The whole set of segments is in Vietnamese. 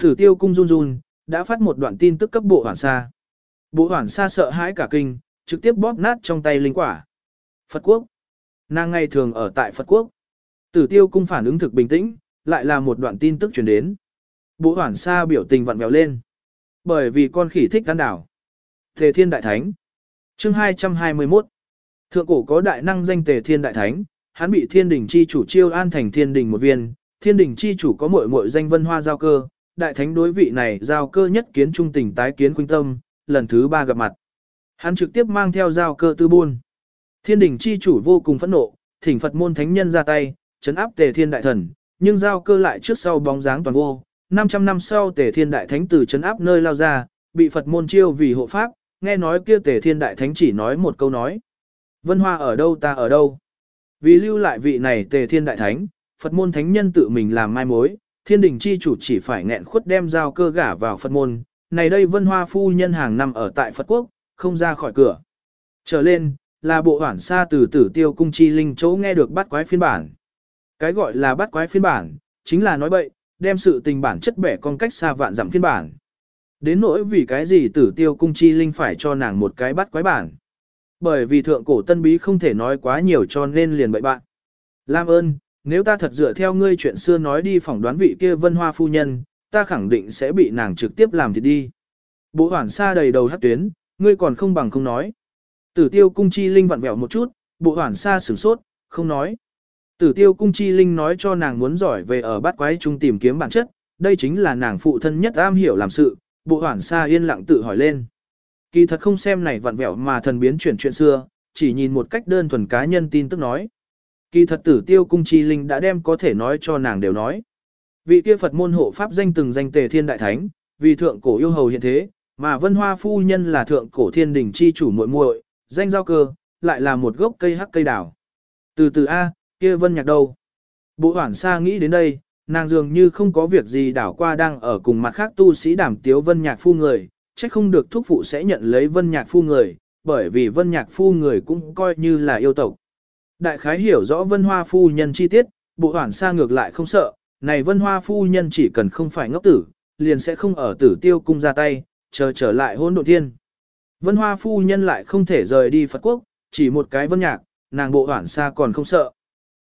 Thử tiêu cung run run, đã phát một đoạn tin tức cấp bộ hoảng xa. Bộ hoảng xa sợ hãi cả kinh, trực tiếp bóp nát trong tay linh quả. Phật quốc. Nàng ngày thường ở tại Phật quốc. Tử tiêu cung phản ứng thực bình tĩnh, lại là một đoạn tin tức truyền đến. Bộ hoảng xa biểu tình vặn vẹo lên. Bởi vì con khỉ thích ăn đảo. Tề Thiên Đại Thánh. Chương 221. Thượng cổ có đại năng danh Tề Thiên Đại Thánh, hắn bị Thiên Đình chi chủ chiêu an thành Thiên Đình một viên, Thiên Đình chi chủ có muội muội danh Vân Hoa giao cơ, đại thánh đối vị này giao cơ nhất kiến trung tình tái kiến khuynh tâm, lần thứ ba gặp mặt. Hắn trực tiếp mang theo giao cơ tư buôn. Thiên Đình chi chủ vô cùng phẫn nộ, thỉnh Phật môn thánh nhân ra tay, chấn áp Tề Thiên Đại Thần, nhưng giao cơ lại trước sau bóng dáng toàn vô. 500 năm sau Tề Thiên Đại Thánh từ chấn áp nơi lao ra, bị Phật môn chiêu vì hộ pháp, nghe nói kia Tề Thiên Đại Thánh chỉ nói một câu nói. Vân Hoa ở đâu ta ở đâu? Vì lưu lại vị này Tề Thiên Đại Thánh, Phật môn thánh nhân tự mình làm mai mối, thiên đình chi chủ chỉ phải nghẹn khuất đem giao cơ gả vào Phật môn. Này đây Vân Hoa phu nhân hàng năm ở tại Phật quốc, không ra khỏi cửa. Trở lên, là bộ hoảng xa từ tử tiêu cung chi linh chỗ nghe được bắt quái phiên bản. Cái gọi là bắt quái phiên bản, chính là nói bậy, đem sự tình bản chất bẻ con cách xa vạn dặm phiên bản. Đến nỗi vì cái gì tử tiêu cung chi linh phải cho nàng một cái bắt quái bản. Bởi vì thượng cổ tân bí không thể nói quá nhiều cho nên liền bậy bạn. Lam ơn, nếu ta thật dựa theo ngươi chuyện xưa nói đi phỏng đoán vị kia vân hoa phu nhân, ta khẳng định sẽ bị nàng trực tiếp làm thịt đi. Bộ hoảng xa đầy đầu hát tuyến, ngươi còn không bằng không nói. Tử tiêu cung chi linh vặn vẹo một chút, bộ hoảng xa sửng sốt, không nói. Tử tiêu cung chi linh nói cho nàng muốn giỏi về ở bát quái trung tìm kiếm bản chất, đây chính là nàng phụ thân nhất am hiểu làm sự, bộ hoảng xa yên lặng tự hỏi lên. Kỳ thật không xem này vặn vẹo mà thần biến chuyển chuyện xưa, chỉ nhìn một cách đơn thuần cá nhân tin tức nói. Kỳ thật tử tiêu cung chi linh đã đem có thể nói cho nàng đều nói. Vị kia Phật môn hộ pháp danh từng danh tề thiên đại thánh, vì thượng cổ yêu hầu hiện thế, mà vân hoa phu nhân là thượng cổ thiên đình chi chủ muội muội, danh giao cơ, lại là một gốc cây hắc cây đào. Từ từ A, kia vân nhạc đâu? Bộ hoảng xa nghĩ đến đây, nàng dường như không có việc gì đảo qua đang ở cùng mặt khác tu sĩ đảm tiếu vân nhạc phu người, chắc không được thúc phụ sẽ nhận lấy vân nhạc phu người, bởi vì vân nhạc phu người cũng coi như là yêu tộc. Đại khái hiểu rõ vân hoa phu nhân chi tiết, bộ hoảng xa ngược lại không sợ, này vân hoa phu nhân chỉ cần không phải ngốc tử, liền sẽ không ở tử tiêu cung ra tay, chờ trở lại hôn độ thiên. Vân hoa phu nhân lại không thể rời đi Phật quốc, chỉ một cái vân nhạc, nàng bộ hoảng xa còn không sợ.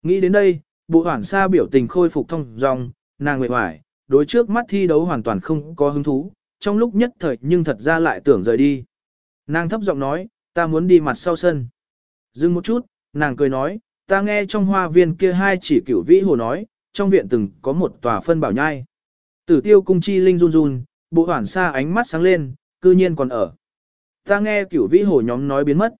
Nghĩ đến đây, bộ hoảng xa biểu tình khôi phục thông dòng, nàng nguyện hoài, đối trước mắt thi đấu hoàn toàn không có hứng thú, trong lúc nhất thời nhưng thật ra lại tưởng rời đi. Nàng thấp giọng nói, ta muốn đi mặt sau sân. Dừng một chút, nàng cười nói, ta nghe trong hoa viên kia hai chỉ cửu vĩ hồ nói, trong viện từng có một tòa phân bảo nhai. Tử tiêu cung chi linh run run, bộ hoảng xa ánh mắt sáng lên, cư nhiên còn ở. Ta nghe cửu vĩ hồ nhóm nói biến mất.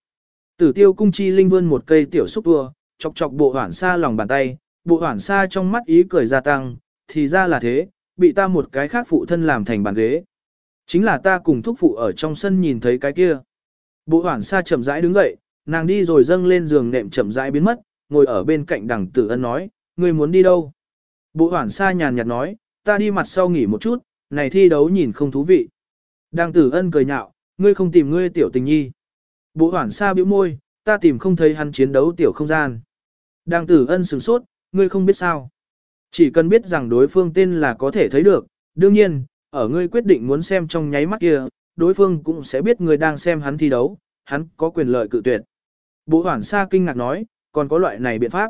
Tử tiêu cung chi linh vươn một cây tiểu xúc tua, chọc chọc bộ hoảng xa lòng bàn tay, bộ hoảng xa trong mắt ý cười gia tăng, thì ra là thế, bị ta một cái khác phụ thân làm thành bàn ghế. Chính là ta cùng thúc phụ ở trong sân nhìn thấy cái kia. Bộ hoảng xa chậm rãi đứng dậy, nàng đi rồi dâng lên giường nệm chậm rãi biến mất, ngồi ở bên cạnh đằng tử ân nói, ngươi muốn đi đâu? Bộ hoảng xa nhàn nhạt nói, ta đi mặt sau nghỉ một chút, này thi đấu nhìn không thú vị. Đằng tử ân cười nhạo, ngươi không tìm ngươi tiểu tình nhi. Bộ hoảng xa bĩu môi, ta tìm không thấy hắn chiến đấu tiểu không gian. Đằng tử ân sửng sốt, ngươi không biết sao. Chỉ cần biết rằng đối phương tên là có thể thấy được, đương nhiên, ở ngươi quyết định muốn xem trong nháy mắt kia, đối phương cũng sẽ biết ngươi đang xem hắn thi đấu, hắn có quyền lợi cự tuyệt. Bộ hoảng xa kinh ngạc nói, còn có loại này biện pháp.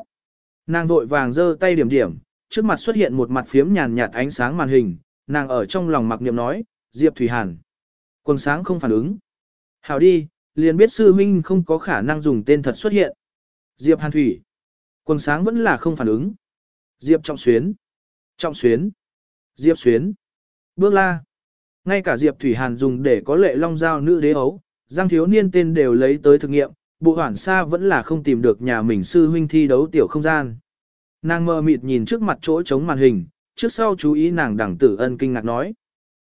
Nàng vội vàng giơ tay điểm điểm, trước mặt xuất hiện một mặt phiếm nhàn nhạt ánh sáng màn hình, nàng ở trong lòng mặc niệm nói, Diệp Thủy Hàn. Quần sáng không phản ứng. Hảo đi, liền biết sư huynh không có khả năng dùng tên thật xuất hiện. Diệp Hàn Thủy. Quần sáng vẫn là không phản ứng. Diệp Trọng Xuyến. Trọng Xuyến. Diệp Xuyến. Bước la. Ngay cả Diệp Thủy Hàn dùng để có lệ long giao nữ đế ấu, giang thiếu niên tên đều lấy tới thực nghiệm, bộ hoảng xa vẫn là không tìm được nhà mình sư huynh thi đấu tiểu không gian. Nàng mơ mịt nhìn trước mặt chỗ trống màn hình, trước sau chú ý nàng đẳng tử ân kinh ngạc nói.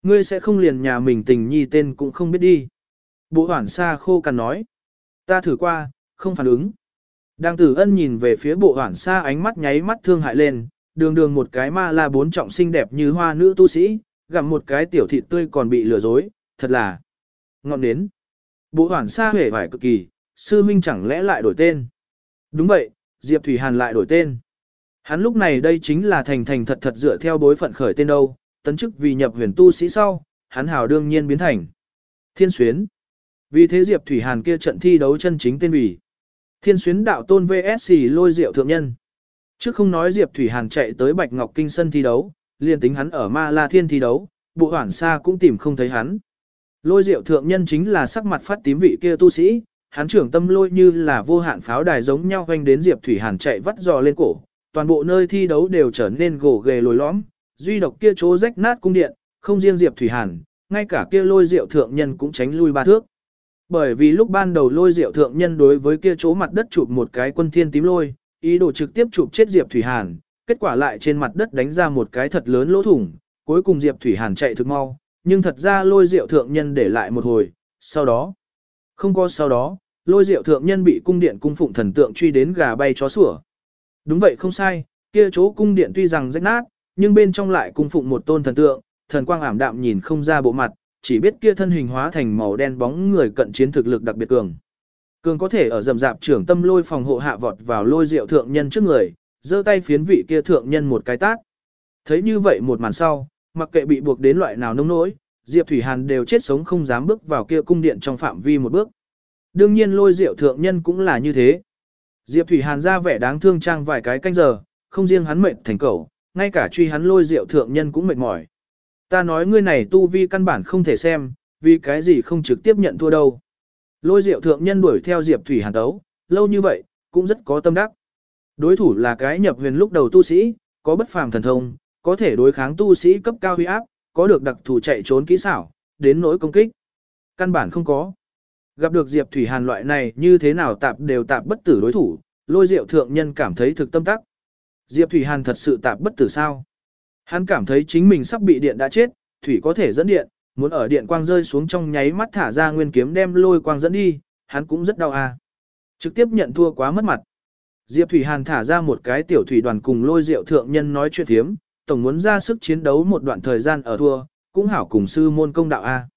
Ngươi sẽ không liền nhà mình tình nhi tên cũng không biết đi. Bộ hoảng xa khô cằn nói. Ta thử qua, không phản ứng. Đăng tử ân nhìn về phía bộ hoảng xa ánh mắt nháy mắt thương hại lên, đường đường một cái ma la bốn trọng xinh đẹp như hoa nữ tu sĩ, gặm một cái tiểu thịt tươi còn bị lừa dối, thật là ngọn nến. Bộ hoảng xa hề vải cực kỳ, sư minh chẳng lẽ lại đổi tên. Đúng vậy, Diệp Thủy Hàn lại đổi tên. Hắn lúc này đây chính là thành thành thật thật dựa theo bối phận khởi tên đâu, tấn chức vì nhập huyền tu sĩ sau, hắn hào đương nhiên biến thành thiên xuyến. Vì thế Diệp Thủy Hàn kia trận thi đấu chân chính tên vì Thiên xuyến đạo tôn VSC lôi diệu thượng nhân. Trước không nói Diệp Thủy Hàn chạy tới Bạch Ngọc Kinh sân thi đấu, liền tính hắn ở Ma La Thiên thi đấu, bộ hoảng xa cũng tìm không thấy hắn. Lôi diệu thượng nhân chính là sắc mặt phát tím vị kia tu sĩ, hắn trưởng tâm lôi như là vô hạn pháo đài giống nhau hoành đến Diệp Thủy Hàn chạy vắt giò lên cổ, toàn bộ nơi thi đấu đều trở nên gồ ghề lồi lõm, duy độc kia chỗ rách nát cung điện, không riêng Diệp Thủy Hàn, ngay cả kia lôi diệu thượng nhân cũng tránh lui ba thước. Bởi vì lúc ban đầu lôi diệu thượng nhân đối với kia chỗ mặt đất chụp một cái quân thiên tím lôi, ý đồ trực tiếp chụp chết Diệp Thủy Hàn, kết quả lại trên mặt đất đánh ra một cái thật lớn lỗ thủng, cuối cùng Diệp Thủy Hàn chạy thực mau, nhưng thật ra lôi diệu thượng nhân để lại một hồi, sau đó, không có sau đó, lôi diệu thượng nhân bị cung điện cung phụng thần tượng truy đến gà bay chó sủa. Đúng vậy không sai, kia chỗ cung điện tuy rằng rách nát, nhưng bên trong lại cung phụng một tôn thần tượng, thần quang ảm đạm nhìn không ra bộ mặt, chỉ biết kia thân hình hóa thành màu đen bóng người cận chiến thực lực đặc biệt cường. Cường có thể ở rầm rạp trưởng tâm lôi phòng hộ hạ vọt vào lôi diệu thượng nhân trước người, giơ tay phiến vị kia thượng nhân một cái tát. Thấy như vậy một màn sau, mặc kệ bị buộc đến loại nào nông nỗi, Diệp Thủy Hàn đều chết sống không dám bước vào kia cung điện trong phạm vi một bước. Đương nhiên lôi diệu thượng nhân cũng là như thế. Diệp Thủy Hàn ra vẻ đáng thương trang vài cái canh giờ, không riêng hắn mệt thành cầu, ngay cả truy hắn lôi diệu thượng nhân cũng mệt mỏi. Ta nói ngươi này tu vi căn bản không thể xem, vì cái gì không trực tiếp nhận thua đâu. Lôi diệu thượng nhân đuổi theo Diệp Thủy Hàn tấu, lâu như vậy, cũng rất có tâm đắc. Đối thủ là cái nhập huyền lúc đầu tu sĩ, có bất phàm thần thông, có thể đối kháng tu sĩ cấp cao huy áp, có được đặc thù chạy trốn kỹ xảo, đến nỗi công kích. Căn bản không có. Gặp được Diệp Thủy Hàn loại này như thế nào tạp đều tạp bất tử đối thủ, lôi diệu thượng nhân cảm thấy thực tâm tắc. Diệp Thủy Hàn thật sự tạp bất tử sao? Hắn cảm thấy chính mình sắp bị điện đã chết, thủy có thể dẫn điện, muốn ở điện quang rơi xuống trong nháy mắt thả ra nguyên kiếm đem lôi quang dẫn đi, hắn cũng rất đau à. Trực tiếp nhận thua quá mất mặt. Diệp Thủy Hàn thả ra một cái tiểu thủy đoàn cùng lôi diệu thượng nhân nói chuyện thiếm, tổng muốn ra sức chiến đấu một đoạn thời gian ở thua, cũng hảo cùng sư môn công đạo A.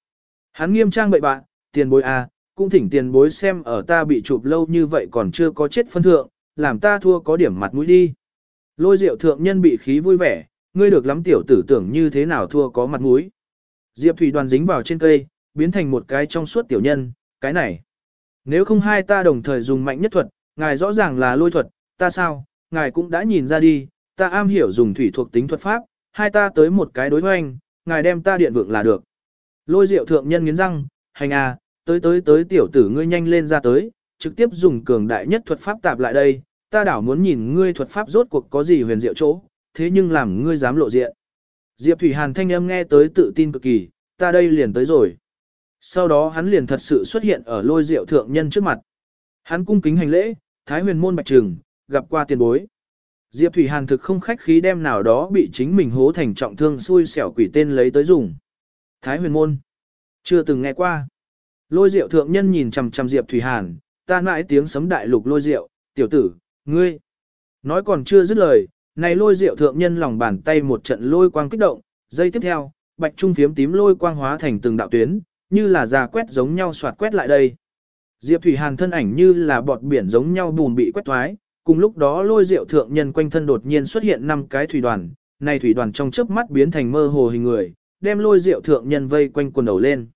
Hắn nghiêm trang bậy bạn, tiền bối A, cũng thỉnh tiền bối xem ở ta bị chụp lâu như vậy còn chưa có chết phân thượng, làm ta thua có điểm mặt mũi đi. Lôi diệu thượng nhân bị khí vui vẻ, ngươi được lắm tiểu tử tưởng như thế nào thua có mặt mũi. Diệp Thủy đoàn dính vào trên cây, biến thành một cái trong suốt tiểu nhân, cái này. Nếu không hai ta đồng thời dùng mạnh nhất thuật, ngài rõ ràng là lôi thuật, ta sao, ngài cũng đã nhìn ra đi, ta am hiểu dùng thủy thuộc tính thuật pháp, hai ta tới một cái đối hoành, ngài đem ta điện vượng là được. Lôi diệu thượng nhân nghiến răng, hành à, tới tới tới tiểu tử ngươi nhanh lên ra tới, trực tiếp dùng cường đại nhất thuật pháp tạp lại đây, ta đảo muốn nhìn ngươi thuật pháp rốt cuộc có gì huyền diệu chỗ, thế nhưng làm ngươi dám lộ diện. Diệp Thủy Hàn thanh âm nghe tới tự tin cực kỳ, ta đây liền tới rồi. Sau đó hắn liền thật sự xuất hiện ở lôi diệu thượng nhân trước mặt. Hắn cung kính hành lễ, Thái huyền môn bạch trường gặp qua tiền bối. Diệp Thủy Hàn thực không khách khí đem nào đó bị chính mình hố thành trọng thương xui xẻo quỷ tên lấy tới dùng. Thái huyền môn. Chưa từng nghe qua. Lôi diệu thượng nhân nhìn chằm chằm Diệp Thủy Hàn, ta mãi tiếng sấm đại lục lôi diệu, tiểu tử, ngươi. Nói còn chưa dứt lời, này lôi diệu thượng nhân lòng bàn tay một trận lôi quang kích động, giây tiếp theo, bạch trung phiếm tím lôi quang hóa thành từng đạo tuyến, như là già quét giống nhau soạt quét lại đây. Diệp Thủy Hàn thân ảnh như là bọt biển giống nhau bùn bị quét thoái, cùng lúc đó lôi diệu thượng nhân quanh thân đột nhiên xuất hiện năm cái thủy đoàn, này thủy đoàn trong chớp mắt biến thành mơ hồ hình người, đem lôi diệu thượng nhân vây quanh quần đầu lên.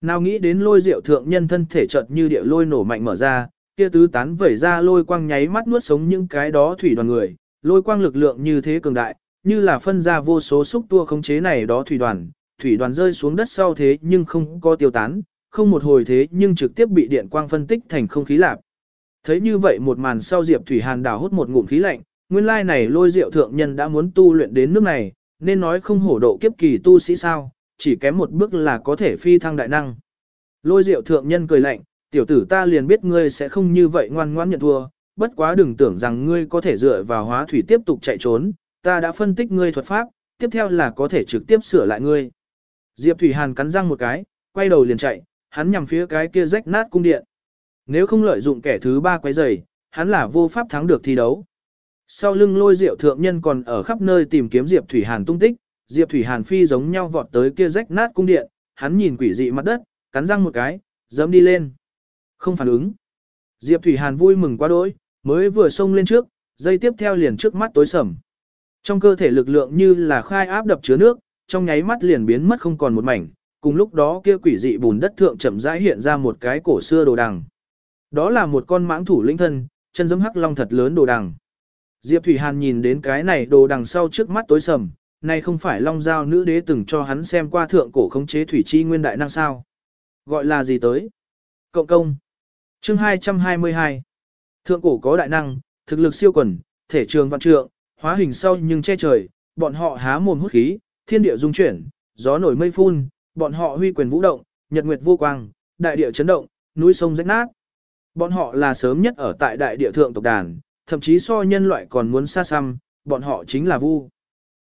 Nào nghĩ đến lôi diệu thượng nhân thân thể chợt như địa lôi nổ mạnh mở ra, kia tứ tán vẩy ra lôi quang nháy mắt nuốt sống những cái đó thủy đoàn người, lôi quang lực lượng như thế cường đại, như là phân ra vô số xúc tua khống chế này đó thủy đoàn, thủy đoàn rơi xuống đất sau thế nhưng không có tiêu tán, không một hồi thế nhưng trực tiếp bị điện quang phân tích thành không khí lạp. Thấy như vậy một màn sau Diệp Thủy Hàn đào hút một ngụm khí lạnh, nguyên lai này lôi diệu thượng nhân đã muốn tu luyện đến nước này, nên nói không hổ độ kiếp kỳ tu sĩ sao, chỉ kém một bước là có thể phi thăng đại năng. Lôi diệu thượng nhân cười lạnh, tiểu tử ta liền biết ngươi sẽ không như vậy ngoan ngoãn nhận thua, bất quá đừng tưởng rằng ngươi có thể dựa vào hóa thủy tiếp tục chạy trốn, ta đã phân tích ngươi thuật pháp, tiếp theo là có thể trực tiếp sửa lại ngươi. Diệp Thủy Hàn cắn răng một cái, quay đầu liền chạy, hắn nhằm phía cái kia rách nát cung điện. Nếu không lợi dụng kẻ thứ ba quấy rầy, hắn là vô pháp thắng được thi đấu. Sau lưng lôi diệu thượng nhân còn ở khắp nơi tìm kiếm Diệp Thủy Hàn tung tích, Diệp Thủy Hàn phi giống nhau vọt tới kia rách nát cung điện, hắn nhìn quỷ dị mặt đất, cắn răng một cái, dẫm đi lên. Không phản ứng. Diệp Thủy Hàn vui mừng quá đỗi, mới vừa xông lên trước, dây tiếp theo liền trước mắt tối sầm. Trong cơ thể lực lượng như là khai áp đập chứa nước, trong nháy mắt liền biến mất không còn một mảnh, cùng lúc đó kia quỷ dị bùn đất thượng chậm rãi hiện ra một cái cổ xưa đồ đằng. Đó là một con mãng thủ lĩnh thân, chân giống hắc long thật lớn đồ đằng. Diệp Thủy Hàn nhìn đến cái này đồ đằng sau trước mắt tối sầm, này không phải long giao nữ đế từng cho hắn xem qua thượng cổ khống chế thủy chi nguyên đại năng sao. Gọi là gì tới? Cộng công. Chương 222. Thượng cổ có đại năng, thực lực siêu quần, thể trường vạn trượng, hóa hình sau nhưng che trời, bọn họ há mồm hút khí, thiên địa dung chuyển, gió nổi mây phun, bọn họ huy quyền vũ động, nhật nguyệt vô quang, đại địa chấn động, núi sông rách nát. Bọn họ là sớm nhất ở tại đại địa thượng tộc đàn, thậm chí so nhân loại còn muốn xa xăm, bọn họ chính là vu.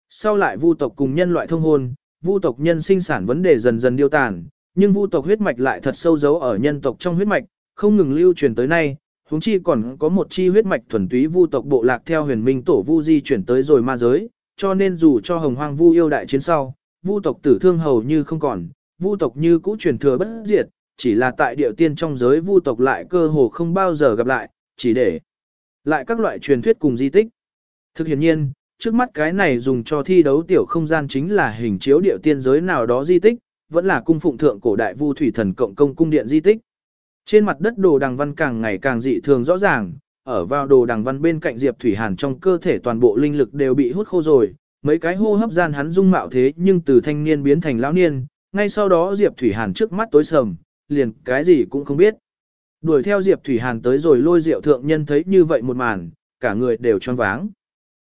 Sau lại vu tộc cùng nhân loại thông hôn, vu tộc nhân sinh sản vấn đề dần dần điêu tàn, nhưng vu tộc huyết mạch lại thật sâu dấu ở nhân tộc trong huyết mạch, không ngừng lưu truyền tới nay, huống chi còn có một chi huyết mạch thuần túy vu tộc bộ lạc theo huyền minh tổ vu di chuyển tới rồi ma giới, cho nên dù cho hồng hoang vu yêu đại chiến sau, vu tộc tử thương hầu như không còn, vu tộc như cũ truyền thừa bất diệt, chỉ là tại địa tiên trong giới vu tộc lại cơ hồ không bao giờ gặp lại, chỉ để lại các loại truyền thuyết cùng di tích. Thực hiện nhiên, trước mắt cái này dùng cho thi đấu tiểu không gian chính là hình chiếu địa tiên giới nào đó di tích, vẫn là cung phụng thượng cổ đại vu thủy thần cộng công cung điện di tích. Trên mặt đất đồ đằng văn càng ngày càng dị thường rõ ràng, ở vào đồ đằng văn bên cạnh Diệp Thủy Hàn trong cơ thể toàn bộ linh lực đều bị hút khô rồi, mấy cái hô hấp gian hắn dung mạo thế nhưng từ thanh niên biến thành lão niên, ngay sau đó Diệp Thủy Hàn trước mắt tối sầm, liền cái gì cũng không biết. Đuổi theo Diệp Thủy Hàn tới rồi lôi rượu thượng nhân thấy như vậy một màn, cả người đều choáng váng.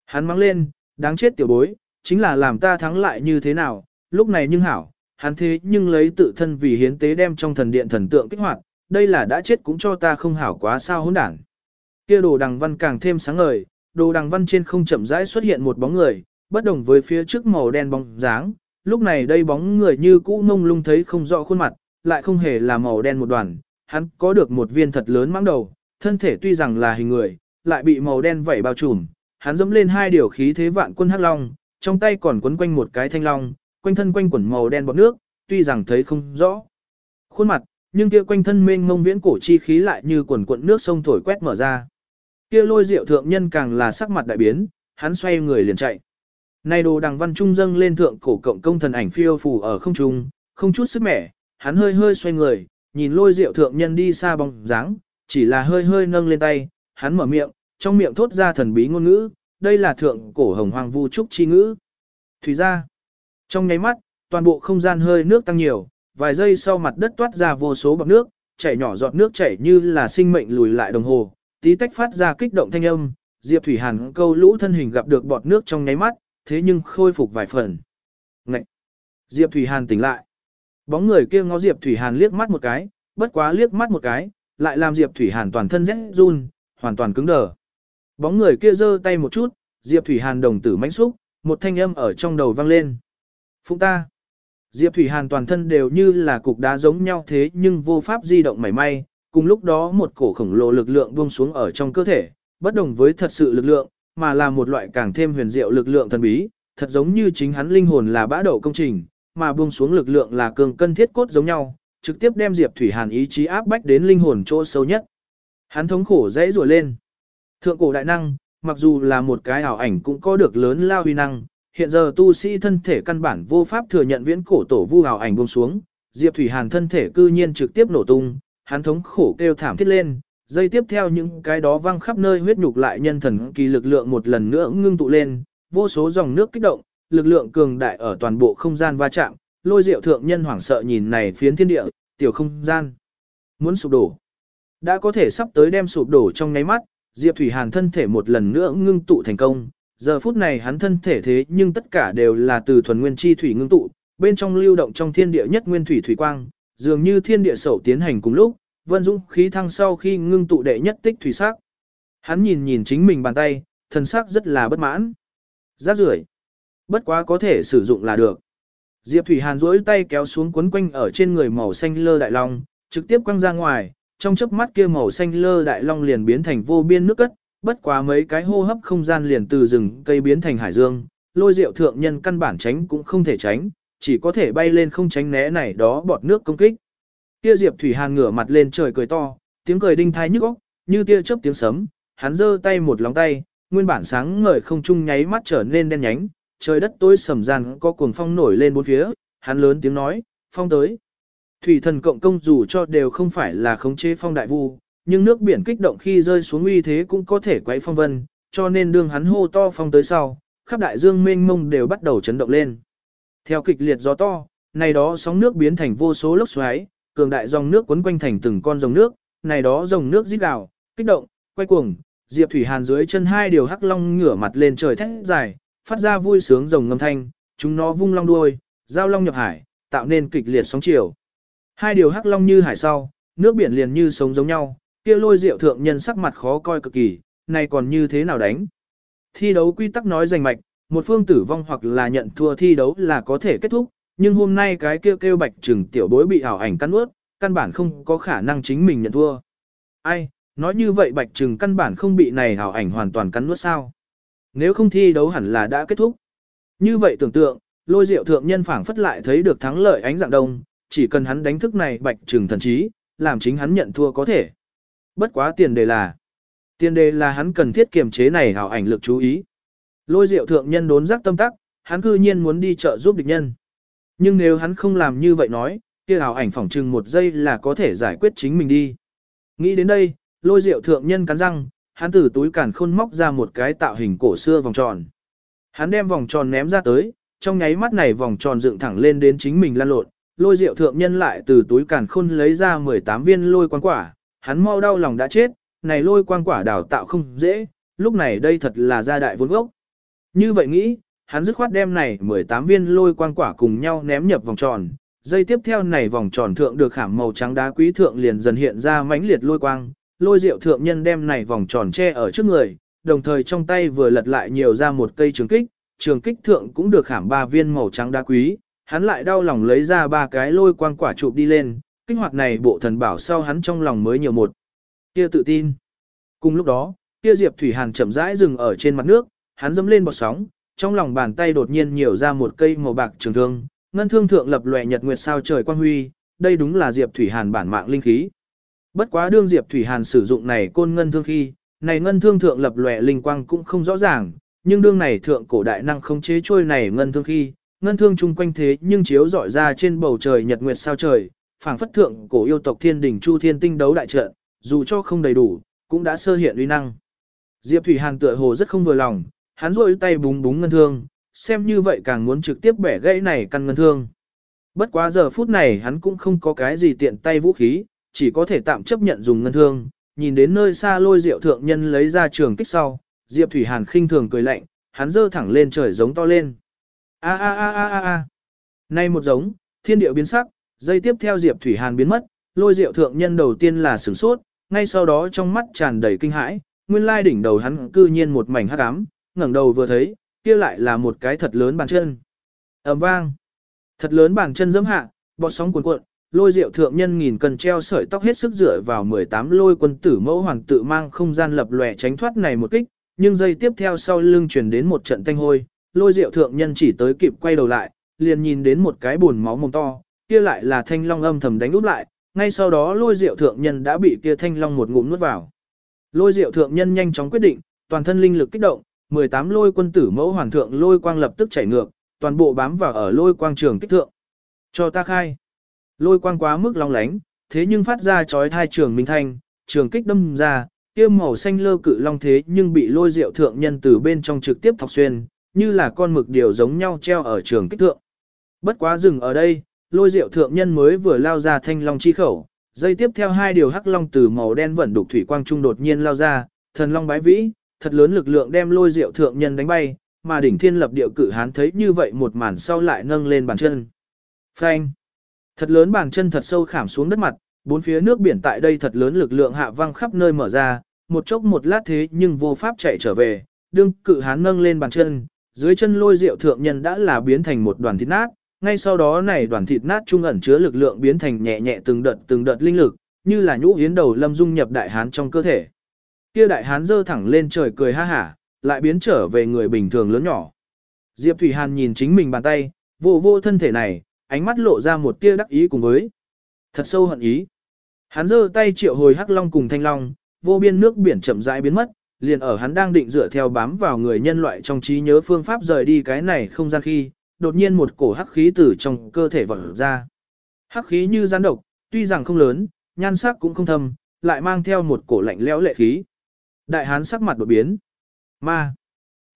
Hắn mắng lên, đáng chết tiểu bối, chính là làm ta thắng lại như thế nào, lúc này nhưng hảo, hắn thế nhưng lấy tự thân vì hiến tế đem trong thần điện thần tượng kích hoạt, đây là đã chết cũng cho ta không hảo quá sao hỗn đản. Kia đồ đằng văn càng thêm sáng ngời, đồ đằng văn trên không chậm rãi xuất hiện một bóng người, bất đồng với phía trước màu đen bóng dáng, lúc này đây bóng người như cũ mông lung thấy không rõ khuôn mặt, lại không hề là màu đen một đoàn, hắn có được một viên thật lớn mãng đầu, thân thể tuy rằng là hình người, lại bị màu đen vảy bao trùm, hắn dẫm lên hai điều khí thế vạn quân hắc long, trong tay còn quấn quanh một cái thanh long, quanh thân quanh quẩn màu đen bọt nước, tuy rằng thấy không rõ khuôn mặt, nhưng kia quanh thân mênh mông viễn cổ chi khí lại như quần cuộn nước sông thổi quét mở ra. Kia lôi diệu thượng nhân càng là sắc mặt đại biến, hắn xoay người liền chạy. Nay đồ đằng văn trung dâng lên thượng cổ cộng công thần ảnh phiêu phù ở không trung, không chút sức mẻ, hắn hơi hơi xoay người, nhìn lôi diệu thượng nhân đi xa bóng dáng, chỉ là hơi hơi nâng lên tay, hắn mở miệng, trong miệng thốt ra thần bí ngôn ngữ, đây là thượng cổ hồng hoàng vu trúc chi ngữ. Thủy ra, trong nháy mắt, toàn bộ không gian hơi nước tăng nhiều, vài giây sau mặt đất toát ra vô số bọt nước, chảy nhỏ giọt nước chảy như là sinh mệnh lùi lại đồng hồ, tí tách phát ra kích động thanh âm, Diệp Thủy Hàn câu lũ thân hình gặp được bọt nước trong nháy mắt, thế nhưng khôi phục vài phần. Ngậy! Diệp Thủy Hàn tỉnh lại. Bóng người kia ngó Diệp Thủy Hàn liếc mắt một cái, bất quá liếc mắt một cái, lại làm Diệp Thủy Hàn toàn thân rẽ run, hoàn toàn cứng đờ. Bóng người kia giơ tay một chút, Diệp Thủy Hàn đồng tử mãnh xúc, một thanh âm ở trong đầu vang lên. Phụng ta! Diệp Thủy Hàn toàn thân đều như là cục đá giống nhau thế nhưng vô pháp di động mảy may, cùng lúc đó một cổ khổng lồ lực lượng buông xuống ở trong cơ thể, bất đồng với thật sự lực lượng, mà là một loại càng thêm huyền diệu lực lượng thần bí, thật giống như chính hắn linh hồn là bã đậu công trình, mà buông xuống lực lượng là cường cân thiết cốt giống nhau, trực tiếp đem Diệp Thủy Hàn ý chí áp bách đến linh hồn chỗ sâu nhất. Hắn thống khổ dãy rủa lên. Thượng cổ đại năng, mặc dù là một cái ảo ảnh cũng có được lớn lao huy năng, hiện giờ tu sĩ thân thể căn bản vô pháp thừa nhận viễn cổ tổ vu ảo ảnh buông xuống, Diệp Thủy Hàn thân thể cư nhiên trực tiếp nổ tung, hắn thống khổ kêu thảm thiết lên, dây tiếp theo những cái đó văng khắp nơi huyết nhục lại nhân thần kỳ lực lượng một lần nữa ngưng tụ lên, vô số dòng nước kích động, lực lượng cường đại ở toàn bộ không gian va chạm, lôi diệu thượng nhân hoảng sợ nhìn này phiến thiên địa, tiểu không gian. Muốn sụp đổ. Đã có thể sắp tới đem sụp đổ trong nháy mắt, Diệp Thủy Hàn thân thể một lần nữa ngưng tụ thành công. Giờ phút này hắn thân thể thế nhưng tất cả đều là từ thuần nguyên chi thủy ngưng tụ, bên trong lưu động trong thiên địa nhất nguyên thủy thủy quang, dường như thiên địa sầu tiến hành cùng lúc, vân dũng khí thăng sau khi ngưng tụ đệ nhất tích thủy sắc. Hắn nhìn nhìn chính mình bàn tay, thần sắc rất là bất mãn. Rác rưởi Bất quá có thể sử dụng là được. Diệp Thủy Hàn duỗi tay kéo xuống quấn quanh ở trên người màu xanh lơ đại long, trực tiếp quăng ra ngoài, trong chớp mắt kia màu xanh lơ đại long liền biến thành vô biên nước cất, bất quá mấy cái hô hấp không gian liền từ rừng cây biến thành hải dương, lôi rượu thượng nhân căn bản tránh cũng không thể tránh, chỉ có thể bay lên không tránh né này đó bọt nước công kích. Kia Diệp Thủy Hàn ngửa mặt lên trời cười to, tiếng cười đinh thai nhức óc, như tia chớp tiếng sấm, hắn giơ tay một lòng tay, nguyên bản sáng ngời không trung nháy mắt trở nên đen nhánh, trời đất tối sầm gian có cuồng phong nổi lên bốn phía, hắn lớn tiếng nói, phong tới. Thủy thần cộng công dù cho đều không phải là khống chế phong đại vu, nhưng nước biển kích động khi rơi xuống uy thế cũng có thể quấy phong vân, cho nên đương hắn hô to phong tới sau, khắp đại dương mênh mông đều bắt đầu chấn động lên. Theo kịch liệt gió to, này đó sóng nước biến thành vô số lốc xoáy, cường đại dòng nước quấn quanh thành từng con dòng nước, này đó dòng nước rít gào, kích động, quay cuồng, Diệp Thủy Hàn dưới chân hai điều hắc long ngửa mặt lên trời thét dài, phát ra vui sướng rồng ngâm thanh, chúng nó vung long đuôi, giao long nhập hải, tạo nên kịch liệt sóng chiều. Hai điều hắc long như hải sau, nước biển liền như sống giống nhau, kia lôi rượu thượng nhân sắc mặt khó coi cực kỳ, này còn như thế nào đánh. Thi đấu quy tắc nói rành mạch, một phương tử vong hoặc là nhận thua thi đấu là có thể kết thúc, nhưng hôm nay cái kêu kêu bạch trừng tiểu bối bị ảo ảnh cắn ướt, căn bản không có khả năng chính mình nhận thua. Ai, nói như vậy bạch trừng căn bản không bị này ảo ảnh hoàn toàn cắn nuốt sao. Nếu không thi đấu hẳn là đã kết thúc. Như vậy tưởng tượng, lôi diệu thượng nhân phảng phất lại thấy được thắng lợi ánh dạng đông, chỉ cần hắn đánh thức này bạch trừng thần trí, làm chính hắn nhận thua có thể. Bất quá tiền đề là, tiền đề là hắn cần thiết kiềm chế này hảo ảnh lực chú ý. Lôi diệu thượng nhân đốn giác tâm tắc, hắn cư nhiên muốn đi chợ giúp địch nhân. Nhưng nếu hắn không làm như vậy nói, kia hảo ảnh phỏng trừng một giây là có thể giải quyết chính mình đi. Nghĩ đến đây, lôi diệu thượng nhân cắn răng, hắn từ túi cản khôn móc ra một cái tạo hình cổ xưa vòng tròn. Hắn đem vòng tròn ném ra tới, trong nháy mắt này vòng tròn dựng thẳng lên đến chính mình lăn lộn, lôi diệu thượng nhân lại từ túi cản khôn lấy ra 18 viên lôi quang quả, hắn mau đau lòng đã chết, này lôi quang quả đào tạo không dễ, lúc này đây thật là gia đại vốn gốc. Như vậy nghĩ, hắn dứt khoát đem này 18 viên lôi quang quả cùng nhau ném nhập vòng tròn, dây tiếp theo này vòng tròn thượng được khảm màu trắng đá quý thượng liền dần hiện ra mãnh liệt lôi quang, lôi diệu thượng nhân đem này vòng tròn che ở trước người, đồng thời trong tay vừa lật lại nhiều ra một cây trường kích, trường kích thượng cũng được khảm ba viên màu trắng đá quý, hắn lại đau lòng lấy ra ba cái lôi quang quả chụp đi lên, kích hoạt này bộ thần bảo sau hắn trong lòng mới nhiều một. Kia tự tin. Cùng lúc đó, kia Diệp Thủy Hàn chậm rãi dừng ở trên mặt nước, hắn dẫm lên bọt sóng, trong lòng bàn tay đột nhiên nhiều ra một cây màu bạc trường thương, ngân thương thượng lập lòe nhật nguyệt sao trời quang huy, đây đúng là Diệp Thủy Hàn bản mạng linh khí. Bất quá đương Diệp Thủy Hàn sử dụng này côn ngân thương khi, này ngân thương thượng lập lòe linh quang cũng không rõ ràng, nhưng đương này thượng cổ đại năng không chế trôi này ngân thương khi, ngân thương chung quanh thế nhưng chiếu rọi ra trên bầu trời nhật nguyệt sao trời, phảng phất thượng cổ yêu tộc thiên đỉnh chu thiên tinh đấu đại trận, dù cho không đầy đủ, cũng đã sơ hiện uy năng. Diệp Thủy Hàn tựa hồ rất không vừa lòng, hắn rôi tay búng búng ngân thương, xem như vậy càng muốn trực tiếp bẻ gãy này căn ngân thương. Bất quá giờ phút này hắn cũng không có cái gì tiện tay vũ khí, chỉ có thể tạm chấp nhận dùng ngân thương, nhìn đến nơi xa lôi diệu thượng nhân lấy ra trường kích sau, Diệp Thủy Hàn khinh thường cười lạnh, hắn giơ thẳng lên trời giống to lên. A a a a a a. Nay một giống, thiên điệu biến sắc, dây tiếp theo Diệp Thủy Hàn biến mất, lôi diệu thượng nhân đầu tiên là sửng sốt, ngay sau đó trong mắt tràn đầy kinh hãi, nguyên lai đỉnh đầu hắn cư nhiên một mảnh hắc ám, ngẩng đầu vừa thấy, kia lại là một cái thật lớn bàn chân. ầm vang. Thật lớn bàn chân giẫm hạ, bọt sóng cuồn cuộn, lôi diệu thượng nhân nghìn cần treo sợi tóc hết sức dựa vào 18 lôi quân tử mẫu hoàng tự mang không gian lập lòe tránh thoát này một kích, nhưng giây tiếp theo sau lưng truyền đến một trận thanh hôi, lôi diệu thượng nhân chỉ tới kịp quay đầu lại, liền nhìn đến một cái buồn máu mồm to, kia lại là thanh long âm thầm đánh úp lại, ngay sau đó lôi diệu thượng nhân đã bị kia thanh long một ngụm nuốt vào. Lôi diệu thượng nhân nhanh chóng quyết định, toàn thân linh lực kích động, 18 lôi quân tử mẫu hoàng thượng lôi quang lập tức chảy ngược, toàn bộ bám vào ở lôi quang trường kích thượng. Cho ta khai. Lôi quang quá mức long lánh, thế nhưng phát ra chói thai trường minh thanh, trường kích đâm ra, kia màu xanh lơ cự long thế nhưng bị lôi diệu thượng nhân từ bên trong trực tiếp thọc xuyên, như là con mực điều giống nhau treo ở trường kích thượng. Bất quá dừng ở đây, lôi diệu thượng nhân mới vừa lao ra thanh long chi khẩu, dây tiếp theo hai điều hắc long từ màu đen vẫn đục thủy quang trung đột nhiên lao ra, thần long bái vĩ, thật lớn lực lượng đem lôi diệu thượng nhân đánh bay, mà đỉnh thiên lập địa cử hán thấy như vậy một màn sau lại nâng lên bàn chân. Phanh! Thật lớn bàn chân thật sâu khảm xuống đất mặt, bốn phía nước biển tại đây thật lớn lực lượng hạ văng khắp nơi mở ra, một chốc một lát thế nhưng vô pháp chạy trở về, đương cự hán nâng lên bàn chân, dưới chân lôi diệu thượng nhân đã là biến thành một đoàn thịt nát, ngay sau đó này đoàn thịt nát trung ẩn chứa lực lượng biến thành nhẹ nhẹ từng đợt từng đợt linh lực, như là nhũ yến đầu lâm dung nhập đại hán trong cơ thể. Kia đại hán giơ thẳng lên trời cười ha hả, lại biến trở về người bình thường lớn nhỏ. Diệp Thủy Hàn nhìn chính mình bàn tay, vô vô thân thể này, ánh mắt lộ ra một tia đắc ý cùng với thật sâu hận ý. Hắn giơ tay triệu hồi hắc long cùng thanh long, vô biên nước biển chậm rãi biến mất, liền ở hắn đang định dựa theo bám vào người nhân loại trong trí nhớ phương pháp rời đi cái này không gian khi, đột nhiên một cổ hắc khí từ trong cơ thể vọt ra. Hắc khí như gián độc, tuy rằng không lớn, nhan sắc cũng không thâm, lại mang theo một cổ lạnh lẽo lệ khí. Đại hán sắc mặt đột biến. Ma.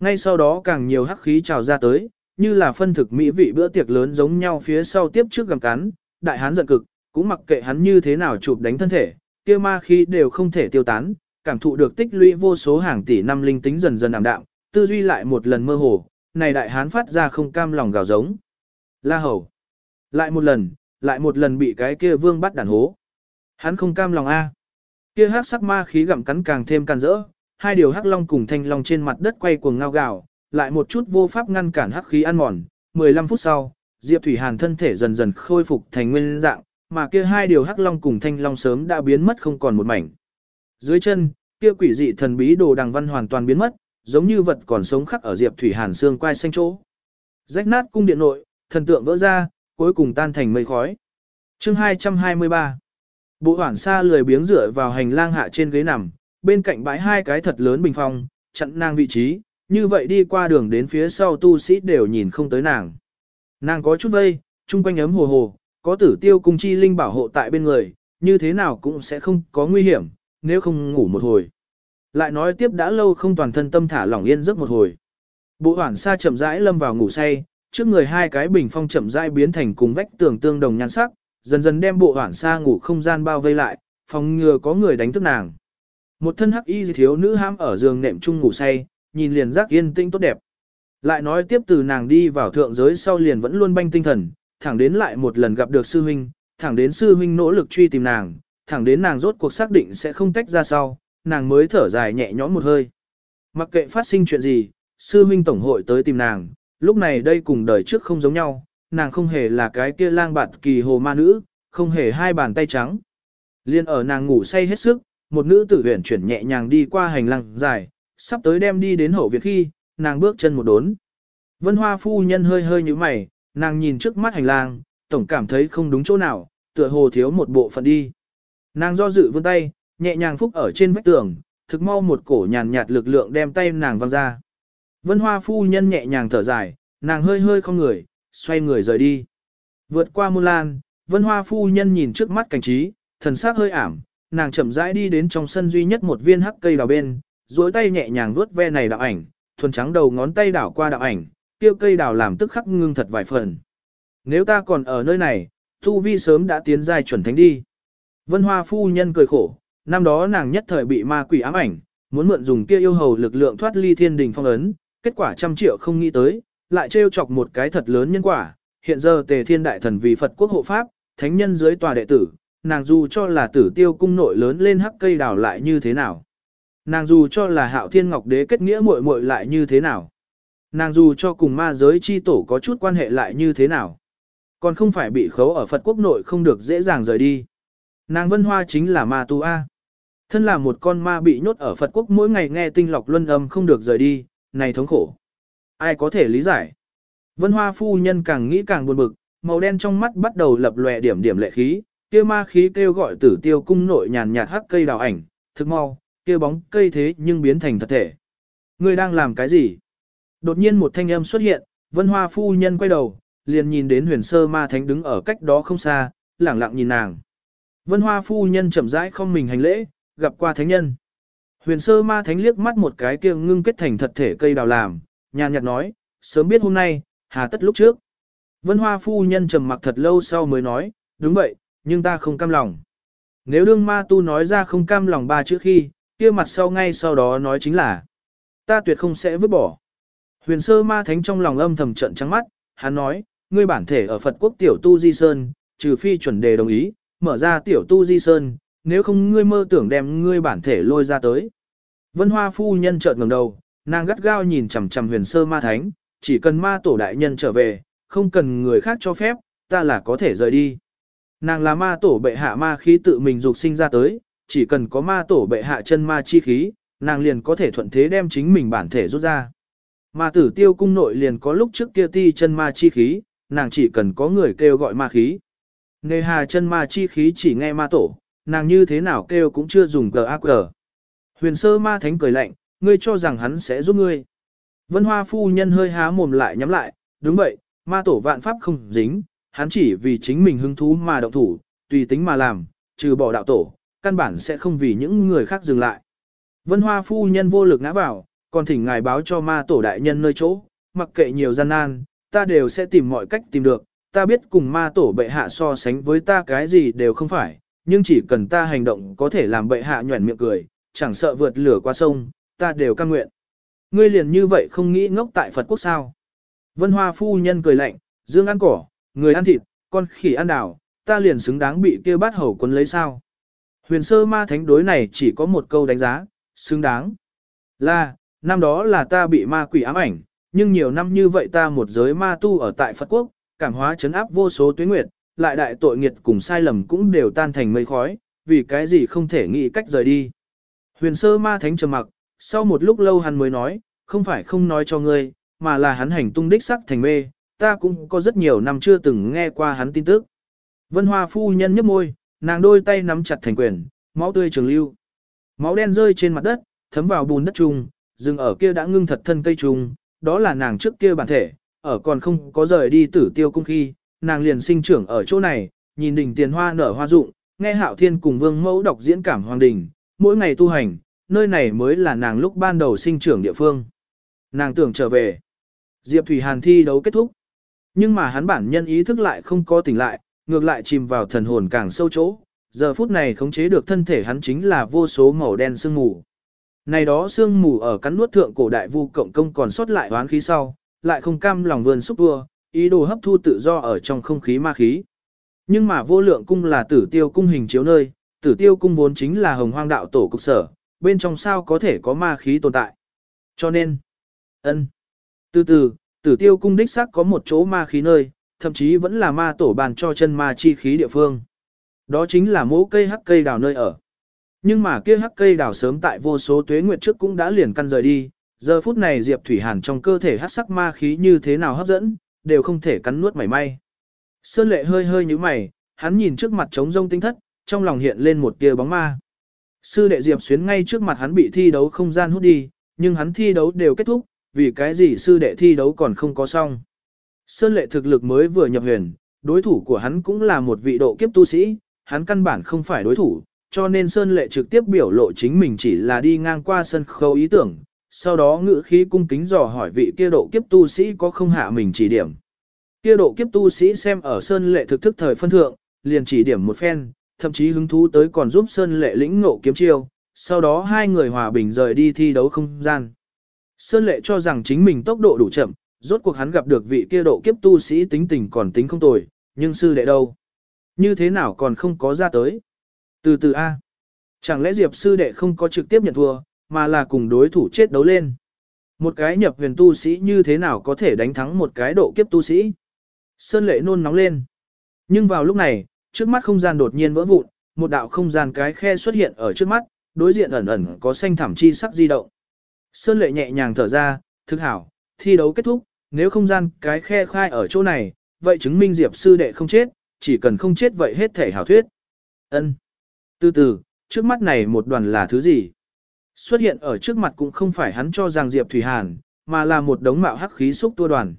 Ngay sau đó càng nhiều hắc khí trào ra tới, như là phân thực mỹ vị bữa tiệc lớn giống nhau phía sau tiếp trước gầm cắn, đại hán giận cực, cũng mặc kệ hắn như thế nào chụp đánh thân thể, kia ma khí đều không thể tiêu tán, cảm thụ được tích lũy vô số hàng tỷ năm linh tính dần dần ảm đạm, tư duy lại một lần mơ hồ, này đại hán phát ra không cam lòng gào giống. La hầu. Lại một lần, lại một lần bị cái kia vương bắt đàn hố. Hắn không cam lòng a. Kia hắc sắc ma khí gặm cắn càng thêm càng rỡ, hai điều hắc long cùng thanh long trên mặt đất quay cuồng ngao gào, lại một chút vô pháp ngăn cản hắc khí ăn mòn. 15 phút sau, Diệp Thủy Hàn thân thể dần dần khôi phục thành nguyên dạng, mà kia hai điều hắc long cùng thanh long sớm đã biến mất không còn một mảnh. Dưới chân, kia quỷ dị thần bí đồ đằng văn hoàn toàn biến mất, giống như vật còn sống khắc ở Diệp Thủy Hàn xương quai xanh chỗ. Rách nát cung điện nội, thần tượng vỡ ra, cuối cùng tan thành mây khói. Chương 223 Bộ Hoản xa lười biếng dựa vào hành lang hạ trên ghế nằm, bên cạnh bãi hai cái thật lớn bình phong, chặn nàng vị trí, như vậy đi qua đường đến phía sau tu sĩ đều nhìn không tới nàng. Nàng có chút vây, chung quanh ấm hồ hồ, có tử tiêu cung chi linh bảo hộ tại bên người, như thế nào cũng sẽ không có nguy hiểm, nếu không ngủ một hồi. Lại nói tiếp đã lâu không toàn thân tâm thả lỏng yên giấc một hồi. Bộ hoảng xa chậm rãi lâm vào ngủ say, trước người hai cái bình phong chậm rãi biến thành cùng vách tường tương đồng nhan sắc, dần dần đem bộ hoảng xa ngủ không gian bao vây lại, phòng ngừa có người đánh thức nàng. Một thân hắc y thiếu nữ ham ở giường nệm chung ngủ say, nhìn liền giác yên tĩnh tốt đẹp. Lại nói tiếp từ nàng đi vào thượng giới sau liền vẫn luôn banh tinh thần, thẳng đến lại một lần gặp được sư huynh, thẳng đến sư huynh nỗ lực truy tìm nàng, thẳng đến nàng rốt cuộc xác định sẽ không tách ra sau, nàng mới thở dài nhẹ nhõm một hơi. Mặc kệ phát sinh chuyện gì, sư huynh tổng hội tới tìm nàng, lúc này đây cùng đời trước không giống nhau, nàng không hề là cái kia lang bạt kỳ hồ ma nữ, không hề hai bàn tay trắng. Liên ở nàng ngủ say hết sức, một nữ tử huyền chuyển nhẹ nhàng đi qua hành lang dài, sắp tới đem đi đến hậu viện khi, nàng bước chân một đốn. Vân Hoa phu nhân hơi hơi như mày, nàng nhìn trước mắt hành lang, tổng cảm thấy không đúng chỗ nào, tựa hồ thiếu một bộ phận đi. Nàng do dự vươn tay, nhẹ nhàng phúc ở trên vách tường, thực mau một cổ nhàn nhạt lực lượng đem tay nàng văng ra. Vân Hoa phu nhân nhẹ nhàng thở dài, nàng hơi hơi không người, xoay người rời đi. Vượt qua muôn lan, Vân Hoa phu nhân nhìn trước mắt cảnh trí, thần sắc hơi ảm, nàng chậm rãi đi đến trong sân duy nhất một viên hắc cây đào bên, duỗi tay nhẹ nhàng vuốt ve này đạo ảnh, thuần trắng đầu ngón tay đảo qua đạo ảnh, tiêu cây đào làm tức khắc ngưng thật vài phần. Nếu ta còn ở nơi này, thu vi sớm đã tiến giai chuẩn thánh đi. Vân Hoa phu nhân cười khổ, năm đó nàng nhất thời bị ma quỷ ám ảnh, muốn mượn dùng kia yêu hầu lực lượng thoát ly thiên đình phong ấn, kết quả trăm triệu không nghĩ tới, lại trêu chọc một cái thật lớn nhân quả, hiện giờ tề thiên đại thần vì Phật quốc hộ pháp, thánh nhân dưới tòa đệ tử, nàng dù cho là tử tiêu cung nội lớn lên hắc cây đào lại như thế nào. Nàng dù cho là hạo thiên ngọc đế kết nghĩa muội muội lại như thế nào. Nàng dù cho cùng ma giới chi tổ có chút quan hệ lại như thế nào. Còn không phải bị khấu ở Phật quốc nội không được dễ dàng rời đi. Nàng vân hoa chính là ma tu A. Thân là một con ma bị nhốt ở Phật quốc mỗi ngày nghe tinh lọc luân âm không được rời đi, này thống khổ. Ai có thể lý giải? Vân hoa phu nhân càng nghĩ càng buồn bực, màu đen trong mắt bắt đầu lập lòe điểm điểm lệ khí, kia ma khí kêu gọi tử tiêu cung nội nhàn nhạt hắc cây đào ảnh, thực mau, kia bóng cây thế nhưng biến thành thật thể. Ngươi đang làm cái gì? Đột nhiên một thanh âm xuất hiện, vân hoa phu nhân quay đầu, liền nhìn đến huyền sơ ma thánh đứng ở cách đó không xa, lẳng lặng nhìn nàng. Vân hoa phu nhân chậm rãi không mình hành lễ, gặp qua thánh nhân. Huyền sơ ma thánh liếc mắt một cái kia ngưng kết thành thật thể cây đào làm, nhàn nhạt nói, sớm biết hôm nay, hà tất lúc trước. Vân hoa phu nhân trầm mặc thật lâu sau mới nói, đúng vậy, nhưng ta không cam lòng. Nếu đương ma tu nói ra không cam lòng ba chữ khi, kia mặt sau ngay sau đó nói chính là, ta tuyệt không sẽ vứt bỏ. Huyền sơ ma thánh trong lòng âm thầm trận trắng mắt, hắn nói, ngươi bản thể ở Phật quốc tiểu tu di sơn, trừ phi chuẩn đề đồng ý, mở ra tiểu tu di sơn, nếu không ngươi mơ tưởng đem ngươi bản thể lôi ra tới. Vân Hoa phu nhân chợt ngẩng đầu, nàng gắt gao nhìn chằm chằm huyền sơ ma thánh, chỉ cần ma tổ đại nhân trở về, không cần người khác cho phép, ta là có thể rời đi. Nàng là ma tổ bệ hạ ma khí tự mình dục sinh ra tới, chỉ cần có ma tổ bệ hạ chân ma chi khí, nàng liền có thể thuận thế đem chính mình bản thể rút ra. mà tử tiêu cung nội liền có lúc trước kia ti chân ma chi khí, nàng chỉ cần có người kêu gọi ma khí. Nề hà chân ma chi khí chỉ nghe ma tổ, nàng như thế nào kêu cũng chưa dùng cờ ác cờ. Huyền sơ ma thánh cười lạnh, ngươi cho rằng hắn sẽ giúp ngươi. Vân Hoa phu nhân hơi há mồm lại nhắm lại, đúng vậy, ma tổ vạn pháp không dính, hắn chỉ vì chính mình hứng thú mà động thủ, tùy tính mà làm, trừ bỏ đạo tổ, căn bản sẽ không vì những người khác dừng lại. Vân Hoa phu nhân vô lực ngã vào, còn thỉnh ngài báo cho ma tổ đại nhân nơi chỗ, mặc kệ nhiều gian nan, ta đều sẽ tìm mọi cách tìm được, ta biết cùng ma tổ bệ hạ so sánh với ta cái gì đều không phải, nhưng chỉ cần ta hành động có thể làm bệ hạ nhuẩn miệng cười, chẳng sợ vượt lửa qua sông, ta đều cam nguyện. Ngươi liền như vậy không nghĩ ngốc tại Phật quốc sao? Vân Hoa phu nhân cười lạnh, dương ăn cỏ, người ăn thịt, con khỉ ăn đào, ta liền xứng đáng bị kia bát hầu quân lấy sao? Huyền sơ ma thánh đối này chỉ có một câu đánh giá, xứng đáng. Là, năm đó là ta bị ma quỷ ám ảnh, nhưng nhiều năm như vậy ta một giới ma tu ở tại Phật quốc, cảm hóa chấn áp vô số tuyến nguyệt, lại đại tội nghiệt cùng sai lầm cũng đều tan thành mây khói, vì cái gì không thể nghĩ cách rời đi. Huyền sơ ma thánh trầm mặc, sau một lúc lâu hắn mới nói, không phải không nói cho ngươi, mà là hắn hành tung đích sắc thành mê, ta cũng có rất nhiều năm chưa từng nghe qua hắn tin tức. Vân Hoa phu nhân nhấp môi, nàng đôi tay nắm chặt thành quyền, máu tươi trường lưu. Máu đen rơi trên mặt đất, thấm vào bùn đất trùng, dừng ở kia đã ngưng thật thân cây trùng, đó là nàng trước kia bản thể, ở còn không có rời đi tử tiêu cung khi, nàng liền sinh trưởng ở chỗ này, nhìn đỉnh tiền hoa nở hoa rụng, nghe hạo thiên cùng vương mẫu đọc diễn cảm hoàng đình, mỗi ngày tu hành, nơi này mới là nàng lúc ban đầu sinh trưởng địa phương. Nàng tưởng trở về. Diệp Thủy Hàn thi đấu kết thúc. Nhưng mà hắn bản nhân ý thức lại không có tỉnh lại, ngược lại chìm vào thần hồn càng sâu chỗ. Giờ phút này khống chế được thân thể hắn chính là vô số màu đen sương mù. Này đó sương mù ở cắn nuốt thượng cổ đại vu cộng công còn sót lại oán khí sau, lại không cam lòng vươn xúc vua, ý đồ hấp thu tự do ở trong không khí ma khí. Nhưng mà vô lượng cung là tử tiêu cung hình chiếu nơi, tử tiêu cung vốn chính là hồng hoang đạo tổ cục sở, bên trong sao có thể có ma khí tồn tại. Cho nên, ân từ từ, tử tiêu cung đích xác có một chỗ ma khí nơi, thậm chí vẫn là ma tổ bàn cho chân ma chi khí địa phương. Đó chính là mẫu cây hắc cây đào nơi ở. Nhưng mà kia hắc cây đào sớm tại vô số tuế nguyệt trước cũng đã liền căn rời đi, giờ phút này Diệp Thủy Hàn trong cơ thể hắc sắc ma khí như thế nào hấp dẫn, đều không thể cắn nuốt mảy may. Sơn lệ hơi hơi như mày, hắn nhìn trước mặt trống rông tinh thất, trong lòng hiện lên một tia bóng ma. Sư đệ Diệp xuyến ngay trước mặt hắn bị thi đấu không gian hút đi, nhưng hắn thi đấu đều kết thúc, vì cái gì sư đệ thi đấu còn không có xong. Sơn lệ thực lực mới vừa nhập huyền, đối thủ của hắn cũng là một vị độ kiếp tu sĩ, hắn căn bản không phải đối thủ, cho nên Sơn lệ trực tiếp biểu lộ chính mình chỉ là đi ngang qua sân khấu ý tưởng, sau đó ngự khí cung kính dò hỏi vị kia độ kiếp tu sĩ có không hạ mình chỉ điểm. Kia độ kiếp tu sĩ xem ở Sơn lệ thực thức thời phân thượng, liền chỉ điểm một phen, thậm chí hứng thú tới còn giúp Sơn lệ lĩnh ngộ kiếm chiêu, sau đó hai người hòa bình rời đi thi đấu không gian. Sơn lệ cho rằng chính mình tốc độ đủ chậm, rốt cuộc hắn gặp được vị kia độ kiếp tu sĩ tính tình còn tính không tồi, nhưng sư đệ đâu? Như thế nào còn không có ra tới? Từ từ A. Chẳng lẽ Diệp sư đệ không có trực tiếp nhận thua, mà là cùng đối thủ chết đấu lên? Một cái nhập huyền tu sĩ như thế nào có thể đánh thắng một cái độ kiếp tu sĩ? Sơn lệ nôn nóng lên. Nhưng vào lúc này, trước mắt không gian đột nhiên vỡ vụn, một đạo không gian cái khe xuất hiện ở trước mắt, đối diện ẩn ẩn có xanh thảm chi sắc di động. Sơn lệ nhẹ nhàng thở ra, thực hảo, thi đấu kết thúc, nếu không gian cái khe khai ở chỗ này, vậy chứng minh Diệp sư đệ không chết, chỉ cần không chết vậy hết thể hảo thuyết. Ân. Từ từ, trước mắt này một đoàn là thứ gì? Xuất hiện ở trước mặt cũng không phải hắn cho rằng Diệp Thủy Hàn, mà là một đống mạo hắc khí xúc tua đoàn.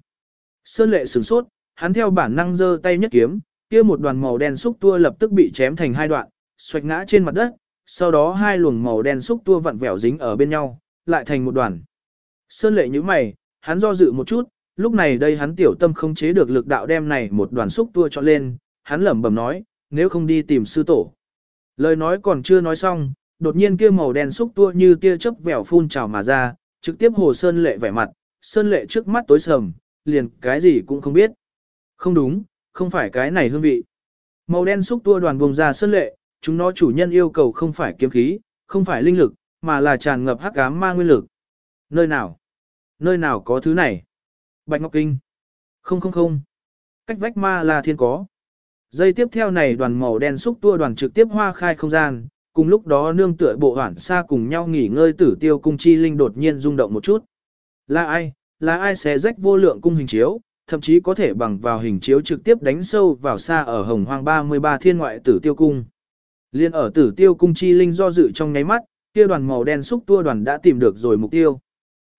Sơn lệ sửng sốt, hắn theo bản năng giơ tay nhất kiếm, kia một đoàn màu đen xúc tua lập tức bị chém thành hai đoạn, xoạch ngã trên mặt đất, sau đó hai luồng màu đen xúc tua vặn vẹo dính ở bên nhau, lại thành một đoàn. Sơn lệ như mày, hắn do dự một chút, lúc này đây hắn tiểu tâm không chế được lực đạo đem này một đoàn xúc tua cho lên, hắn lẩm bẩm nói, nếu không đi tìm sư tổ. Lời nói còn chưa nói xong, đột nhiên kia màu đen xúc tua như tia chớp vẻo phun trào mà ra, trực tiếp hồ Sơn lệ vẻ mặt, Sơn lệ trước mắt tối sầm, liền cái gì cũng không biết. Không đúng, không phải cái này hương vị. Màu đen xúc tua đoàn bùng ra Sơn lệ, chúng nó chủ nhân yêu cầu không phải kiếm khí, không phải linh lực, mà là tràn ngập hắc ám ma nguyên lực. Nơi nào? Nơi nào có thứ này? Bạch Ngọc Kinh. Không không không. Cách vách ma là thiên có. Dây tiếp theo này đoàn màu đen xúc tua đoàn trực tiếp hoa khai không gian, cùng lúc đó nương tựa bộ hoản xa cùng nhau nghỉ ngơi tử tiêu cung chi linh đột nhiên rung động một chút. Là ai? Là ai sẽ rách vô lượng cung hình chiếu, thậm chí có thể bằng vào hình chiếu trực tiếp đánh sâu vào xa ở hồng hoang 33 thiên ngoại tử tiêu cung. Liên ở tử tiêu cung chi linh do dự trong nháy mắt, kia đoàn màu đen xúc tua đoàn đã tìm được rồi mục tiêu.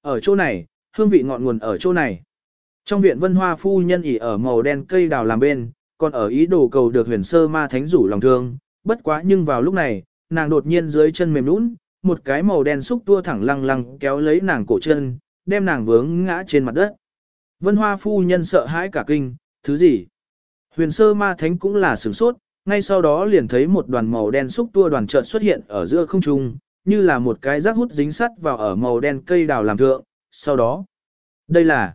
Ở chỗ này, hương vị ngọn nguồn ở chỗ này. Trong viện vân hoa phu nhân ỉ ở màu đen cây đào làm bên, còn ở ý đồ cầu được huyền sơ ma thánh rủ lòng thương, bất quá nhưng vào lúc này, nàng đột nhiên dưới chân mềm nũng, một cái màu đen xúc tua thẳng lăng lăng kéo lấy nàng cổ chân, đem nàng vướng ngã trên mặt đất. Vân hoa phu nhân sợ hãi cả kinh, thứ gì? Huyền sơ ma thánh cũng là sửng sốt, ngay sau đó liền thấy một đoàn màu đen xúc tua đoàn chợt xuất hiện ở giữa không trung, như là một cái rác hút dính sắt vào ở màu đen cây đào làm thượng, sau đó. Đây là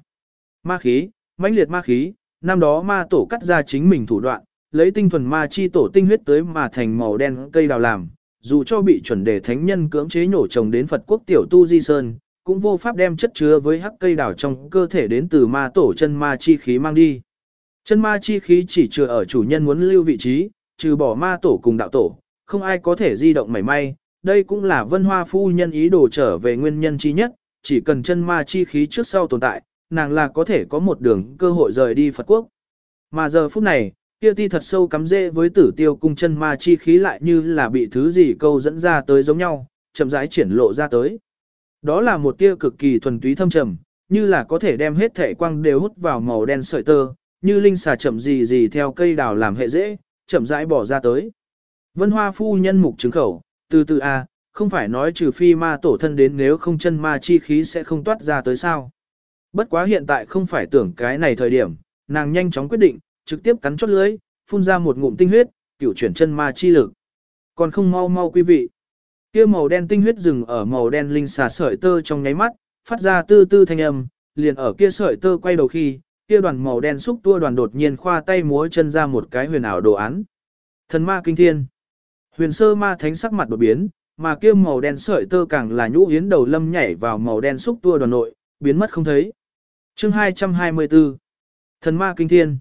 ma khí, mãnh liệt ma khí, năm đó ma tổ cắt ra chính mình thủ đoạn, lấy tinh thuần ma chi tổ tinh huyết tới mà thành màu đen cây đào làm, dù cho bị chuẩn đề thánh nhân cưỡng chế nhổ trồng đến Phật quốc tiểu tu di sơn, cũng vô pháp đem chất chứa với hắc cây đào trong cơ thể đến từ ma tổ chân ma chi khí mang đi. Chân ma chi khí chỉ chừa ở chủ nhân muốn lưu vị trí, trừ bỏ ma tổ cùng đạo tổ, không ai có thể di động mảy may, đây cũng là vân hoa phu nhân ý đồ trở về nguyên nhân chi nhất, chỉ cần chân ma chi khí trước sau tồn tại, nàng là có thể có một đường cơ hội rời đi Phật quốc. Mà giờ phút này, kia ti thật sâu cắm rễ với tử tiêu cung chân ma chi khí lại như là bị thứ gì câu dẫn ra tới giống nhau, chậm rãi triển lộ ra tới. Đó là một tia cực kỳ thuần túy thâm trầm, như là có thể đem hết thể quang đều hút vào màu đen sợi tơ, như linh xà chậm gì gì theo cây đào làm hệ dễ, chậm rãi bỏ ra tới. Vân Hoa phu nhân mục chứng khẩu, từ từ a, không phải nói trừ phi ma tổ thân đến nếu không chân ma chi khí sẽ không toát ra tới sao. Bất quá hiện tại không phải tưởng cái này thời điểm, nàng nhanh chóng quyết định, trực tiếp cắn chốt lưới, phun ra một ngụm tinh huyết, cửu chuyển chân ma chi lực. Còn không mau mau quý vị. Kia màu đen tinh huyết dừng ở màu đen linh xà sợi tơ trong nháy mắt, phát ra tư tư thanh âm, liền ở kia sợi tơ quay đầu khi, kia đoàn màu đen xúc tua đoàn đột nhiên khoa tay múa chân ra một cái huyền ảo đồ án. Thần ma kinh thiên. Huyền sơ ma thánh sắc mặt đột biến, mà kia màu đen sợi tơ càng là nhũ yến đầu lâm nhảy vào màu đen xúc tua đoàn nội, biến mất không thấy. Chương 224 Thần ma kinh thiên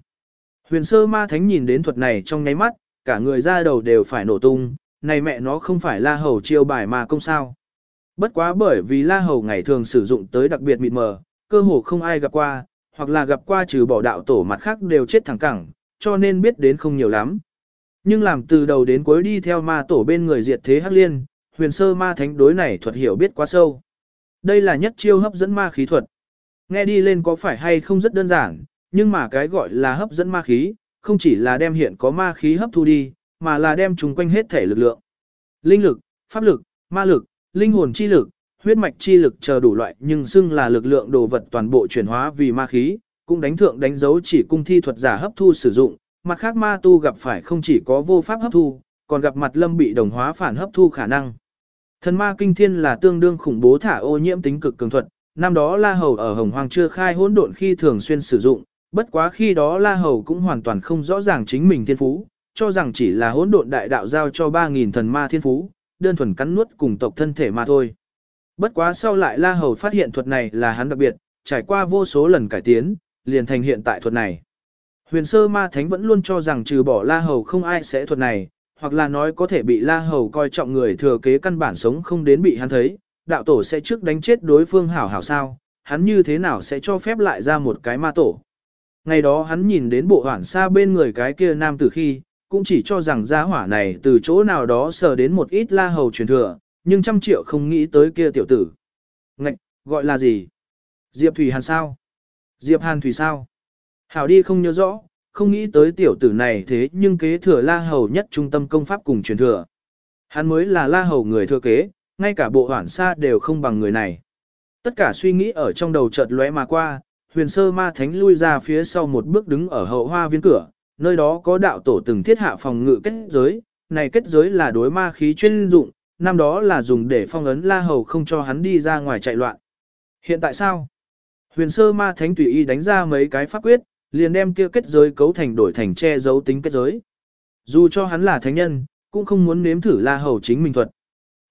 Huyền sơ ma thánh nhìn đến thuật này trong nháy mắt, cả người ra đầu đều phải nổ tung, này mẹ nó không phải la hầu chiêu bài mà công sao. Bất quá bởi vì la hầu ngày thường sử dụng tới đặc biệt mịt mờ, cơ hồ không ai gặp qua, hoặc là gặp qua trừ bỏ đạo tổ mặt khác đều chết thẳng cẳng, cho nên biết đến không nhiều lắm. Nhưng làm từ đầu đến cuối đi theo ma tổ bên người diệt thế hắc liên, huyền sơ ma thánh đối này thuật hiểu biết quá sâu. Đây là nhất chiêu hấp dẫn ma khí thuật. Nghe đi lên có phải hay không rất đơn giản, nhưng mà cái gọi là hấp dẫn ma khí, không chỉ là đem hiện có ma khí hấp thu đi, mà là đem chúng quanh hết thể lực lượng. Linh lực, pháp lực, ma lực, linh hồn chi lực, huyết mạch chi lực chờ đủ loại nhưng xưng là lực lượng đồ vật toàn bộ chuyển hóa vì ma khí, cũng đánh thượng đánh dấu chỉ cung thi thuật giả hấp thu sử dụng, mặt khác ma tu gặp phải không chỉ có vô pháp hấp thu, còn gặp mặt lâm bị đồng hóa phản hấp thu khả năng. Thần ma kinh thiên là tương đương khủng bố thả ô nhiễm tính cực cường thuật, năm đó La Hầu ở Hồng Hoàng chưa khai hỗn độn khi thường xuyên sử dụng, bất quá khi đó La Hầu cũng hoàn toàn không rõ ràng chính mình thiên phú, cho rằng chỉ là hỗn độn đại đạo giao cho 3.000 thần ma thiên phú, đơn thuần cắn nuốt cùng tộc thân thể mà thôi. Bất quá sau lại La Hầu phát hiện thuật này là hắn đặc biệt, trải qua vô số lần cải tiến, liền thành hiện tại thuật này. Huyền sơ ma thánh vẫn luôn cho rằng trừ bỏ La Hầu không ai sẽ thuật này, hoặc là nói có thể bị La Hầu coi trọng người thừa kế căn bản sống không đến bị hắn thấy, đạo tổ sẽ trước đánh chết đối phương hảo hảo sao, hắn như thế nào sẽ cho phép lại ra một cái ma tổ. Ngày đó hắn nhìn đến bộ hoảng xa bên người cái kia nam tử khi, cũng chỉ cho rằng gia hỏa này từ chỗ nào đó sờ đến một ít La Hầu truyền thừa, nhưng trăm triệu không nghĩ tới kia tiểu tử. Ngạch, gọi là gì? Diệp Thủy Hàn sao? Diệp Hàn Thủy sao? Hảo đi không nhớ rõ, không nghĩ tới tiểu tử này thế nhưng kế thừa La Hầu nhất trung tâm công pháp cùng truyền thừa. Hắn mới là La Hầu người thừa kế, ngay cả bộ hoản xa đều không bằng người này. Tất cả suy nghĩ ở trong đầu chợt lóe mà qua, huyền sơ ma thánh lui ra phía sau một bước đứng ở hậu hoa viên cửa, nơi đó có đạo tổ từng thiết hạ phòng ngự kết giới, này kết giới là đối ma khí chuyên dụng, năm đó là dùng để phong ấn La Hầu không cho hắn đi ra ngoài chạy loạn. Hiện tại sao? Huyền sơ ma thánh tùy ý đánh ra mấy cái pháp quyết, liền đem kia kết giới cấu thành đổi thành che giấu tính kết giới. Dù cho hắn là thánh nhân, cũng không muốn nếm thử La Hầu chính mình thuật.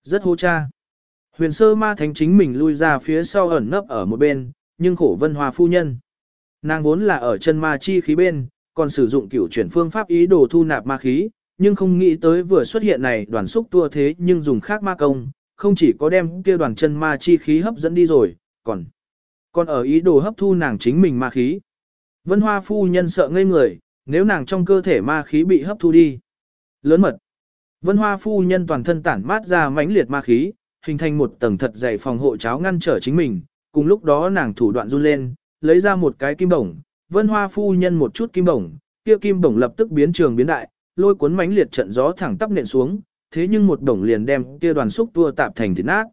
Rất hô cha. Huyền sơ ma thánh chính mình lui ra phía sau ẩn nấp ở một bên, nhưng khổ vân hòa phu nhân. Nàng vốn là ở chân ma chi khí bên, còn sử dụng cửu chuyển phương pháp ý đồ thu nạp ma khí, nhưng không nghĩ tới vừa xuất hiện này đoàn xúc tua thế nhưng dùng khác ma công, không chỉ có đem kia đoàn chân ma chi khí hấp dẫn đi rồi, còn còn ở ý đồ hấp thu nàng chính mình ma khí. Vân Hoa phu nhân sợ ngây người, nếu nàng trong cơ thể ma khí bị hấp thu đi. Lớn mật. Vân Hoa phu nhân toàn thân tản mát ra mãnh liệt ma khí, hình thành một tầng thật dày phòng hộ cháo ngăn trở chính mình, cùng lúc đó nàng thủ đoạn run lên, lấy ra một cái kim bổng, vân hoa phu nhân một chút kim bổng, kia kim bổng lập tức biến trường biến đại, lôi cuốn mãnh liệt trận gió thẳng tắp nện xuống, thế nhưng một bổng liền đem kia đoàn xúc tua tạp thành thịt nát.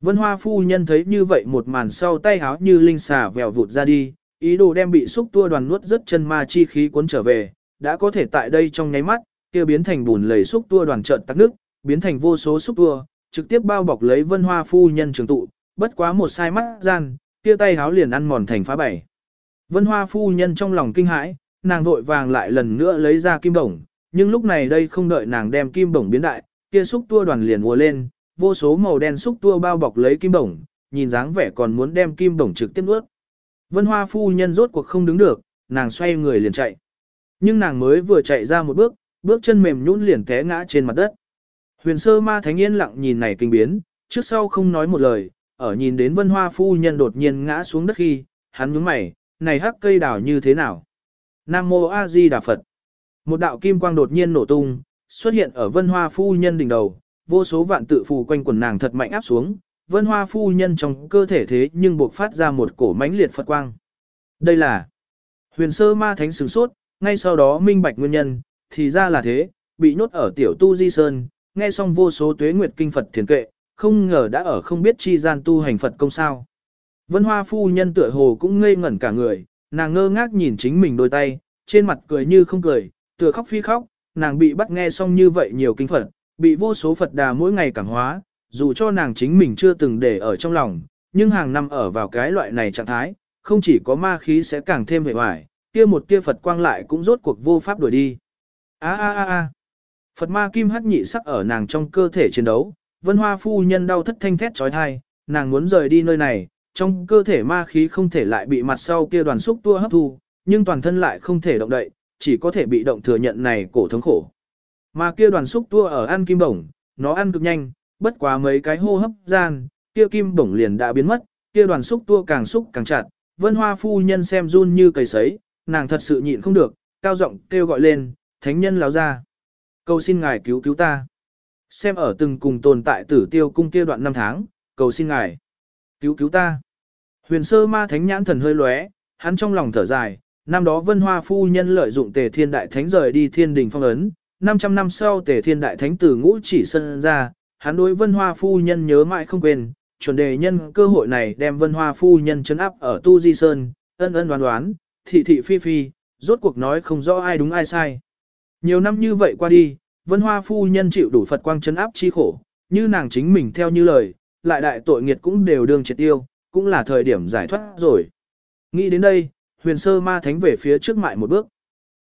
Vân hoa phu nhân thấy như vậy một màn sau tay háo như linh xà vèo vụt ra đi, ý đồ đem bị xúc tua đoàn nuốt rất chân ma chi khí cuốn trở về, đã có thể tại đây trong nháy mắt, kia biến thành bùn lầy xúc tua đoàn trợn tắc nước, biến thành vô số xúc tua, trực tiếp bao bọc lấy vân hoa phu nhân trường tụ, bất quá một sai mắt gian, kia tay háo liền ăn mòn thành phá bảy. Vân hoa phu nhân trong lòng kinh hãi, nàng vội vàng lại lần nữa lấy ra kim đồng nhưng lúc này đây không đợi nàng đem kim đồng biến đại, kia xúc tua đoàn liền mùa lên, vô số màu đen xúc tua bao bọc lấy kim đồng nhìn dáng vẻ còn muốn đem kim đồng trực tiếp nuốt. Vân hoa phu nhân rốt cuộc không đứng được, nàng xoay người liền chạy. Nhưng nàng mới vừa chạy ra một bước, bước chân mềm nhũn liền té ngã trên mặt đất. Huyền sơ ma thánh yên lặng nhìn này kinh biến, trước sau không nói một lời, ở nhìn đến vân hoa phu nhân đột nhiên ngã xuống đất khi, hắn nhướng mày, này hắc cây đào như thế nào? Nam mô A Di Đà Phật. Một đạo kim quang đột nhiên nổ tung, xuất hiện ở vân hoa phu nhân đỉnh đầu, vô số vạn tự phù quanh quần nàng thật mạnh áp xuống, vân hoa phu nhân trong cơ thể thế nhưng buộc phát ra một cổ mãnh liệt Phật quang. Đây là huyền sơ ma thánh sửng sốt, ngay sau đó minh bạch nguyên nhân, thì ra là thế, bị nhốt ở tiểu tu di sơn, nghe xong vô số tuế nguyệt kinh Phật thiền kệ, không ngờ đã ở không biết chi gian tu hành Phật công sao. Vân hoa phu nhân tựa hồ cũng ngây ngẩn cả người, nàng ngơ ngác nhìn chính mình đôi tay, trên mặt cười như không cười, tựa khóc phi khóc, nàng bị bắt nghe xong như vậy nhiều kinh Phật, bị vô số Phật đà mỗi ngày cảm hóa, dù cho nàng chính mình chưa từng để ở trong lòng, nhưng hàng năm ở vào cái loại này trạng thái, không chỉ có ma khí sẽ càng thêm hệ hoài, kia một tia Phật quang lại cũng rốt cuộc vô pháp đuổi đi. A a a a. Phật ma kim hắc nhị sắc ở nàng trong cơ thể chiến đấu, Vân Hoa phu nhân đau thất thanh thét chói tai, nàng muốn rời đi nơi này, trong cơ thể ma khí không thể lại bị mặt sau kia đoàn xúc tua hấp thu, nhưng toàn thân lại không thể động đậy, chỉ có thể bị động thừa nhận này cổ thống khổ. Mà kia đoàn xúc tua ở ăn kim bổng, nó ăn cực nhanh, bất quá mấy cái hô hấp gian, kia kim bổng liền đã biến mất, kia đoàn xúc tua càng xúc càng chặt, Vân Hoa phu nhân xem run như cầy sấy, nàng thật sự nhịn không được, cao giọng kêu gọi lên, thánh nhân láo ra. Cầu xin ngài cứu cứu ta. Xem ở từng cùng tồn tại tử tiêu cung kia đoạn năm tháng, cầu xin ngài. Cứu cứu ta. Huyền sơ ma thánh nhãn thần hơi lóe, hắn trong lòng thở dài, năm đó vân hoa phu nhân lợi dụng tề thiên đại thánh rời đi thiên đình phong ấn, 500 năm sau tề thiên đại thánh từ ngũ chỉ sân ra, hắn đối vân hoa phu nhân nhớ mãi không quên, chuẩn đề nhân cơ hội này đem vân hoa phu nhân chấn áp ở tu di sơn, ân ân đoán đoán, thị thị phi phi, rốt cuộc nói không rõ ai đúng ai sai. Nhiều năm như vậy qua đi, vân hoa phu nhân chịu đủ Phật quang chấn áp chi khổ, như nàng chính mình theo như lời, lại đại tội nghiệt cũng đều đương triệt tiêu, cũng là thời điểm giải thoát rồi. Nghĩ đến đây, huyền sơ ma thánh về phía trước mại một bước.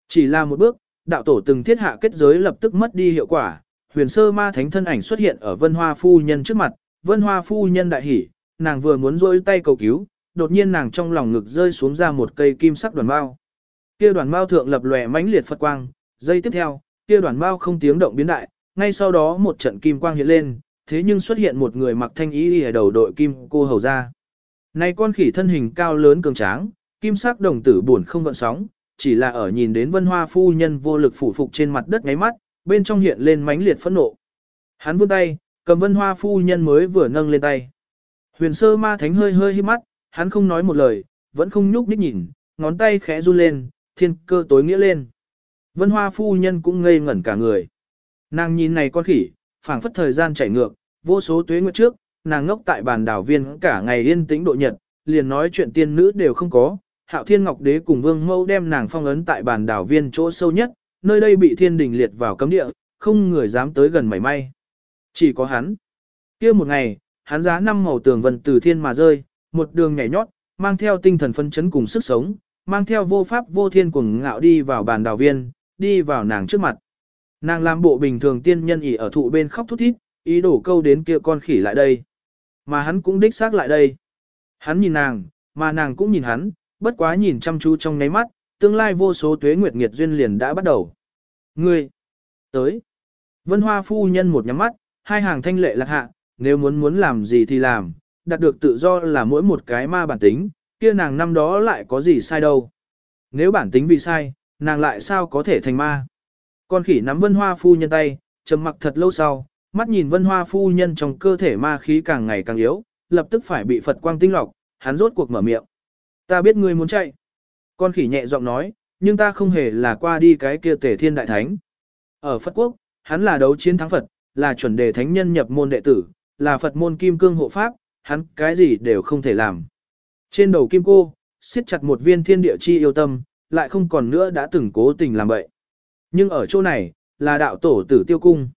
Chỉ là một bước, đạo tổ từng thiết hạ kết giới lập tức mất đi hiệu quả, huyền sơ ma thánh thân ảnh xuất hiện ở vân hoa phu nhân trước mặt, vân hoa phu nhân đại hỉ, nàng vừa muốn rôi tay cầu cứu, đột nhiên nàng trong lòng ngực rơi xuống ra một cây kim sắc đoàn bao. Kia đoàn bao thượng lập lòe mãnh liệt Phật quang, giây tiếp theo, kia đoàn bao không tiếng động biến đại, ngay sau đó một trận kim quang hiện lên, thế nhưng xuất hiện một người mặc thanh y ở đầu đội kim cô hầu ra. Này con khỉ thân hình cao lớn cường tráng, kim sắc đồng tử buồn không gợn sóng, chỉ là ở nhìn đến vân hoa phu nhân vô lực phủ phục trên mặt đất ngáy mắt, bên trong hiện lên mãnh liệt phẫn nộ. Hắn vươn tay, cầm vân hoa phu nhân mới vừa nâng lên tay. Huyền sơ ma thánh hơi hơi hí mắt, hắn không nói một lời, vẫn không nhúc nhích nhìn, ngón tay khẽ run lên, thiên cơ tối nghĩa lên. Vân hoa phu nhân cũng ngây ngẩn cả người. Nàng nhìn này con khỉ, phảng phất thời gian chảy ngược, vô số tuế nguyệt trước, nàng ngốc tại bàn đảo viên cả ngày yên tĩnh độ nhật, liền nói chuyện tiên nữ đều không có. Hạo Thiên Ngọc Đế cùng Vương Mâu đem nàng phong ấn tại bàn đảo viên chỗ sâu nhất, nơi đây bị thiên đình liệt vào cấm địa, không người dám tới gần mảy may. Chỉ có hắn. kia một ngày, hắn giá năm màu tường vân từ thiên mà rơi, một đường nhảy nhót, mang theo tinh thần phân chấn cùng sức sống, mang theo vô pháp vô thiên cuồng ngạo đi vào bàn đào viên, đi vào nàng trước mặt. Nàng làm bộ bình thường tiên nhân ỉ ở thụ bên khóc thút thít, ý đổ câu đến kia con khỉ lại đây. Mà hắn cũng đích xác lại đây. Hắn nhìn nàng, mà nàng cũng nhìn hắn, bất quá nhìn chăm chú trong ngáy mắt, tương lai vô số tuế nguyệt nghiệt duyên liền đã bắt đầu. Ngươi, tới. Vân Hoa phu nhân một nhắm mắt, hai hàng thanh lệ lạc hạ, nếu muốn muốn làm gì thì làm, đạt được tự do là mỗi một cái ma bản tính, kia nàng năm đó lại có gì sai đâu. Nếu bản tính bị sai, nàng lại sao có thể thành ma. Con khỉ nắm Vân Hoa phu nhân tay, trầm mặc thật lâu sau, mắt nhìn vân hoa phu nhân trong cơ thể ma khí càng ngày càng yếu, lập tức phải bị Phật quang tinh lọc, hắn rốt cuộc mở miệng. Ta biết ngươi muốn chạy. Con khỉ nhẹ giọng nói, nhưng ta không hề là qua đi cái kia tể thiên đại thánh. Ở Phật quốc, hắn là đấu chiến thắng Phật, là chuẩn đề thánh nhân nhập môn đệ tử, là Phật môn kim cương hộ pháp, hắn cái gì đều không thể làm. Trên đầu kim cô, siết chặt một viên thiên địa chi yêu tâm, lại không còn nữa đã từng cố tình làm vậy. Nhưng ở chỗ này, là đạo tổ tử tiêu cung.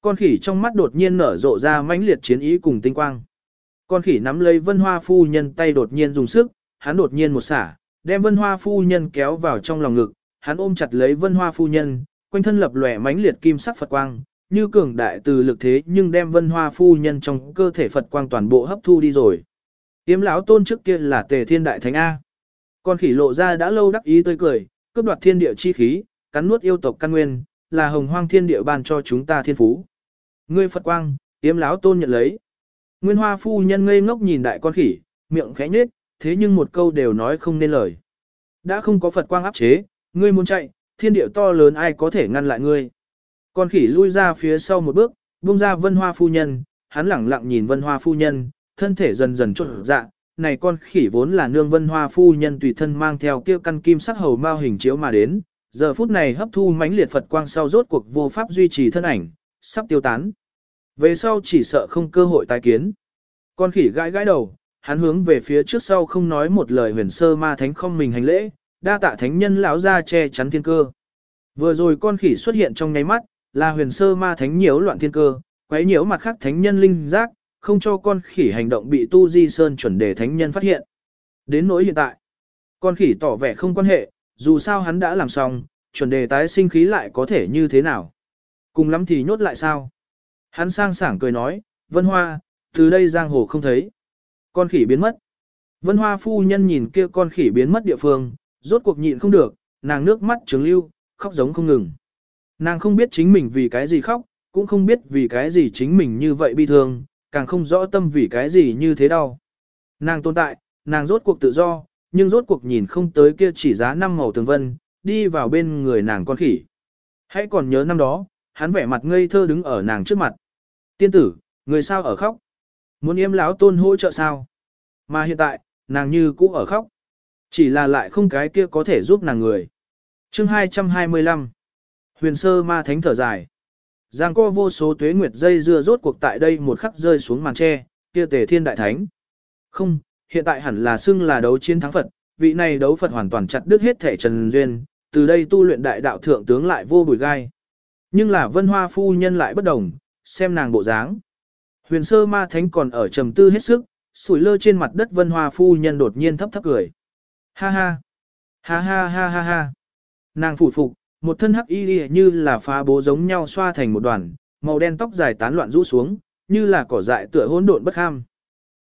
Con khỉ trong mắt đột nhiên nở rộ ra mãnh liệt chiến ý cùng tinh quang. Con khỉ nắm lấy vân hoa phu nhân tay đột nhiên dùng sức, hắn đột nhiên một xả, đem vân hoa phu nhân kéo vào trong lòng ngực, hắn ôm chặt lấy vân hoa phu nhân, quanh thân lập lòe mánh liệt kim sắc Phật quang, như cường đại từ lực thế nhưng đem vân hoa phu nhân trong cơ thể Phật quang toàn bộ hấp thu đi rồi. Tiếm lão tôn trước kia là tề thiên đại thánh A. Con khỉ lộ ra đã lâu đắc ý tươi cười, cướp đoạt thiên địa chi khí, cắn nuốt yêu tộc căn nguyên, là hồng hoang thiên địa ban cho chúng ta thiên phú. Ngươi Phật quang, tiếm lão tôn nhận lấy. Nguyên hoa phu nhân ngây ngốc nhìn đại con khỉ, miệng khẽ nhếch, thế nhưng một câu đều nói không nên lời. Đã không có Phật quang áp chế, ngươi muốn chạy, thiên địa to lớn ai có thể ngăn lại ngươi. Con khỉ lui ra phía sau một bước, buông ra vân hoa phu nhân, hắn lẳng lặng nhìn vân hoa phu nhân, thân thể dần dần trộn dạ, này con khỉ vốn là nương vân hoa phu nhân tùy thân mang theo kia căn kim sắc hầu mao hình chiếu mà đến, giờ phút này hấp thu mãnh liệt Phật quang sau rốt cuộc vô pháp duy trì thân ảnh, sắp tiêu tán. Về sau chỉ sợ không cơ hội tái kiến. Con khỉ gãi gãi đầu, hắn hướng về phía trước sau không nói một lời huyền sơ ma thánh không mình hành lễ, đa tạ thánh nhân lão ra che chắn thiên cơ. Vừa rồi con khỉ xuất hiện trong nháy mắt, là huyền sơ ma thánh nhiễu loạn thiên cơ, quấy nhiễu mặt khác thánh nhân linh giác, không cho con khỉ hành động bị tu di sơn chuẩn đề thánh nhân phát hiện. Đến nỗi hiện tại, con khỉ tỏ vẻ không quan hệ, dù sao hắn đã làm xong, chuẩn đề tái sinh khí lại có thể như thế nào. Cùng lắm thì nhốt lại sao. Hắn sang sảng cười nói, Vân Hoa, từ đây giang hồ không thấy. Con khỉ biến mất. Vân Hoa phu nhân nhìn kia con khỉ biến mất địa phương, rốt cuộc nhịn không được, nàng nước mắt trứng lưu, khóc giống không ngừng. Nàng không biết chính mình vì cái gì khóc, cũng không biết vì cái gì chính mình như vậy bi thương, càng không rõ tâm vì cái gì như thế đau. Nàng tồn tại, nàng rốt cuộc tự do, nhưng rốt cuộc nhìn không tới kia chỉ giá năm màu tường vân, đi vào bên người nàng con khỉ. Hãy còn nhớ năm đó, hắn vẻ mặt ngây thơ đứng ở nàng trước mặt. Tiên tử, người sao ở khóc? Muốn yếm lão tôn hỗ trợ sao? Mà hiện tại, nàng như cũ ở khóc. Chỉ là lại không cái kia có thể giúp nàng người. chương 225 Huyền sơ ma thánh thở dài. Giang co vô số tuế nguyệt dây dưa rốt cuộc tại đây một khắc rơi xuống màn tre, kia tề thiên đại thánh. Không, hiện tại hẳn là xưng là đấu chiến thắng Phật, vị này đấu Phật hoàn toàn chặt đứt hết thể trần duyên, từ đây tu luyện đại đạo thượng tướng lại vô bùi gai. Nhưng là vân hoa phu nhân lại bất đồng, xem nàng bộ dáng. Huyền sơ ma thánh còn ở trầm tư hết sức, sủi lơ trên mặt đất vân hoa phu nhân đột nhiên thấp thấp cười. Ha ha, ha ha ha ha ha. Nàng phủ phục, một thân hắc y như là phá bố giống nhau xoa thành một đoàn, màu đen tóc dài tán loạn rũ xuống, như là cỏ dại tựa hỗn độn bất ham.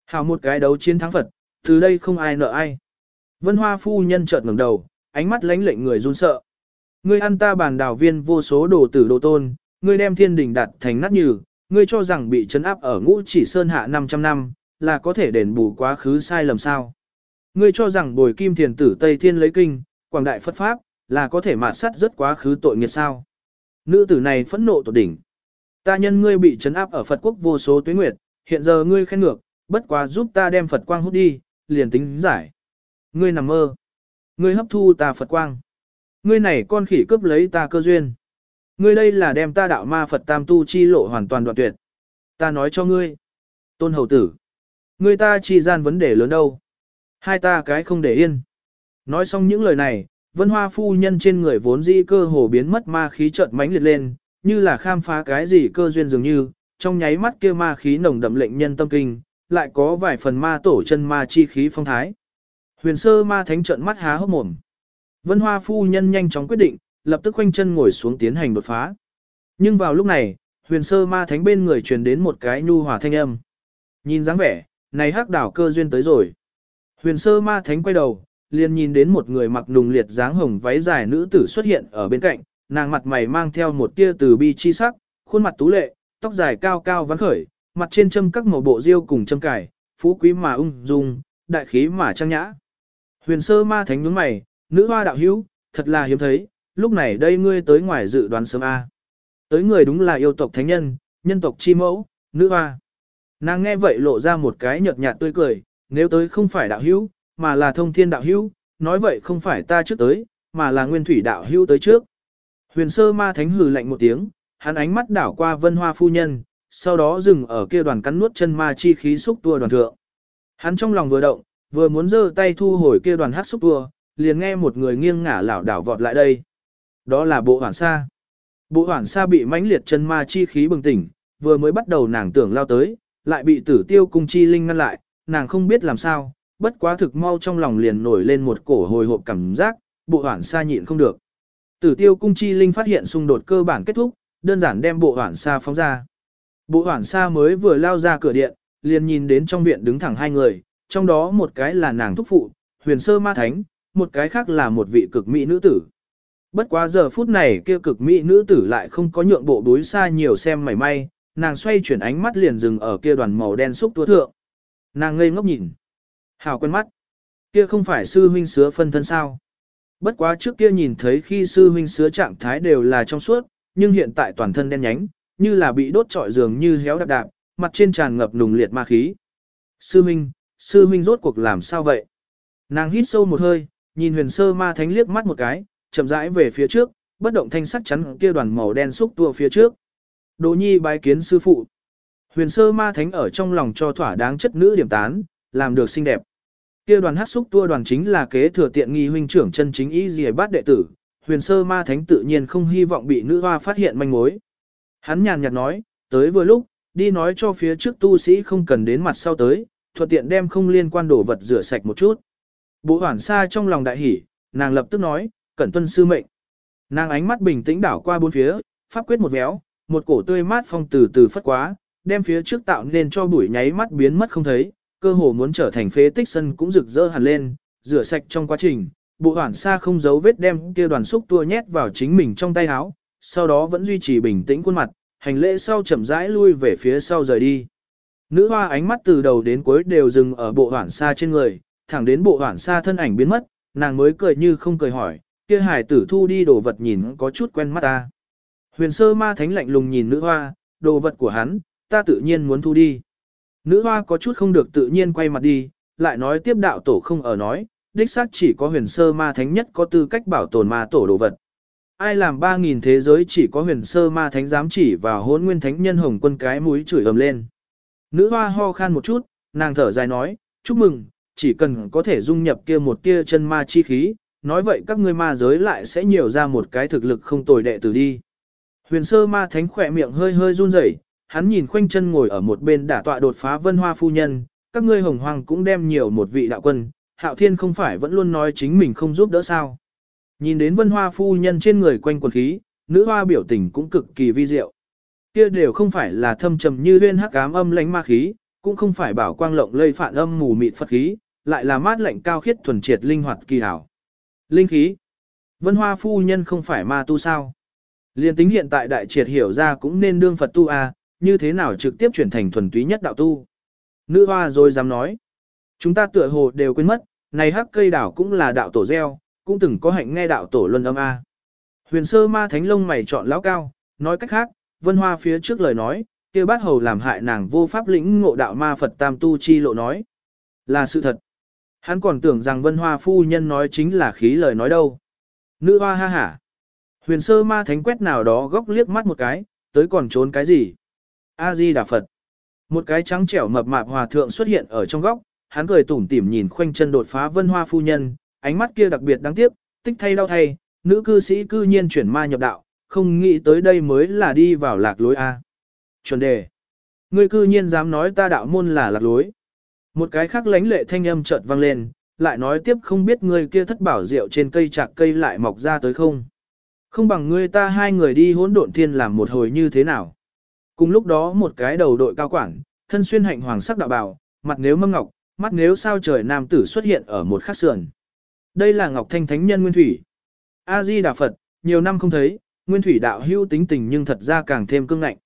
Hào một cái đấu chiến thắng Phật, từ đây không ai nợ ai. Vân Hoa phu nhân chợt ngẩng đầu, ánh mắt lánh lệnh người run sợ. Ngươi ăn ta bàn đào viên vô số đồ tử đồ tôn, ngươi đem thiên đình đặt thành nát nhừ, ngươi cho rằng bị chấn áp ở ngũ chỉ sơn hạ 500 năm, là có thể đền bù quá khứ sai lầm sao. Ngươi cho rằng bồi kim thiền tử Tây Thiên lấy kinh, quảng đại Phật Pháp, là có thể mạt sắt rất quá khứ tội nghiệt sao. Nữ tử này phẫn nộ tột đỉnh. Ta nhân ngươi bị chấn áp ở Phật quốc vô số tuế nguyệt, hiện giờ ngươi khen ngược, bất quá giúp ta đem Phật quang hút đi, liền tính giải. Ngươi nằm mơ. Ngươi hấp thu ta Phật quang. Ngươi này con khỉ cướp lấy ta cơ duyên. Ngươi đây là đem ta đạo ma Phật tam tu chi lộ hoàn toàn đoạn tuyệt. Ta nói cho ngươi. Tôn hầu tử. Ngươi ta chi gian vấn đề lớn đâu. Hai ta cái không để yên. Nói xong những lời này, vân hoa phu nhân trên người vốn dĩ cơ hồ biến mất ma khí chợt mãnh liệt lên, như là khám phá cái gì cơ duyên dường như, trong nháy mắt kia ma khí nồng đậm lệnh nhân tâm kinh, lại có vài phần ma tổ chân ma chi khí phong thái. Huyền sơ ma thánh trận mắt há hốc mồm. Vân hoa phu nhân nhanh chóng quyết định, lập tức khoanh chân ngồi xuống tiến hành đột phá. Nhưng vào lúc này, huyền sơ ma thánh bên người truyền đến một cái nhu hòa thanh âm. Nhìn dáng vẻ, này hắc đảo cơ duyên tới rồi. Huyền sơ ma thánh quay đầu, liền nhìn đến một người mặc nùng liệt dáng hồng váy dài nữ tử xuất hiện ở bên cạnh, nàng mặt mày mang theo một tia từ bi chi sắc, khuôn mặt tú lệ, tóc dài cao cao vắn khởi, mặt trên châm các màu bộ diêu cùng châm cải, phú quý mà ung dung, đại khí mà trang nhã. Huyền sơ ma thánh nhướng mày, nữ hoa đạo hữu, thật là hiếm thấy, lúc này đây ngươi tới ngoài dự đoán sớm A. Tới người đúng là yêu tộc thánh nhân, nhân tộc chi mẫu, nữ hoa. Nàng nghe vậy lộ ra một cái nhợt nhạt tươi cười, nếu tới không phải đạo hữu, mà là thông thiên đạo hữu, nói vậy không phải ta trước tới, mà là nguyên thủy đạo hữu tới trước. Huyền sơ ma thánh hừ lạnh một tiếng, hắn ánh mắt đảo qua vân hoa phu nhân, sau đó dừng ở kia đoàn cắn nuốt chân ma chi khí xúc tua đoàn thượng. Hắn trong lòng vừa động, vừa muốn giơ tay thu hồi kia đoàn hát xúc tua, liền nghe một người nghiêng ngả lảo đảo vọt lại đây. Đó là bộ hoảng sa. Bộ hoảng sa bị mãnh liệt chân ma chi khí bừng tỉnh, vừa mới bắt đầu nàng tưởng lao tới, lại bị tử tiêu cung chi linh ngăn lại, nàng không biết làm sao, bất quá thực mau trong lòng liền nổi lên một cổ hồi hộp cảm giác, bộ hoảng sa nhịn không được. Tử tiêu cung chi linh phát hiện xung đột cơ bản kết thúc, đơn giản đem bộ hoảng sa phóng ra. Bộ hoảng sa mới vừa lao ra cửa điện, liền nhìn đến trong viện đứng thẳng hai người, trong đó một cái là nàng thúc phụ, huyền sơ ma thánh, một cái khác là một vị cực mỹ nữ tử. Bất quá giờ phút này kia cực mỹ nữ tử lại không có nhượng bộ đối xa nhiều xem mảy may, nàng xoay chuyển ánh mắt liền dừng ở kia đoàn màu đen xúc tua thượng. Nàng ngây ngốc nhìn. Hào quen mắt. Kia không phải sư huynh sứa phân thân sao. Bất quá trước kia nhìn thấy khi sư huynh sứa trạng thái đều là trong suốt, nhưng hiện tại toàn thân đen nhánh, như là bị đốt trọi dường như héo đạp đạp, mặt trên tràn ngập nùng liệt ma khí. Sư huynh, sư huynh rốt cuộc làm sao vậy? Nàng hít sâu một hơi, nhìn huyền sơ ma thánh liếc mắt một cái, chậm rãi về phía trước, bất động thanh sắc chắn kia đoàn màu đen xúc tua phía trước. Đồ nhi bái kiến sư phụ. Huyền sơ ma thánh ở trong lòng cho thỏa đáng chất nữ điểm tán, làm được xinh đẹp. Kia đoàn hát xúc tua đoàn chính là kế thừa tiện nghi huynh trưởng chân chính ý gì bát đệ tử. Huyền sơ ma thánh tự nhiên không hy vọng bị nữ hoa phát hiện manh mối. Hắn nhàn nhạt nói, tới vừa lúc, đi nói cho phía trước tu sĩ không cần đến mặt sau tới, thuận tiện đem không liên quan đồ vật rửa sạch một chút. Bố hoảng xa trong lòng đại hỉ, nàng lập tức nói, cẩn tuân sư mệnh. Nàng ánh mắt bình tĩnh đảo qua bốn phía, pháp quyết một véo, một cổ tươi mát phong từ từ phất quá, đem phía trước tạo nên cho bụi nháy mắt biến mất không thấy, cơ hồ muốn trở thành phế tích sân cũng rực rỡ hẳn lên, rửa sạch trong quá trình, bộ hoản xa không giấu vết đem kia đoàn xúc tua nhét vào chính mình trong tay áo, sau đó vẫn duy trì bình tĩnh khuôn mặt, hành lễ sau chậm rãi lui về phía sau rời đi. Nữ hoa ánh mắt từ đầu đến cuối đều dừng ở bộ hoản xa trên người, thẳng đến bộ hoản xa thân ảnh biến mất, nàng mới cười như không cười hỏi, kia hải tử thu đi đồ vật nhìn có chút quen mắt ta. Huyền sơ ma thánh lạnh lùng nhìn nữ hoa, đồ vật của hắn, ta tự nhiên muốn thu đi. Nữ hoa có chút không được tự nhiên quay mặt đi, lại nói tiếp đạo tổ không ở nói, đích xác chỉ có huyền sơ ma thánh nhất có tư cách bảo tồn ma tổ đồ vật. Ai làm 3.000 thế giới chỉ có huyền sơ ma thánh dám chỉ và hôn nguyên thánh nhân hồng quân cái mũi chửi ầm lên. Nữ hoa ho khan một chút, nàng thở dài nói, chúc mừng, chỉ cần có thể dung nhập kia một tia chân ma chi khí, nói vậy các ngươi ma giới lại sẽ nhiều ra một cái thực lực không tồi đệ tử đi. Huyền sơ ma thánh khỏe miệng hơi hơi run rẩy, hắn nhìn khoanh chân ngồi ở một bên đả tọa đột phá vân hoa phu nhân, các ngươi hồng hoàng cũng đem nhiều một vị đạo quân, hạo thiên không phải vẫn luôn nói chính mình không giúp đỡ sao. Nhìn đến vân hoa phu nhân trên người quanh quần khí, nữ hoa biểu tình cũng cực kỳ vi diệu. Kia đều không phải là thâm trầm như huyên hắc ám âm lãnh ma khí, cũng không phải bảo quang lộng lây phản âm mù mịt phật khí, lại là mát lạnh cao khiết thuần triệt linh hoạt kỳ hảo. Linh khí. Vân hoa phu nhân không phải ma tu sao? Liên tính hiện tại đại triệt hiểu ra cũng nên đương Phật tu a, như thế nào trực tiếp chuyển thành thuần túy nhất đạo tu. Nữ hoa rồi dám nói. Chúng ta tựa hồ đều quên mất, này hắc cây đảo cũng là đạo tổ gieo, cũng từng có hạnh nghe đạo tổ luân âm a. Huyền sơ ma thánh lông mày chọn lão cao, nói cách khác, vân hoa phía trước lời nói, kia bát hầu làm hại nàng vô pháp lĩnh ngộ đạo ma Phật tam tu chi lộ nói. Là sự thật. Hắn còn tưởng rằng vân hoa phu nhân nói chính là khí lời nói đâu. Nữ hoa ha hả. Huyền sơ ma thánh quét nào đó góc liếc mắt một cái, tới còn trốn cái gì? A-di Đà Phật. Một cái trắng trẻo mập mạp hòa thượng xuất hiện ở trong góc, hắn cười tủm tỉm nhìn khoanh chân đột phá vân hoa phu nhân, ánh mắt kia đặc biệt đáng tiếc, tích thay đau thay, nữ cư sĩ cư nhiên chuyển ma nhập đạo, không nghĩ tới đây mới là đi vào lạc lối A. Chuẩn đề. Ngươi cư nhiên dám nói ta đạo môn là lạc lối. Một cái khác lánh lệ thanh âm chợt vang lên, lại nói tiếp không biết ngươi kia thất bảo rượu trên cây chạc cây lại mọc ra tới không. Không bằng ngươi ta hai người đi hỗn độn thiên làm một hồi như thế nào. Cùng lúc đó một cái đầu đội cao quản, thân xuyên hạnh hoàng sắc đạo bào, mặt nếu mâm ngọc, mắt nếu sao trời nam tử xuất hiện ở một khắc sườn. Đây là Ngọc Thanh Thánh Nhân Nguyên Thủy. A-di Đà Phật, nhiều năm không thấy, Nguyên Thủy đạo hưu tính tình nhưng thật ra càng thêm cương ngạnh.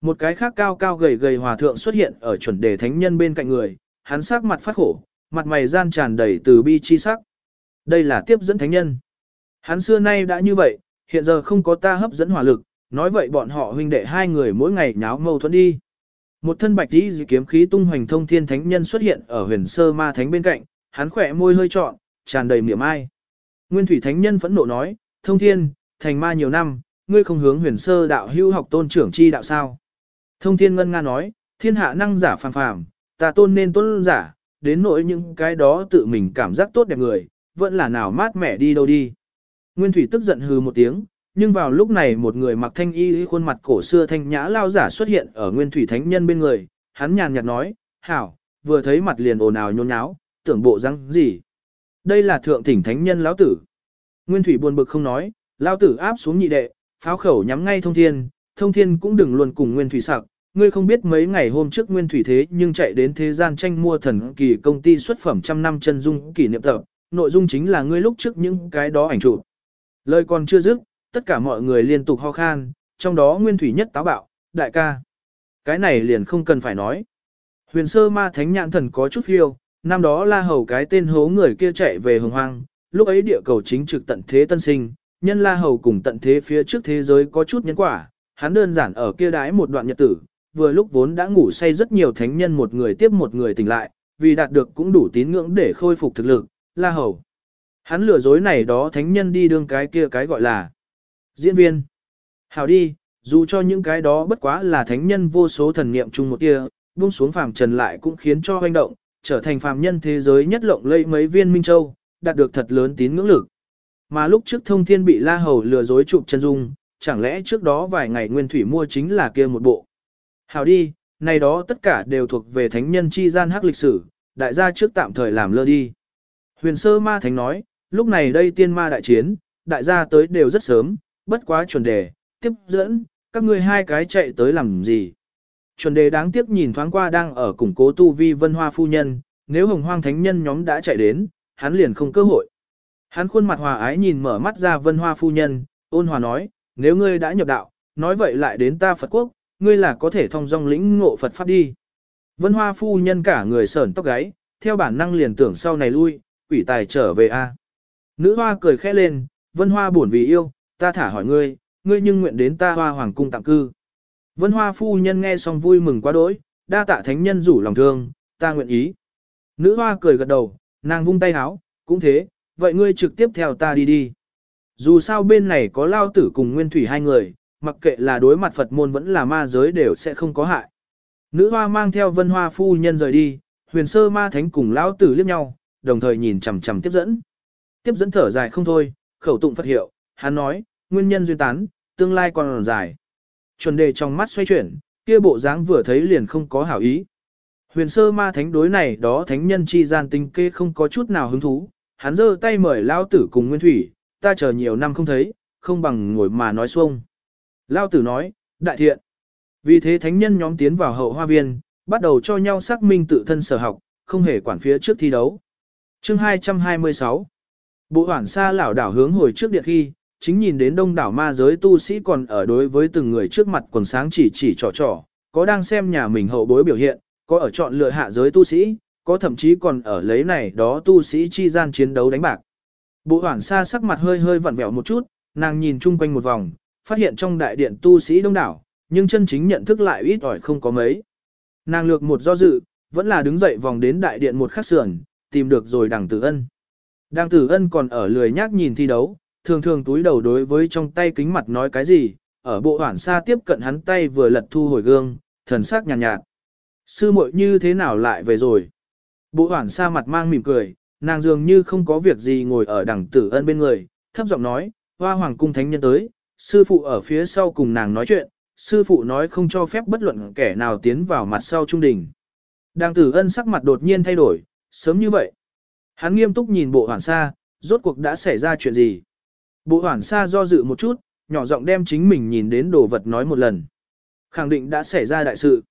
Một cái khác cao cao gầy gầy hòa thượng xuất hiện ở chuẩn đề thánh nhân bên cạnh người, hắn sắc mặt phát khổ, mặt mày gian tràn đầy từ bi chi sắc. Đây là tiếp dẫn thánh nhân. Hắn xưa nay đã như vậy, hiện giờ không có ta hấp dẫn hỏa lực, nói vậy bọn họ huynh đệ hai người mỗi ngày nháo mâu thuẫn đi. Một thân bạch đi dự kiếm khí tung hoành thông thiên thánh nhân xuất hiện ở huyền sơ ma thánh bên cạnh, hắn khỏe môi hơi trọn, tràn đầy miệng ai. Nguyên thủy thánh nhân phẫn nộ nói, thông thiên, thành ma nhiều năm, ngươi không hướng huyền sơ đạo hưu học tôn trưởng chi đạo sao. Thông thiên ngân nga nói, thiên hạ năng giả phàm phàm, ta tôn nên tôn giả, đến nỗi những cái đó tự mình cảm giác tốt đẹp người, vẫn là nào mát mẻ đi đâu đi. Nguyên thủy tức giận hừ một tiếng, nhưng vào lúc này một người mặc thanh y khuôn mặt cổ xưa thanh nhã lao giả xuất hiện ở nguyên thủy thánh nhân bên người, hắn nhàn nhạt nói, hảo, vừa thấy mặt liền ồn ào nhôn nháo, tưởng bộ răng gì. Đây là thượng thỉnh thánh nhân lão tử. Nguyên thủy buồn bực không nói, lão tử áp xuống nhị đệ, pháo khẩu nhắm ngay thông thiên, thông thiên cũng đừng luôn cùng nguyên thủy sặc. Ngươi không biết mấy ngày hôm trước nguyên thủy thế nhưng chạy đến thế gian tranh mua thần kỳ công ty xuất phẩm trăm năm chân dung kỷ niệm tập, nội dung chính là ngươi lúc trước những cái đó ảnh chụp. Lời còn chưa dứt, tất cả mọi người liên tục ho khan, trong đó nguyên thủy nhất táo bạo, đại ca. Cái này liền không cần phải nói. Huyền sơ ma thánh nhãn thần có chút phiêu, năm đó la hầu cái tên hố người kia chạy về hồng hoang, lúc ấy địa cầu chính trực tận thế tân sinh, nhân la hầu cùng tận thế phía trước thế giới có chút nhân quả, hắn đơn giản ở kia đái một đoạn nhật tử, vừa lúc vốn đã ngủ say rất nhiều thánh nhân một người tiếp một người tỉnh lại, vì đạt được cũng đủ tín ngưỡng để khôi phục thực lực, la hầu. Hắn lừa dối này đó thánh nhân đi đương cái kia cái gọi là diễn viên. Hảo đi, dù cho những cái đó bất quá là thánh nhân vô số thần niệm chung một kia, buông xuống phàm trần lại cũng khiến cho hoành động, trở thành phàm nhân thế giới nhất lộng lẫy mấy viên minh châu, đạt được thật lớn tín ngưỡng lực. Mà lúc trước thông thiên bị la hầu lừa dối chụp chân dung, chẳng lẽ trước đó vài ngày nguyên thủy mua chính là kia một bộ. Hảo đi, này đó tất cả đều thuộc về thánh nhân chi gian hắc lịch sử, đại gia trước tạm thời làm lơ đi. Huyền sơ ma thánh nói, lúc này đây tiên ma đại chiến, đại gia tới đều rất sớm, bất quá chuẩn đề, tiếp dẫn, các ngươi hai cái chạy tới làm gì. Chuẩn đề đáng tiếc nhìn thoáng qua đang ở củng cố tu vi vân hoa phu nhân, nếu hồng hoang thánh nhân nhóm đã chạy đến, hắn liền không cơ hội. Hắn khuôn mặt hòa ái nhìn mở mắt ra vân hoa phu nhân, ôn hòa nói, nếu ngươi đã nhập đạo, nói vậy lại đến ta Phật quốc, ngươi là có thể thông dong lĩnh ngộ Phật Pháp đi. Vân hoa phu nhân cả người sởn tóc gáy, theo bản năng liền tưởng sau này lui, quỷ tài trở về a. Nữ hoa cười khẽ lên, vân hoa buồn vì yêu, ta thả hỏi ngươi, ngươi nhưng nguyện đến ta hoa hoàng cung tạm cư. Vân hoa phu nhân nghe xong vui mừng quá đỗi, đa tạ thánh nhân rủ lòng thương, ta nguyện ý. Nữ hoa cười gật đầu, nàng vung tay háo, cũng thế, vậy ngươi trực tiếp theo ta đi đi. Dù sao bên này có lao tử cùng nguyên thủy hai người, mặc kệ là đối mặt Phật môn vẫn là ma giới đều sẽ không có hại. Nữ hoa mang theo vân hoa phu nhân rời đi, huyền sơ ma thánh cùng lão tử liếc nhau, đồng thời nhìn chằm chằm tiếp dẫn. Tiếp dẫn thở dài không thôi, khẩu tụng Phật hiệu, hắn nói, nguyên nhân duyên tán, tương lai còn dài. Chuẩn đề trong mắt xoay chuyển, kia bộ dáng vừa thấy liền không có hảo ý. Huyền sơ ma thánh đối này đó thánh nhân chi gian tinh kê không có chút nào hứng thú, hắn giơ tay mời Lão tử cùng nguyên thủy, ta chờ nhiều năm không thấy, không bằng ngồi mà nói xuông. Lao tử nói, đại thiện. Vì thế thánh nhân nhóm tiến vào hậu hoa viên, bắt đầu cho nhau xác minh tự thân sở học, không hề quản phía trước thi đấu. Chương 226 Bộ hoảng xa lão đảo hướng hồi trước điện khi, chính nhìn đến đông đảo ma giới tu sĩ còn ở đối với từng người trước mặt quần sáng chỉ chỉ trò trò, có đang xem nhà mình hậu bối biểu hiện, có ở chọn lựa hạ giới tu sĩ, có thậm chí còn ở lấy này đó tu sĩ chi gian chiến đấu đánh bạc. Bộ hoảng xa sắc mặt hơi hơi vặn vẹo một chút, nàng nhìn chung quanh một vòng, phát hiện trong đại điện tu sĩ đông đảo, nhưng chân chính nhận thức lại ít ỏi không có mấy. Nàng lược một do dự, vẫn là đứng dậy vòng đến đại điện một khắc sườn, tìm được rồi đằng tử ân. Đằng tử ân còn ở lười nhác nhìn thi đấu, thường thường túi đầu đối với trong tay kính mặt nói cái gì, ở bộ hoảng xa tiếp cận hắn tay vừa lật thu hồi gương, thần sắc nhàn nhạt, nhạt. Sư muội như thế nào lại về rồi? Bộ hoảng xa mặt mang mỉm cười, nàng dường như không có việc gì ngồi ở đằng tử ân bên người, thấp giọng nói, hoa hoàng cung thánh nhân tới, sư phụ ở phía sau cùng nàng nói chuyện, sư phụ nói không cho phép bất luận kẻ nào tiến vào mặt sau trung đình. Đang tử ân sắc mặt đột nhiên thay đổi, sớm như vậy. Hắn nghiêm túc nhìn bộ hoảng xa, rốt cuộc đã xảy ra chuyện gì? Bộ hoảng xa do dự một chút, nhỏ giọng đem chính mình nhìn đến đồ vật nói một lần. Khẳng định đã xảy ra đại sự.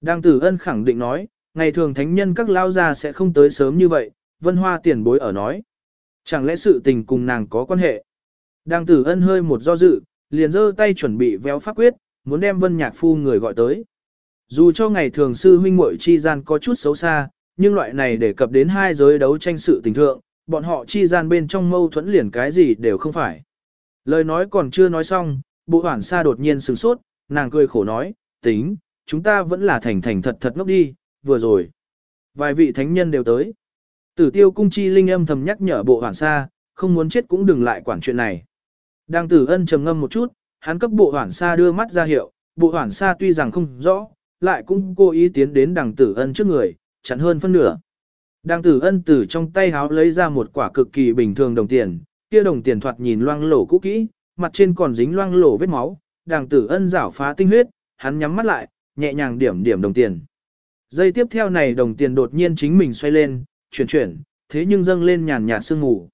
Đang tử ân khẳng định nói, ngày thường thánh nhân các lao gia sẽ không tới sớm như vậy, vân hoa tiền bối ở nói. Chẳng lẽ sự tình cùng nàng có quan hệ? Đang tử ân hơi một do dự, liền giơ tay chuẩn bị véo pháp quyết, muốn đem vân nhạc phu người gọi tới. Dù cho ngày thường sư huynh muội chi gian có chút xấu xa, nhưng loại này để cập đến hai giới đấu tranh sự tình thượng, bọn họ chi gian bên trong mâu thuẫn liền cái gì đều không phải. Lời nói còn chưa nói xong, bộ hoảng xa đột nhiên sừng sốt, nàng cười khổ nói, tính, chúng ta vẫn là thành thành thật thật ngốc đi, vừa rồi. Vài vị thánh nhân đều tới. Tử tiêu cung chi linh âm thầm nhắc nhở bộ hoảng xa, không muốn chết cũng đừng lại quản chuyện này. Đang tử ân trầm ngâm một chút, hắn cấp bộ hoảng xa đưa mắt ra hiệu, bộ hoảng xa tuy rằng không rõ, lại cũng cố ý tiến đến đằng tử ân trước người, chặn hơn phân nửa. Đằng tử ân từ trong tay háo lấy ra một quả cực kỳ bình thường đồng tiền, kia đồng tiền thoạt nhìn loang lổ cũ kỹ, mặt trên còn dính loang lổ vết máu, đằng tử ân rảo phá tinh huyết, hắn nhắm mắt lại, nhẹ nhàng điểm điểm đồng tiền. Giây tiếp theo này đồng tiền đột nhiên chính mình xoay lên, chuyển chuyển, thế nhưng dâng lên nhàn nhạt sương mù.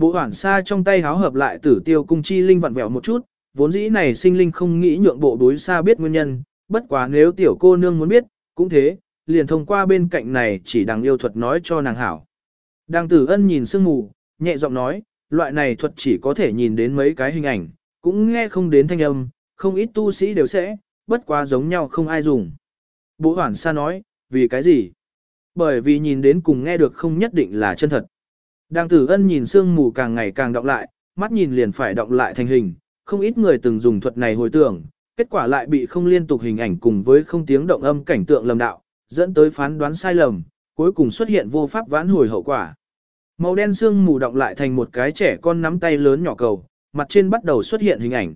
Bộ hoản xa trong tay háo hợp lại tử tiêu cung chi linh vặn vẹo một chút, vốn dĩ này sinh linh không nghĩ nhượng bộ đối xa biết nguyên nhân, bất quá nếu tiểu cô nương muốn biết, cũng thế, liền thông qua bên cạnh này chỉ đằng yêu thuật nói cho nàng hảo. Đàng tử ân nhìn sương mù, nhẹ giọng nói, loại này thuật chỉ có thể nhìn đến mấy cái hình ảnh, cũng nghe không đến thanh âm, không ít tu sĩ đều sẽ, bất quá giống nhau không ai dùng. Bộ hoản xa nói, vì cái gì? Bởi vì nhìn đến cùng nghe được không nhất định là chân thật. Đang tử ân nhìn sương mù càng ngày càng động lại, mắt nhìn liền phải động lại thành hình, không ít người từng dùng thuật này hồi tưởng, kết quả lại bị không liên tục hình ảnh cùng với không tiếng động âm cảnh tượng lầm đạo, dẫn tới phán đoán sai lầm, cuối cùng xuất hiện vô pháp vãn hồi hậu quả. Màu đen sương mù động lại thành một cái trẻ con nắm tay lớn nhỏ cầu, mặt trên bắt đầu xuất hiện hình ảnh.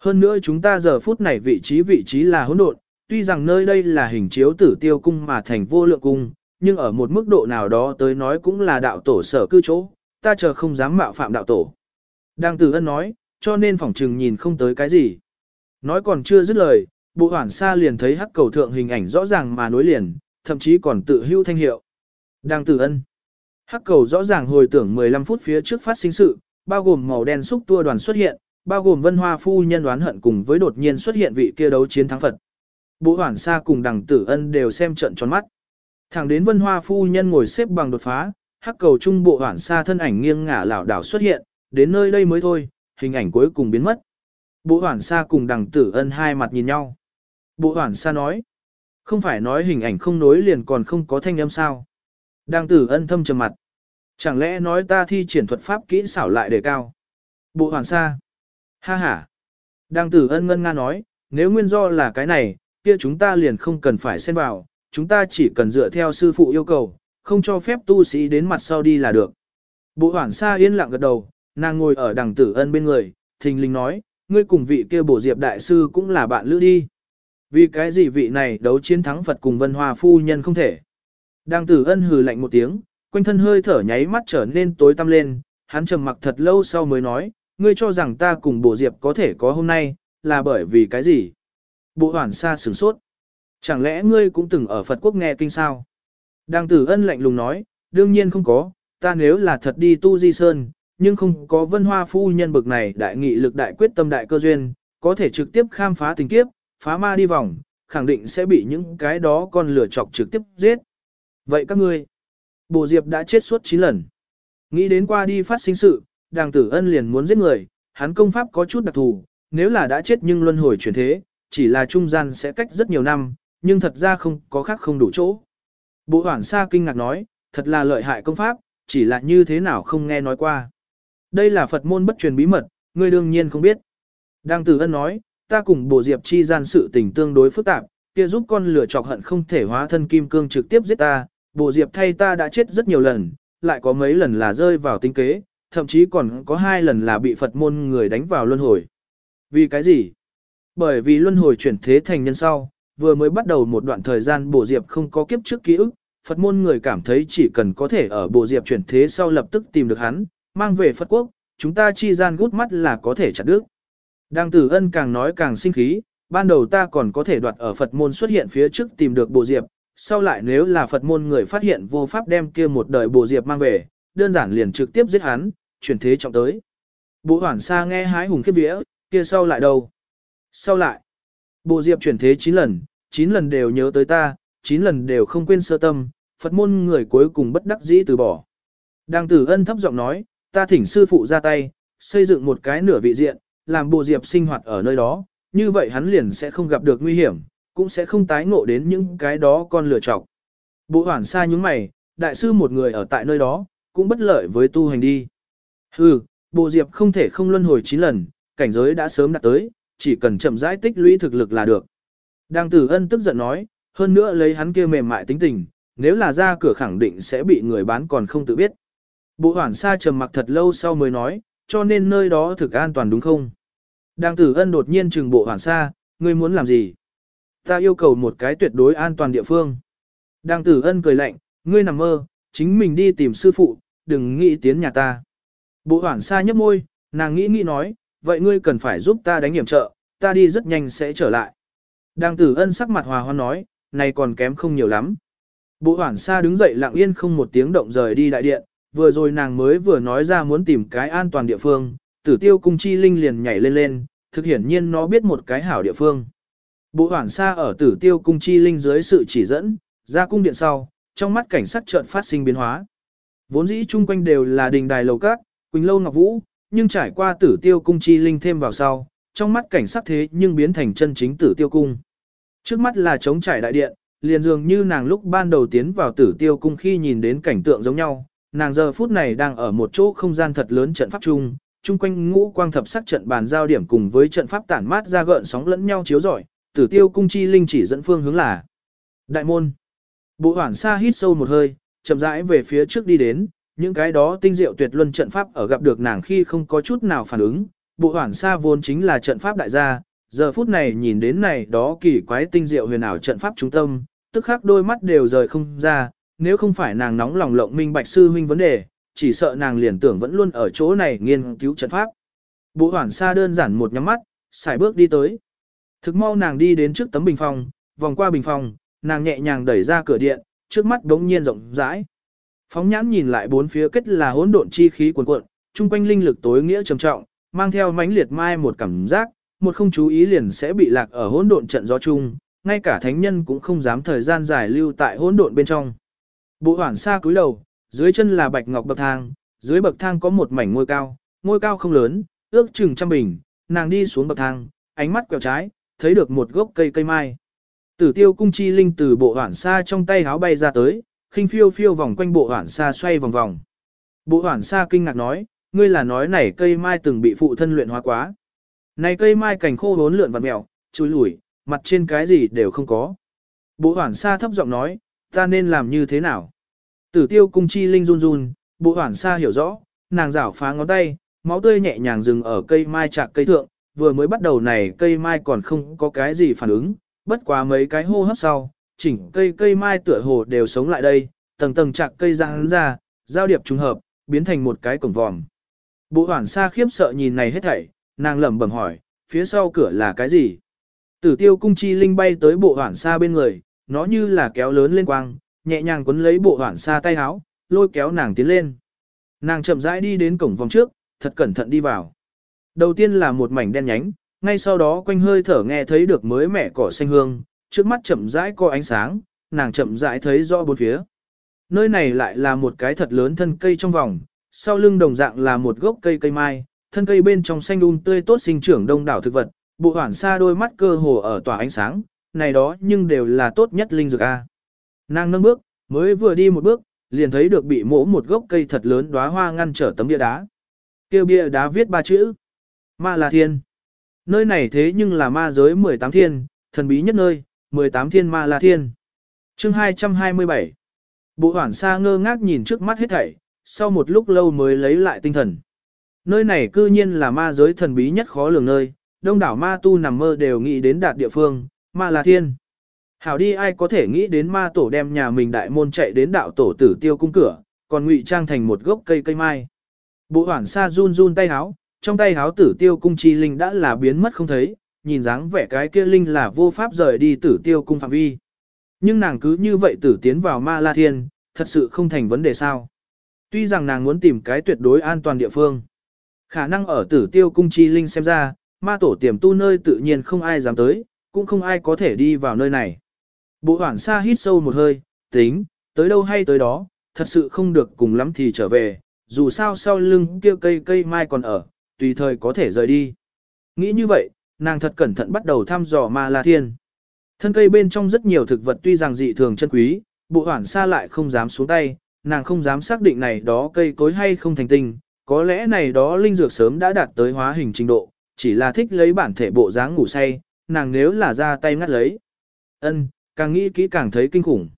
Hơn nữa chúng ta giờ phút này vị trí vị trí là hỗn độn, tuy rằng nơi đây là hình chiếu tử tiêu cung mà thành vô lượng cung, nhưng ở một mức độ nào đó tới nói cũng là đạo tổ sở cư chỗ, ta chờ không dám mạo phạm đạo tổ. Đang tử ân nói, cho nên phỏng trừng nhìn không tới cái gì. Nói còn chưa dứt lời, bộ hoảng xa liền thấy hắc cầu thượng hình ảnh rõ ràng mà nối liền, thậm chí còn tự hưu thanh hiệu. Đang tử ân. Hắc cầu rõ ràng hồi tưởng 15 phút phía trước phát sinh sự, bao gồm màu đen xúc tua đoàn xuất hiện, bao gồm vân hoa phu nhân đoán hận cùng với đột nhiên xuất hiện vị kia đấu chiến thắng Phật. Bộ hoảng xa cùng đằng tử ân đều xem trận tròn mắt. Thẳng đến vân hoa phu nhân ngồi xếp bằng đột phá, hắc cầu trung bộ hoảng xa thân ảnh nghiêng ngả lảo đảo xuất hiện, đến nơi đây mới thôi, hình ảnh cuối cùng biến mất. Bộ hoảng xa cùng đằng tử ân hai mặt nhìn nhau. Bộ hoảng xa nói, không phải nói hình ảnh không nối liền còn không có thanh âm sao. Đằng tử ân thâm trầm mặt. Chẳng lẽ nói ta thi triển thuật pháp kỹ xảo lại đề cao. Bộ hoàn xa. Ha ha. Đằng tử ân ngân nga nói, nếu nguyên do là cái này, kia chúng ta liền không cần phải xen vào, chúng ta chỉ cần dựa theo sư phụ yêu cầu, không cho phép tu sĩ đến mặt sau đi là được. Bộ hoảng xa yên lặng gật đầu, nàng ngồi ở đằng tử ân bên người, thình lình nói, ngươi cùng vị kia bổ diệp đại sư cũng là bạn lữ đi. Vì cái gì vị này đấu chiến thắng Phật cùng vân hòa phu nhân không thể. Đằng tử ân hừ lạnh một tiếng, quanh thân hơi thở nháy mắt trở nên tối tăm lên, hắn trầm mặc thật lâu sau mới nói, ngươi cho rằng ta cùng bổ diệp có thể có hôm nay, là bởi vì cái gì? Bộ hoảng xa sửng sốt. Chẳng lẽ ngươi cũng từng ở Phật quốc nghe kinh sao? Đàng tử ân lạnh lùng nói, đương nhiên không có, ta nếu là thật đi tu di sơn, nhưng không có vân hoa phu nhân bực này đại nghị lực đại quyết tâm đại cơ duyên, có thể trực tiếp khám phá tình kiếp, phá ma đi vòng, khẳng định sẽ bị những cái đó con lửa chọc trực tiếp giết. Vậy các ngươi, Bồ Diệp đã chết suốt 9 lần. Nghĩ đến qua đi phát sinh sự, đàng tử ân liền muốn giết người, hắn công pháp có chút đặc thù, nếu là đã chết nhưng luân hồi chuyển thế, chỉ là trung gian sẽ cách rất nhiều năm, nhưng thật ra không có khác không đủ chỗ. Bộ hoảng sa kinh ngạc nói, thật là lợi hại công pháp, chỉ là như thế nào không nghe nói qua. Đây là Phật môn bất truyền bí mật, ngươi đương nhiên không biết. Đang tử ân nói, ta cùng bộ diệp chi gian sự tình tương đối phức tạp, kia giúp con lửa chọc hận không thể hóa thân kim cương trực tiếp giết ta, bộ diệp thay ta đã chết rất nhiều lần, lại có mấy lần là rơi vào tinh kế, thậm chí còn có hai lần là bị Phật môn người đánh vào luân hồi. Vì cái gì? Bởi vì luân hồi chuyển thế thành nhân sau, vừa mới bắt đầu một đoạn thời gian bổ diệp không có kiếp trước ký ức, Phật môn người cảm thấy chỉ cần có thể ở bổ diệp chuyển thế sau lập tức tìm được hắn, mang về Phật quốc, chúng ta chi gian gút mắt là có thể chặt đứt. Đang tử ân càng nói càng sinh khí, ban đầu ta còn có thể đoạt ở Phật môn xuất hiện phía trước tìm được bổ diệp, sau lại nếu là Phật môn người phát hiện vô pháp đem kia một đời bổ diệp mang về, đơn giản liền trực tiếp giết hắn, chuyển thế trọng tới. Bộ hoảng xa nghe hái hùng khiếp vía, kia sau lại đâu? Sau lại, bộ diệp chuyển thế 9 lần, 9 lần đều nhớ tới ta, 9 lần đều không quên sơ tâm, Phật môn người cuối cùng bất đắc dĩ từ bỏ. Đang tử ân thấp giọng nói, ta thỉnh sư phụ ra tay, xây dựng một cái nửa vị diện, làm bộ diệp sinh hoạt ở nơi đó, như vậy hắn liền sẽ không gặp được nguy hiểm, cũng sẽ không tái ngộ đến những cái đó con lửa chọc. Bộ hoảng xa những mày, đại sư một người ở tại nơi đó, cũng bất lợi với tu hành đi. Hừ, bộ diệp không thể không luân hồi 9 lần, cảnh giới đã sớm đạt tới, chỉ cần chậm rãi tích lũy thực lực là được. Đang tử ân tức giận nói, hơn nữa lấy hắn kia mềm mại tính tình, nếu là ra cửa khẳng định sẽ bị người bán còn không tự biết. Bộ hoảng sa trầm mặc thật lâu sau mới nói, cho nên nơi đó thực an toàn đúng không? Đang tử ân đột nhiên trừng bộ hoảng sa, ngươi muốn làm gì? Ta yêu cầu một cái tuyệt đối an toàn địa phương. Đang tử ân cười lạnh, ngươi nằm mơ, chính mình đi tìm sư phụ, đừng nghĩ tiến nhà ta. Bộ hoảng sa nhấp môi, nàng nghĩ nghĩ nói, vậy ngươi cần phải giúp ta đánh hiểm trợ, ta đi rất nhanh sẽ trở lại. Đang tử ân sắc mặt hòa hoan nói, này còn kém không nhiều lắm. Bộ hoảng sa đứng dậy lặng yên không một tiếng động rời đi đại điện, vừa rồi nàng mới vừa nói ra muốn tìm cái an toàn địa phương, tử tiêu cung chi linh liền nhảy lên lên, thực hiển nhiên nó biết một cái hảo địa phương. Bộ hoảng sa ở tử tiêu cung chi linh dưới sự chỉ dẫn, ra cung điện sau, trong mắt cảnh sắc chợt phát sinh biến hóa. Vốn dĩ chung quanh đều là đình đài lầu cát, quỳnh lâu ngọc vũ, nhưng trải qua tử tiêu cung chi linh thêm vào sau, trong mắt cảnh sắc thế nhưng biến thành chân chính tử tiêu cung. Trước mắt là trống trải đại điện, liền dường như nàng lúc ban đầu tiến vào tử tiêu cung khi nhìn đến cảnh tượng giống nhau, nàng giờ phút này đang ở một chỗ không gian thật lớn trận pháp chung, chung quanh ngũ quang thập sắc trận bàn giao điểm cùng với trận pháp tản mát ra gợn sóng lẫn nhau chiếu rọi, tử tiêu cung chi linh chỉ dẫn phương hướng là đại môn. Bộ hoảng xa hít sâu một hơi, chậm rãi về phía trước đi đến, những cái đó tinh diệu tuyệt luân trận pháp ở gặp được nàng khi không có chút nào phản ứng, bộ hoảng xa vốn chính là trận pháp đại gia, giờ phút này nhìn đến này đó kỳ quái tinh diệu huyền ảo trận pháp trung tâm, tức khắc đôi mắt đều rời không ra, nếu không phải nàng nóng lòng lộng minh bạch sư huynh vấn đề, chỉ sợ nàng liền tưởng vẫn luôn ở chỗ này nghiên cứu trận pháp. Bộ hoảng xa đơn giản một nhắm mắt, xài bước đi tới. Thực mau nàng đi đến trước tấm bình phòng, vòng qua bình phòng, nàng nhẹ nhàng đẩy ra cửa điện, trước mắt đống nhiên rộng rãi. Phóng nhãn nhìn lại bốn phía kết là hỗn độn chi khí cuồn cuộn, trung quanh linh lực tối nghĩa trầm trọng, mang theo mãnh liệt mai một cảm giác, một không chú ý liền sẽ bị lạc ở hỗn độn trận gió chung, ngay cả thánh nhân cũng không dám thời gian dài lưu tại hỗn độn bên trong. Bộ hoản xa cúi đầu, dưới chân là bạch ngọc bậc thang, dưới bậc thang có một mảnh ngôi cao, ngôi cao không lớn, ước chừng trăm bình, nàng đi xuống bậc thang, ánh mắt quẹo trái, thấy được một gốc cây cây mai. Tử tiêu cung chi linh từ bộ hoản xa trong tay háo bay ra tới, khinh phiêu phiêu vòng quanh bộ hoản xa xoay vòng vòng. Bộ hoản xa kinh ngạc nói, ngươi là nói này cây mai từng bị phụ thân luyện hóa quá. Này cây mai cành khô bốn lượn vặt mèo, chúi lủi, mặt trên cái gì đều không có. Bộ hoản xa thấp giọng nói, ta nên làm như thế nào? Tử tiêu cung chi linh run run, bộ hoản xa hiểu rõ, nàng rảo phá ngón tay, máu tươi nhẹ nhàng dừng ở cây mai chạc cây thượng, vừa mới bắt đầu này cây mai còn không có cái gì phản ứng, bất quá mấy cái hô hấp sau, chỉnh cây cây mai tựa hồ đều sống lại đây, tầng tầng chạc cây răng ra, giao điệp trùng hợp, biến thành một cái cổng vòm. Bộ hoảng xa khiếp sợ nhìn này hết thảy, nàng lẩm bẩm hỏi, phía sau cửa là cái gì? Tử tiêu cung chi linh bay tới bộ hoảng xa bên người, nó như là kéo lớn lên quang, nhẹ nhàng quấn lấy bộ hoảng xa tay áo, lôi kéo nàng tiến lên. Nàng chậm rãi đi đến cổng vòng trước, thật cẩn thận đi vào. Đầu tiên là một mảnh đen nhánh, ngay sau đó quanh hơi thở nghe thấy được mới mẻ cỏ xanh hương, trước mắt chậm rãi có ánh sáng, nàng chậm rãi thấy rõ bốn phía. Nơi này lại là một cái thật lớn thân cây trong vòng, sau lưng đồng dạng là một gốc cây cây mai, thân cây bên trong xanh um tươi tốt sinh trưởng đông đảo thực vật, bộ hoảng xa đôi mắt cơ hồ ở tỏa ánh sáng, này đó nhưng đều là tốt nhất linh dược A. Nàng nâng bước, mới vừa đi một bước, liền thấy được bị mổ một gốc cây thật lớn đóa hoa ngăn trở tấm bia đá. Kêu bia đá viết ba chữ. Ma là thiên. Nơi này thế nhưng là ma giới 18 thiên, thần bí nhất nơi, 18 thiên ma la thiên. chương 227. Bộ hoảng xa ngơ ngác nhìn trước mắt hết thảy, sau một lúc lâu mới lấy lại tinh thần. Nơi này cư nhiên là ma giới thần bí nhất khó lường nơi, đông đảo ma tu nằm mơ đều nghĩ đến đạt địa phương, ma là thiên. Hảo đi ai có thể nghĩ đến ma tổ đem nhà mình đại môn chạy đến đạo tổ tử tiêu cung cửa, còn ngụy trang thành một gốc cây cây mai. Bộ hoảng xa run run tay háo, trong tay háo tử tiêu cung chi linh đã là biến mất không thấy, nhìn dáng vẻ cái kia linh là vô pháp rời đi tử tiêu cung phạm vi. Nhưng nàng cứ như vậy tử tiến vào ma la thiên, thật sự không thành vấn đề sao. Tuy rằng nàng muốn tìm cái tuyệt đối an toàn địa phương. Khả năng ở tử tiêu cung chi linh xem ra, ma tổ tiềm tu nơi tự nhiên không ai dám tới, cũng không ai có thể đi vào nơi này. Bộ hoảng xa hít sâu một hơi, tính, tới đâu hay tới đó, thật sự không được cùng lắm thì trở về, dù sao sau lưng kia cây cây mai còn ở, tùy thời có thể rời đi. Nghĩ như vậy, nàng thật cẩn thận bắt đầu thăm dò ma la thiên. Thân cây bên trong rất nhiều thực vật tuy rằng dị thường chân quý, bộ hoảng xa lại không dám xuống tay, nàng không dám xác định này đó cây cối hay không thành tinh, có lẽ này đó linh dược sớm đã đạt tới hóa hình trình độ, chỉ là thích lấy bản thể bộ dáng ngủ say, nàng nếu là ra tay ngắt lấy. ân càng nghĩ kỹ càng thấy kinh khủng.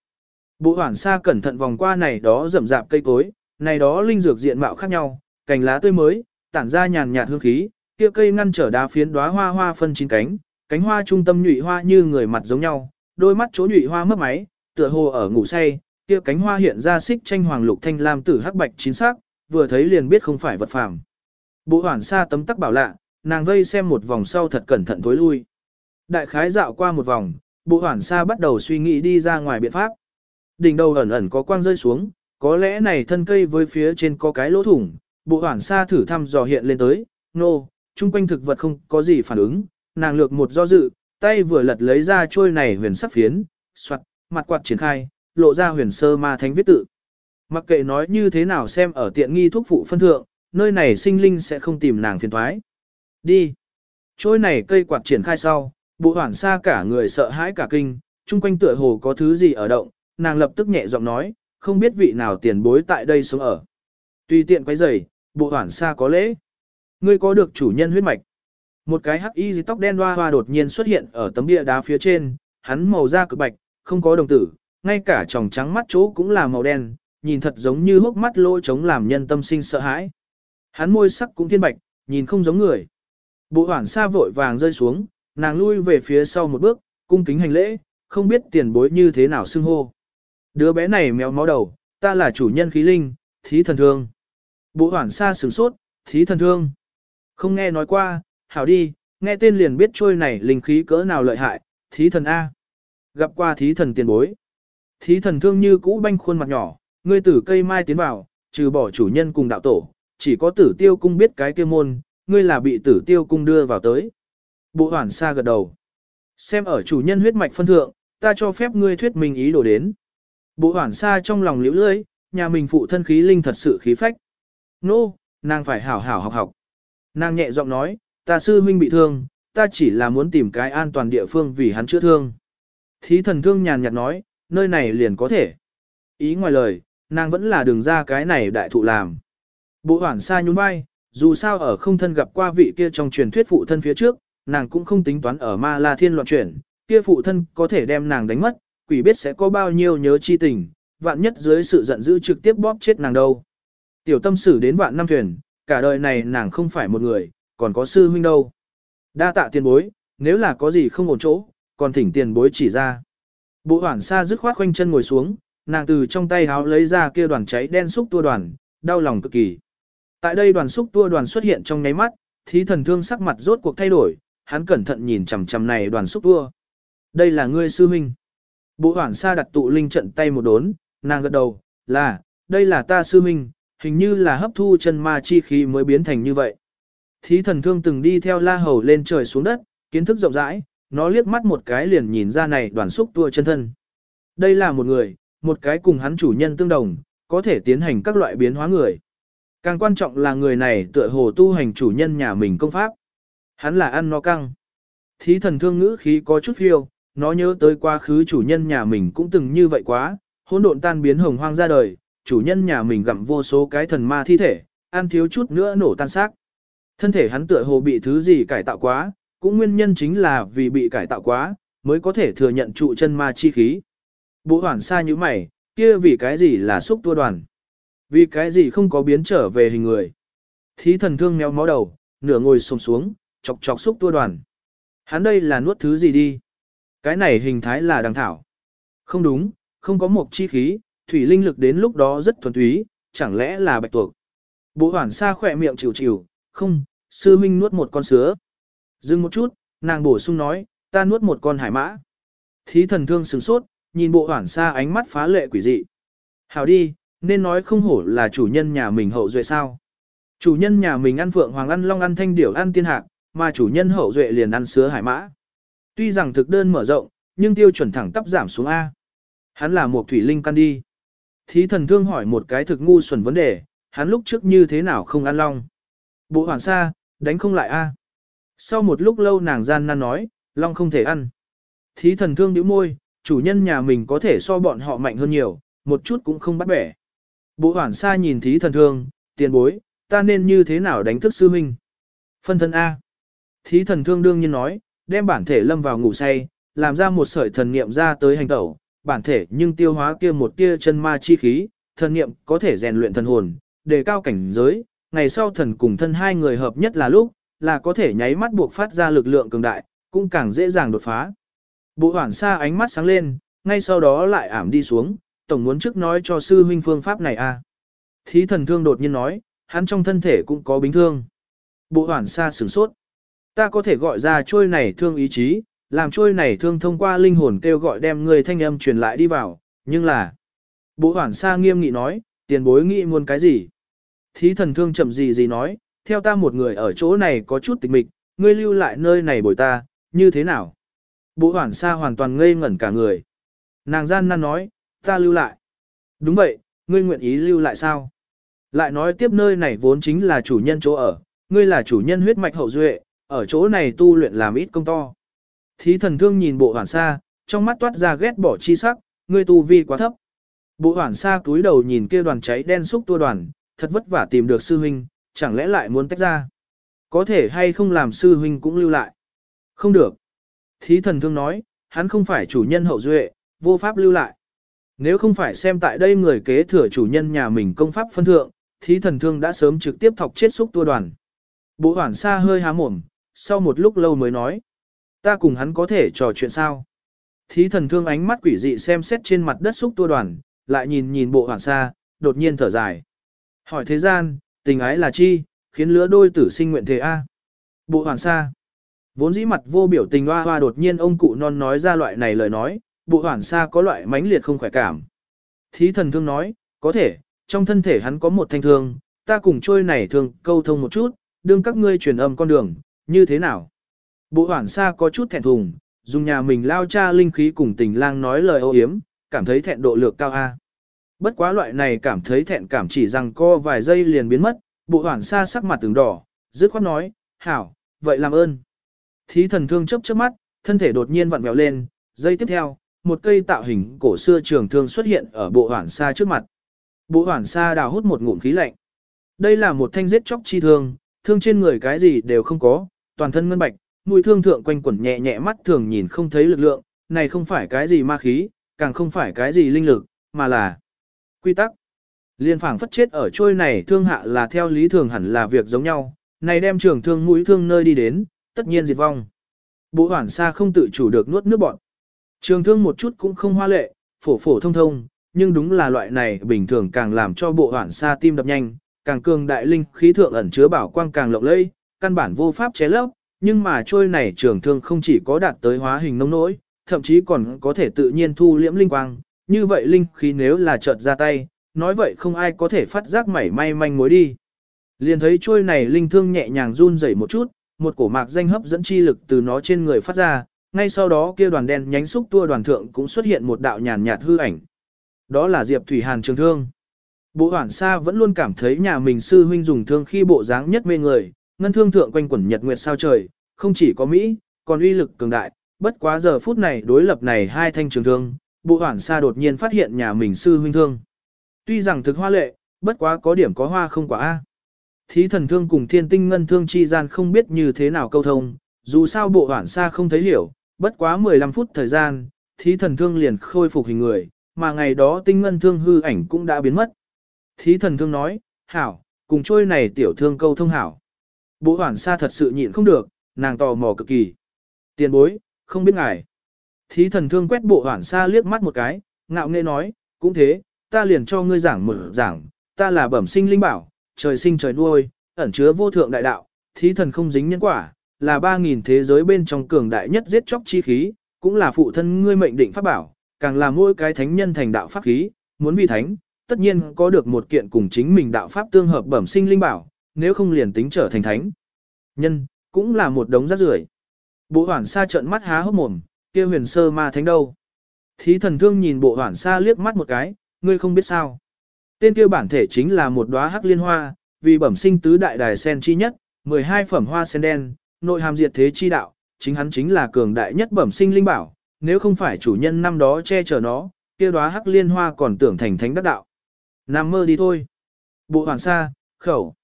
Bộ hoảng xa cẩn thận vòng qua này đó rậm rạp cây cối, này đó linh dược diện mạo khác nhau, cành lá tươi mới, tản ra nhàn nhạt hương khí, kia cây ngăn trở đá phiến đóa hoa hoa phân chín cánh, cánh hoa trung tâm nhụy hoa như người mặt giống nhau, đôi mắt chỗ nhụy hoa mấp máy, tựa hồ ở ngủ say, kia cánh hoa hiện ra xích tranh hoàng lục thanh lam tử hắc bạch chín sắc, vừa thấy liền biết không phải vật phàm. Bộ Hoản Sa tấm tắc bảo lạ, nàng vây xem một vòng sau thật cẩn thận tối lui. Đại khái dạo qua một vòng, bộ Hoản Sa bắt đầu suy nghĩ đi ra ngoài biện pháp. Đỉnh đầu ẩn ẩn có quang rơi xuống, có lẽ này thân cây với phía trên có cái lỗ thủng, bộ Hoản Sa thử thăm dò hiện lên tới, nô, no, chung quanh thực vật không có gì phản ứng, nàng lược một do dự, tay vừa lật lấy ra trôi này huyền sắc phiến, soạt, mặt quạt triển khai, lộ ra huyền sơ ma thánh viết tự. Mặc kệ nói như thế nào xem ở tiện nghi thuốc phụ phân thượng, nơi này sinh linh sẽ không tìm nàng phiền thoái. Đi. Trôi này cây quạt triển khai sau, bộ hoảng xa cả người sợ hãi cả kinh, chung quanh tựa hồ có thứ gì ở động, nàng lập tức nhẹ giọng nói, không biết vị nào tiền bối tại đây sống ở. Tùy tiện quấy rầy, bộ hoảng xa có lễ. Ngươi có được chủ nhân huyết mạch. Một cái hắc y tóc đen hoa hoa đột nhiên xuất hiện ở tấm bia đá phía trên, hắn màu da cực bạch, không có đồng tử, ngay cả tròng trắng mắt chỗ cũng là màu đen, nhìn thật giống như hốc mắt lỗ trống làm nhân tâm sinh sợ hãi. Hắn môi sắc cũng thiên bạch, nhìn không giống người. Bộ hoảng xa vội vàng rơi xuống, nàng lui về phía sau một bước, cung kính hành lễ, không biết tiền bối như thế nào xưng hô. Đứa bé này méo mó đầu, ta là chủ nhân khí linh, thí thần thương. Bộ hoảng xa sửng sốt, thí thần thương. Không nghe nói qua, hảo đi, nghe tên liền biết trôi này linh khí cỡ nào lợi hại, thí thần A. Gặp qua thí thần tiền bối. Thí thần thương như cũ banh khuôn mặt nhỏ, ngươi tử cây mai tiến vào, trừ bỏ chủ nhân cùng đạo tổ, chỉ có tử tiêu cung biết cái kia môn, ngươi là bị tử tiêu cung đưa vào tới. Bộ hoảng xa gật đầu. Xem ở chủ nhân huyết mạch phân thượng, ta cho phép ngươi thuyết minh ý đồ đến. Bộ hoảng xa trong lòng liễu lưỡi, nhà mình phụ thân khí linh thật sự khí phách. Nô, no, nàng phải hảo hảo học học. Nàng nhẹ giọng nói, ta sư huynh bị thương, ta chỉ là muốn tìm cái an toàn địa phương vì hắn chữa thương. Thí thần thương nhàn nhạt nói, nơi này liền có thể. Ý ngoài lời, nàng vẫn là đường ra cái này đại thụ làm. Bộ hoảng xa nhún vai, dù sao ở không thân gặp qua vị kia trong truyền thuyết phụ thân phía trước, nàng cũng không tính toán ở ma la thiên loạn chuyển, kia phụ thân có thể đem nàng đánh mất, quỷ biết sẽ có bao nhiêu nhớ chi tình, vạn nhất dưới sự giận dữ trực tiếp bóp chết nàng đâu. Tiểu tâm sử đến vạn năm thuyền, cả đời này nàng không phải một người, còn có sư huynh đâu. Đa tạ tiền bối, nếu là có gì không ổn chỗ, còn thỉnh tiền bối chỉ ra. Bộ hoảng xa dứt khoát khoanh chân ngồi xuống, nàng từ trong tay háo lấy ra kia đoàn cháy đen xúc tua đoàn, đau lòng cực kỳ. Tại đây đoàn xúc tua đoàn xuất hiện trong nháy mắt, thí thần thương sắc mặt rốt cuộc thay đổi, hắn cẩn thận nhìn chằm chằm này đoàn xúc tua. Đây là ngươi sư huynh. Bộ hoảng xa đặt tụ linh trận tay một đốn, nàng gật đầu, là, đây là ta sư huynh, hình như là hấp thu chân ma chi khí mới biến thành như vậy. Thí thần thương từng đi theo la hầu lên trời xuống đất, kiến thức rộng rãi, nó liếc mắt một cái liền nhìn ra này đoàn xúc tua chân thân. Đây là một người, một cái cùng hắn chủ nhân tương đồng, có thể tiến hành các loại biến hóa người. Càng quan trọng là người này tựa hồ tu hành chủ nhân nhà mình công pháp. Hắn là ăn no căng. Thí thần thương ngữ khí có chút phiêu, nó nhớ tới quá khứ chủ nhân nhà mình cũng từng như vậy quá, hỗn độn tan biến hồng hoang ra đời, chủ nhân nhà mình gặm vô số cái thần ma thi thể, ăn thiếu chút nữa nổ tan xác. Thân thể hắn tựa hồ bị thứ gì cải tạo quá, cũng nguyên nhân chính là vì bị cải tạo quá, mới có thể thừa nhận trụ chân ma chi khí. Bộ hoảng xa như mày, kia vì cái gì là xúc tua đoàn? Vì cái gì không có biến trở về hình người? Thí thần thương méo mó đầu, nửa ngồi xồm xuống, chọc chọc xúc tua đoàn. Hắn đây là nuốt thứ gì đi? Cái này hình thái là đằng thảo. Không đúng, không có một chi khí, thủy linh lực đến lúc đó rất thuần túy, chẳng lẽ là bạch tuộc. Bộ hoảng xa khỏe miệng chịu chịu, không, sư minh nuốt một con sứa. Dừng một chút, nàng bổ sung nói, ta nuốt một con hải mã. Thí thần thương sừng sốt, nhìn bộ hoảng xa ánh mắt phá lệ quỷ dị. Hảo đi, nên nói không hổ là chủ nhân nhà mình hậu duệ sao. Chủ nhân nhà mình ăn phượng hoàng ăn long ăn thanh điểu ăn tiên hạc, mà chủ nhân hậu duệ liền ăn sứa hải mã. Tuy rằng thực đơn mở rộng, nhưng tiêu chuẩn thẳng tắp giảm xuống A. Hắn là một thủy linh căn đi. Thí thần thương hỏi một cái thực ngu xuẩn vấn đề, hắn lúc trước như thế nào không ăn long. Bộ hoàng sa, đánh không lại A. Sau một lúc lâu nàng gian nan nói, long không thể ăn. Thí thần thương nhíu môi, chủ nhân nhà mình có thể so bọn họ mạnh hơn nhiều, một chút cũng không bắt bẻ. Bộ hoàn sa nhìn thí thần thương, tiền bối, ta nên như thế nào đánh thức sư minh? Phân thân A. Thí thần thương đương nhiên nói, đem bản thể lâm vào ngủ say, làm ra một sợi thần niệm ra tới hành tẩu, bản thể nhưng tiêu hóa kia một tia chân ma chi khí, thần niệm có thể rèn luyện thần hồn, đề cao cảnh giới, ngày sau thần cùng thân hai người hợp nhất là lúc, là có thể nháy mắt buộc phát ra lực lượng cường đại, cũng càng dễ dàng đột phá. Bộ hoảng xa ánh mắt sáng lên, ngay sau đó lại ảm đi xuống, tổng muốn trước nói cho sư huynh phương pháp này a. À. Thí thần thương đột nhiên nói, hắn trong thân thể cũng có bính thương. Bộ hoảng xa sửng sốt. Ta có thể gọi ra trôi này thương ý chí, làm trôi này thương thông qua linh hồn kêu gọi đem người thanh âm truyền lại đi vào, nhưng là... Bộ hoảng xa nghiêm nghị nói, tiền bối nghĩ muốn cái gì? Thí thần thương chậm gì gì nói, theo ta một người ở chỗ này có chút tịch mịch, ngươi lưu lại nơi này bồi ta, như thế nào? Bộ hoảng xa hoàn toàn ngây ngẩn cả người. Nàng gian nan nói, ta lưu lại. Đúng vậy, ngươi nguyện ý lưu lại sao? Lại nói tiếp nơi này vốn chính là chủ nhân chỗ ở, ngươi là chủ nhân huyết mạch hậu duệ, ở chỗ này tu luyện làm ít công to. Thí thần thương nhìn bộ hoảng xa, trong mắt toát ra ghét bỏ chi sắc, ngươi tu vi quá thấp. Bộ hoảng xa túi đầu nhìn kia đoàn cháy đen xúc tua đoàn, thật vất vả tìm được sư huynh, chẳng lẽ lại muốn tách ra. Có thể hay không làm sư huynh cũng lưu lại. Không được. Thí thần thương nói, hắn không phải chủ nhân hậu duệ, vô pháp lưu lại. Nếu không phải xem tại đây người kế thừa chủ nhân nhà mình công pháp phân thượng, thí thần thương đã sớm trực tiếp thọc chết xúc tua đoàn. Bộ hoảng xa hơi há mồm, sau một lúc lâu mới nói. Ta cùng hắn có thể trò chuyện sao? Thí thần thương ánh mắt quỷ dị xem xét trên mặt đất xúc tua đoàn, lại nhìn nhìn bộ hoảng xa, đột nhiên thở dài. Hỏi thế gian, tình ái là chi, khiến lứa đôi tử sinh nguyện thế A. Bộ hoảng xa. Vốn dĩ mặt vô biểu tình hoa hoa đột nhiên ông cụ non nói ra loại này lời nói, bộ hoảng xa có loại mãnh liệt không khỏe cảm. Thí thần thương nói, có thể, trong thân thể hắn có một thanh thương, ta cùng trôi này thương câu thông một chút, đương các ngươi truyền âm con đường, như thế nào? Bộ hoảng xa có chút thẹn thùng, dùng nhà mình lao cha linh khí cùng tình lang nói lời ô hiếm, cảm thấy thẹn độ lược cao A. Bất quá loại này cảm thấy thẹn cảm chỉ rằng co vài giây liền biến mất, bộ hoảng xa sắc mặt từng đỏ, dứt khoát nói, hảo, vậy làm ơn. Thí thần thương chấp chớp mắt, thân thể đột nhiên vặn vẹo lên, giây tiếp theo, một cây tạo hình cổ xưa trường thương xuất hiện ở bộ hoảng xa trước mặt. Bộ hoảng xa đào hút một ngụm khí lạnh. Đây là một thanh giết chóc chi thương, thương trên người cái gì đều không có, toàn thân ngân bạch, mũi thương thượng quanh quẩn nhẹ nhẹ mắt thường nhìn không thấy lực lượng, này không phải cái gì ma khí, càng không phải cái gì linh lực, mà là quy tắc. Liên phảng phất chết ở trôi này thương hạ là theo lý thường hẳn là việc giống nhau, này đem trường thương mũi thương nơi đi đến, tất nhiên diệt vong. Bộ hoản xa không tự chủ được nuốt nước bọn. Trường thương một chút cũng không hoa lệ, phổ phổ thông thông, nhưng đúng là loại này bình thường càng làm cho bộ hoản xa tim đập nhanh, càng cường đại linh khí thượng ẩn chứa bảo quang càng lộng lẫy, căn bản vô pháp chế lấp, nhưng mà trôi này trường thương không chỉ có đạt tới hóa hình nông nỗi, thậm chí còn có thể tự nhiên thu liễm linh quang, như vậy linh khí nếu là chợt ra tay, nói vậy không ai có thể phát giác mảy may manh mối đi. Liền thấy trôi này linh thương nhẹ nhàng run rẩy một chút, một cổ mạc danh hấp dẫn chi lực từ nó trên người phát ra, ngay sau đó kia đoàn đen nhánh xúc tua đoàn thượng cũng xuất hiện một đạo nhàn nhạt hư ảnh. Đó là Diệp Thủy Hàn trường thương. Bộ Hoản sa vẫn luôn cảm thấy nhà mình sư huynh dùng thương khi bộ dáng nhất mê người, ngân thương thượng quanh quẩn nhật nguyệt sao trời, không chỉ có Mỹ, còn uy lực cường đại, bất quá giờ phút này đối lập này hai thanh trường thương, bộ hoảng sa đột nhiên phát hiện nhà mình sư huynh thương. Tuy rằng thực hoa lệ, bất quá có điểm có hoa không quả A. Thí thần thương cùng thiên tinh ngân thương chi gian không biết như thế nào câu thông, dù sao bộ hoảng sa không thấy hiểu, bất quá 15 phút thời gian, thí thần thương liền khôi phục hình người, mà ngày đó tinh ngân thương hư ảnh cũng đã biến mất. Thí thần thương nói, hảo, cùng trôi này tiểu thương câu thông hảo. Bộ hoảng sa thật sự nhịn không được, nàng tò mò cực kỳ. Tiền bối, không biết ngài. Thí thần thương quét bộ hoảng sa liếc mắt một cái, ngạo nghễ nói, cũng thế, ta liền cho ngươi giảng mở giảng, ta là bẩm sinh linh bảo, trời sinh trời nuôi, ẩn chứa vô thượng đại đạo, thí thần không dính nhân quả, là ba nghìn thế giới bên trong cường đại nhất giết chóc chi khí, cũng là phụ thân ngươi mệnh định pháp bảo, càng là mỗi cái thánh nhân thành đạo pháp khí, muốn vì thánh, tất nhiên có được một kiện cùng chính mình đạo pháp tương hợp bẩm sinh linh bảo, nếu không liền tính trở thành thánh. Nhân, cũng là một đống rác rưởi. Bộ hoảng sa trợn mắt há hốc mồm, kia huyền sơ ma thánh đâu. Thí thần thương nhìn bộ hoảng sa liếc mắt một cái, ngươi không biết sao. Tên kia bản thể chính là một đóa hắc liên hoa, vì bẩm sinh tứ đại đài sen chi nhất, 12 phẩm hoa sen đen, nội hàm diệt thế chi đạo, chính hắn chính là cường đại nhất bẩm sinh linh bảo, nếu không phải chủ nhân năm đó che chở nó, kia đóa hắc liên hoa còn tưởng thành thánh đắc đạo. Nằm mơ đi thôi. Bộ hoàn sa, khẩu.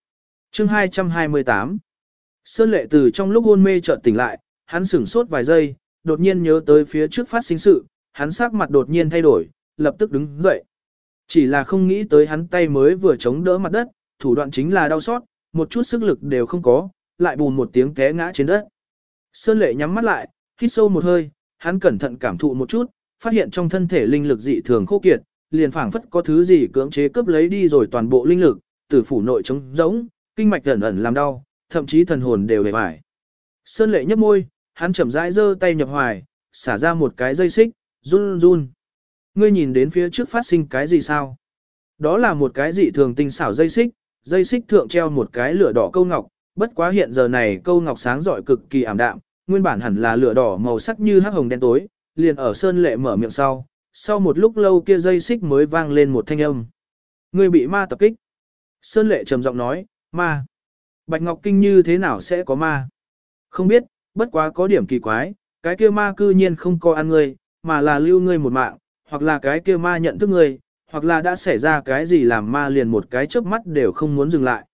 Chương 228. Sơn lệ từ trong lúc hôn mê chợt tỉnh lại, hắn sửng sốt vài giây, đột nhiên nhớ tới phía trước phát sinh sự, hắn sắc mặt đột nhiên thay đổi, lập tức đứng dậy. Chỉ là không nghĩ tới hắn tay mới vừa chống đỡ mặt đất, thủ đoạn chính là đau xót, một chút sức lực đều không có, lại bùn một tiếng té ngã trên đất. Sơn lệ nhắm mắt lại, hít sâu một hơi, hắn cẩn thận cảm thụ một chút, phát hiện trong thân thể linh lực dị thường khô kiệt, liền phảng phất có thứ gì cưỡng chế cướp lấy đi rồi toàn bộ linh lực, từ phủ nội trống rỗng, kinh mạch ẩn ẩn làm đau, thậm chí thần hồn đều bề bại. Sơn lệ nhấp môi, hắn chậm rãi giơ tay nhập hoài, xả ra một cái dây xích, run run. Ngươi nhìn đến phía trước phát sinh cái gì sao? Đó là một cái dị thường tinh xảo dây xích, dây xích thượng treo một cái lửa đỏ câu ngọc, bất quá hiện giờ này câu ngọc sáng rọi cực kỳ ảm đạm, nguyên bản hẳn là lửa đỏ màu sắc như hắc hồng đen tối, liền ở sơn lệ mở miệng sau, sau một lúc lâu kia dây xích mới vang lên một thanh âm. Ngươi bị ma tập kích. Sơn lệ trầm giọng nói, ma. Bạch Ngọc Kinh như thế nào sẽ có ma? Không biết, bất quá có điểm kỳ quái, cái kia ma cư nhiên không có ăn ngươi, mà là lưu ngươi một mạng, hoặc là cái kia ma nhận thức ngươi, hoặc là đã xảy ra cái gì làm ma liền một cái chớp mắt đều không muốn dừng lại.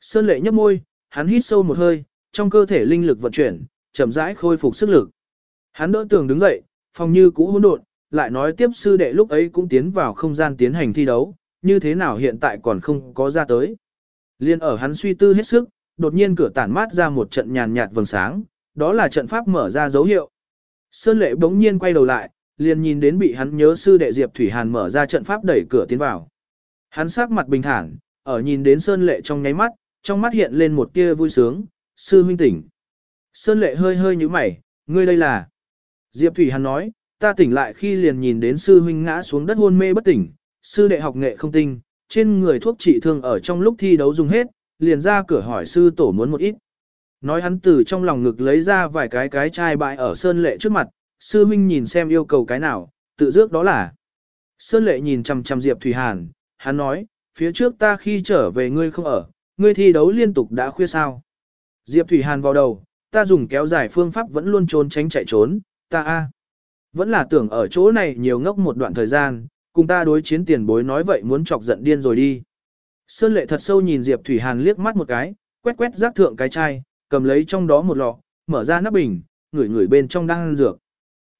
Sơn lệ nhấp môi, hắn hít sâu một hơi, trong cơ thể linh lực vận chuyển, chậm rãi khôi phục sức lực. Hắn đỡ tường đứng dậy, phòng như cũ hỗn độn, lại nói tiếp sư đệ lúc ấy cũng tiến vào không gian tiến hành thi đấu, như thế nào hiện tại còn không có ra tới. Liên ở hắn suy tư hết sức, đột nhiên cửa tản mát ra một trận nhàn nhạt vầng sáng, đó là trận pháp mở ra dấu hiệu. Sơn lệ bỗng nhiên quay đầu lại, liền nhìn đến bị hắn nhớ sư đệ Diệp Thủy Hàn mở ra trận pháp đẩy cửa tiến vào. Hắn sắc mặt bình thản, ở nhìn đến Sơn lệ trong nháy mắt, trong mắt hiện lên một tia vui sướng, sư huynh tỉnh. Sơn lệ hơi hơi như mày, ngươi đây là. Diệp Thủy Hàn nói, ta tỉnh lại khi liền nhìn đến sư huynh ngã xuống đất hôn mê bất tỉnh, sư đệ học nghệ không tinh, trên người thuốc trị thương ở trong lúc thi đấu dùng hết, liền ra cửa hỏi sư tổ muốn một ít. Nói hắn từ trong lòng ngực lấy ra vài cái cái chai bại ở Sơn Lệ trước mặt, sư minh nhìn xem yêu cầu cái nào, tự dước đó là. Sơn Lệ nhìn chằm chằm Diệp Thủy Hàn, hắn nói, phía trước ta khi trở về ngươi không ở, ngươi thi đấu liên tục đã khuya sao. Diệp Thủy Hàn vào đầu, ta dùng kéo dài phương pháp vẫn luôn trốn tránh chạy trốn, ta a Vẫn là tưởng ở chỗ này nhiều ngốc một đoạn thời gian, cùng ta đối chiến tiền bối nói vậy muốn chọc giận điên rồi đi. Sơn lệ thật sâu nhìn Diệp Thủy Hàn liếc mắt một cái, quét quét rác thượng cái chai, cầm lấy trong đó một lọ, mở ra nắp bình, ngửi ngửi bên trong đang ăn dược.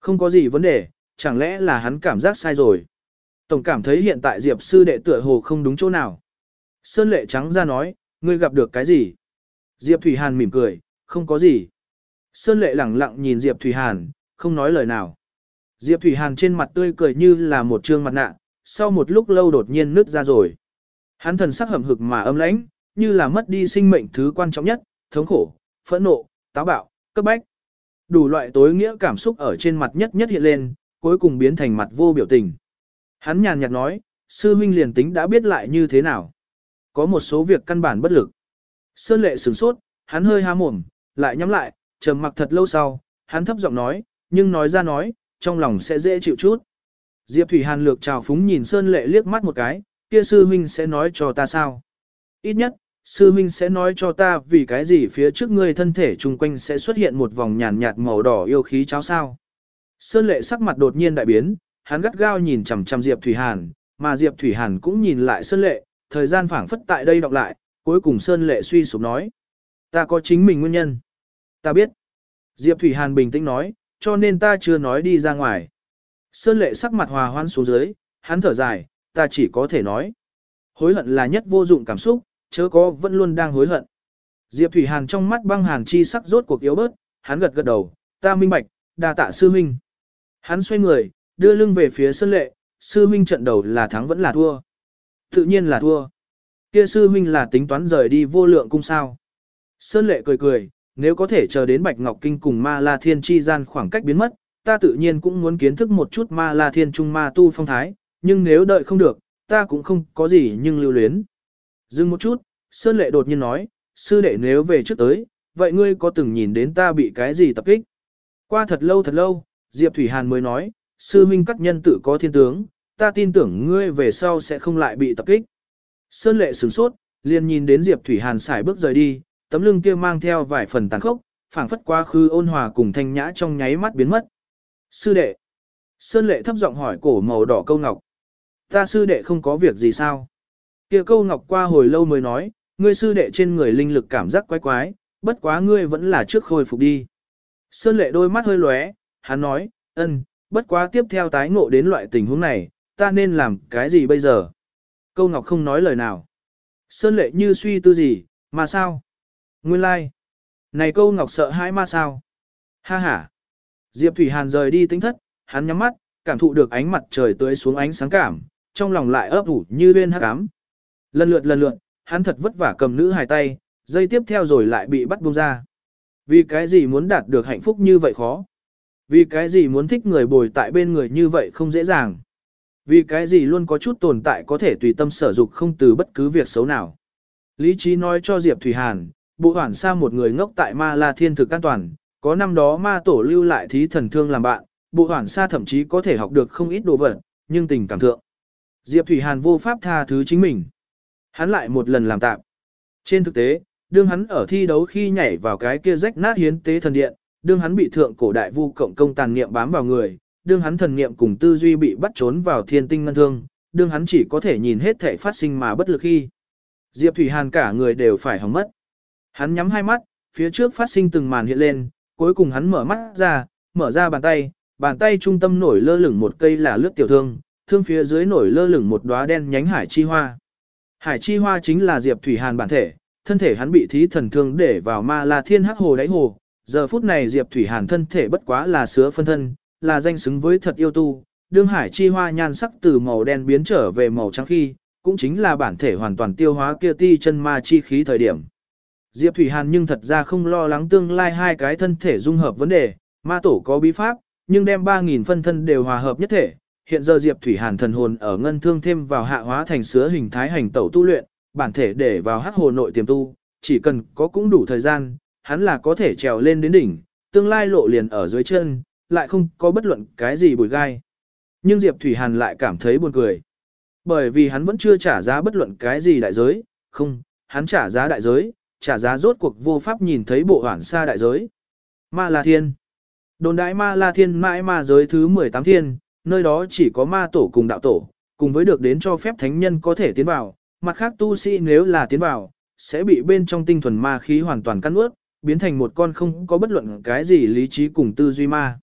Không có gì vấn đề, chẳng lẽ là hắn cảm giác sai rồi. Tổng cảm thấy hiện tại Diệp sư đệ tựa hồ không đúng chỗ nào. Sơn lệ trắng ra nói, ngươi gặp được cái gì? Diệp Thủy Hàn mỉm cười, không có gì. Sơn lệ lẳng lặng nhìn Diệp Thủy Hàn, không nói lời nào. Diệp Thủy Hàn trên mặt tươi cười như là một trương mặt nạ, sau một lúc lâu đột nhiên nứt ra rồi. Hắn thần sắc hầm hực mà âm lãnh, như là mất đi sinh mệnh thứ quan trọng nhất, thống khổ, phẫn nộ, táo bạo, cấp bách. Đủ loại tối nghĩa cảm xúc ở trên mặt nhất nhất hiện lên, cuối cùng biến thành mặt vô biểu tình. Hắn nhàn nhạt nói, sư huynh liền tính đã biết lại như thế nào. Có một số việc căn bản bất lực. Sơn lệ sửng sốt, hắn hơi há mồm, lại nhắm lại, trầm mặc thật lâu sau, hắn thấp giọng nói, nhưng nói ra nói, trong lòng sẽ dễ chịu chút. Diệp Thủy Hàn lược trào phúng nhìn Sơn lệ liếc mắt một cái, kia sư huynh sẽ nói cho ta sao? Ít nhất, sư huynh sẽ nói cho ta vì cái gì phía trước ngươi thân thể chung quanh sẽ xuất hiện một vòng nhàn nhạt màu đỏ yêu khí cháo sao. Sơn lệ sắc mặt đột nhiên đại biến, hắn gắt gao nhìn chằm chằm Diệp Thủy Hàn, mà Diệp Thủy Hàn cũng nhìn lại Sơn lệ, thời gian phảng phất tại đây đọc lại, cuối cùng Sơn lệ suy sụp nói. Ta có chính mình nguyên nhân. Ta biết. Diệp Thủy Hàn bình tĩnh nói, cho nên ta chưa nói đi ra ngoài. Sơn lệ sắc mặt hòa hoan xuống dưới, hắn thở dài, ta chỉ có thể nói. Hối hận là nhất vô dụng cảm xúc, chớ có vẫn luôn đang hối hận. Diệp Thủy Hàn trong mắt băng hàn chi sắc rốt cuộc yếu bớt, hắn gật gật đầu, ta minh bạch, đa tạ sư minh. Hắn xoay người, đưa lưng về phía Sơn Lệ, sư minh trận đầu là thắng vẫn là thua. Tự nhiên là thua. Kia sư minh là tính toán rời đi vô lượng cung sao. Sơn Lệ cười cười, nếu có thể chờ đến Bạch Ngọc Kinh cùng Ma La Thiên chi gian khoảng cách biến mất, ta tự nhiên cũng muốn kiến thức một chút Ma La Thiên Trung Ma Tu phong thái, nhưng nếu đợi không được, ta cũng không có gì nhưng lưu luyến. Dừng một chút, Sơn Lệ đột nhiên nói, sư đệ nếu về trước tới, vậy ngươi có từng nhìn đến ta bị cái gì tập kích? Qua thật lâu thật lâu, Diệp Thủy Hàn mới nói, sư minh cắt nhân tự có thiên tướng, ta tin tưởng ngươi về sau sẽ không lại bị tập kích. Sơn Lệ sửng sốt, liền nhìn đến Diệp Thủy Hàn xài bước rời đi, tấm lưng kia mang theo vài phần tàn khốc, phảng phất quá khứ ôn hòa cùng thanh nhã trong nháy mắt biến mất. Sư đệ. Sơn Lệ thấp giọng hỏi cổ màu đỏ câu ngọc. Ta sư đệ không có việc gì sao? Kia câu ngọc qua hồi lâu mới nói, ngươi sư đệ trên người linh lực cảm giác quái quái, bất quá ngươi vẫn là trước khôi phục đi. Sơn lệ đôi mắt hơi lóe, hắn nói, ân, bất quá tiếp theo tái ngộ đến loại tình huống này, ta nên làm cái gì bây giờ? Câu Ngọc không nói lời nào. Sơn lệ như suy tư gì, mà sao? Nguyên lai. Like. Này câu Ngọc sợ hãi ma sao? Ha ha. Diệp Thủy Hàn rời đi tính thất, hắn nhắm mắt, cảm thụ được ánh mặt trời tưới xuống ánh sáng cảm, trong lòng lại ấp ủ như bên hắc ám. Lần lượt lần lượt, hắn thật vất vả cầm nữ hài tay, dây tiếp theo rồi lại bị bắt buông ra. Vì cái gì muốn đạt được hạnh phúc như vậy khó? Vì cái gì muốn thích người bồi tại bên người như vậy không dễ dàng? Vì cái gì luôn có chút tồn tại có thể tùy tâm sở dục không từ bất cứ việc xấu nào? Lý trí nói cho Diệp Thủy Hàn, bộ hoản xa một người ngốc tại ma la thiên thực an toàn, có năm đó ma tổ lưu lại thí thần thương làm bạn, bộ hoản xa thậm chí có thể học được không ít đồ vật, nhưng tình cảm thượng. Diệp Thủy Hàn vô pháp tha thứ chính mình. Hắn lại một lần làm tạm. Trên thực tế, đương hắn ở thi đấu khi nhảy vào cái kia rách nát hiến tế thần điện, đương hắn bị thượng cổ đại vu cộng công tàn niệm bám vào người, đương hắn thần niệm cùng tư duy bị bắt trốn vào thiên tinh ngân thương, đương hắn chỉ có thể nhìn hết thể phát sinh mà bất lực khi. Diệp Thủy Hàn cả người đều phải hỏng mất. Hắn nhắm hai mắt, phía trước phát sinh từng màn hiện lên, cuối cùng hắn mở mắt ra, mở ra bàn tay, bàn tay trung tâm nổi lơ lửng một cây là lướt tiểu thương, thương phía dưới nổi lơ lửng một đóa đen nhánh hải chi hoa. Hải chi hoa chính là Diệp Thủy Hàn bản thể, thân thể hắn bị thí thần thương để vào ma la thiên hắc hồ đáy hồ. Giờ phút này Diệp Thủy Hàn thân thể bất quá là sứa phân thân, là danh xứng với thật yêu tu. Đương hải chi hoa nhan sắc từ màu đen biến trở về màu trắng khi, cũng chính là bản thể hoàn toàn tiêu hóa kia ti chân ma chi khí thời điểm. Diệp Thủy Hàn nhưng thật ra không lo lắng tương lai hai cái thân thể dung hợp vấn đề, ma tổ có bí pháp, nhưng đem 3.000 phân thân đều hòa hợp nhất thể. Hiện giờ Diệp Thủy Hàn thần hồn ở ngân thương thêm vào hạ hóa thành sứa hình thái hành tẩu tu luyện, bản thể để vào hắc hồ nội tiềm tu, chỉ cần có cũng đủ thời gian, hắn là có thể trèo lên đến đỉnh, tương lai lộ liền ở dưới chân, lại không có bất luận cái gì bùi gai. Nhưng Diệp Thủy Hàn lại cảm thấy buồn cười. Bởi vì hắn vẫn chưa trả giá bất luận cái gì đại giới, không, hắn trả giá đại giới, trả giá rốt cuộc vô pháp nhìn thấy bộ hoảng xa đại giới. Ma La Thiên Đồn đại Ma La Thiên mãi ma giới thứ 18 thiên, nơi đó chỉ có ma tổ cùng đạo tổ, cùng với được đến cho phép thánh nhân có thể tiến vào, mặt khác tu sĩ nếu là tiến vào, sẽ bị bên trong tinh thuần ma khí hoàn toàn cắn ướt, biến thành một con không có bất luận cái gì lý trí cùng tư duy ma.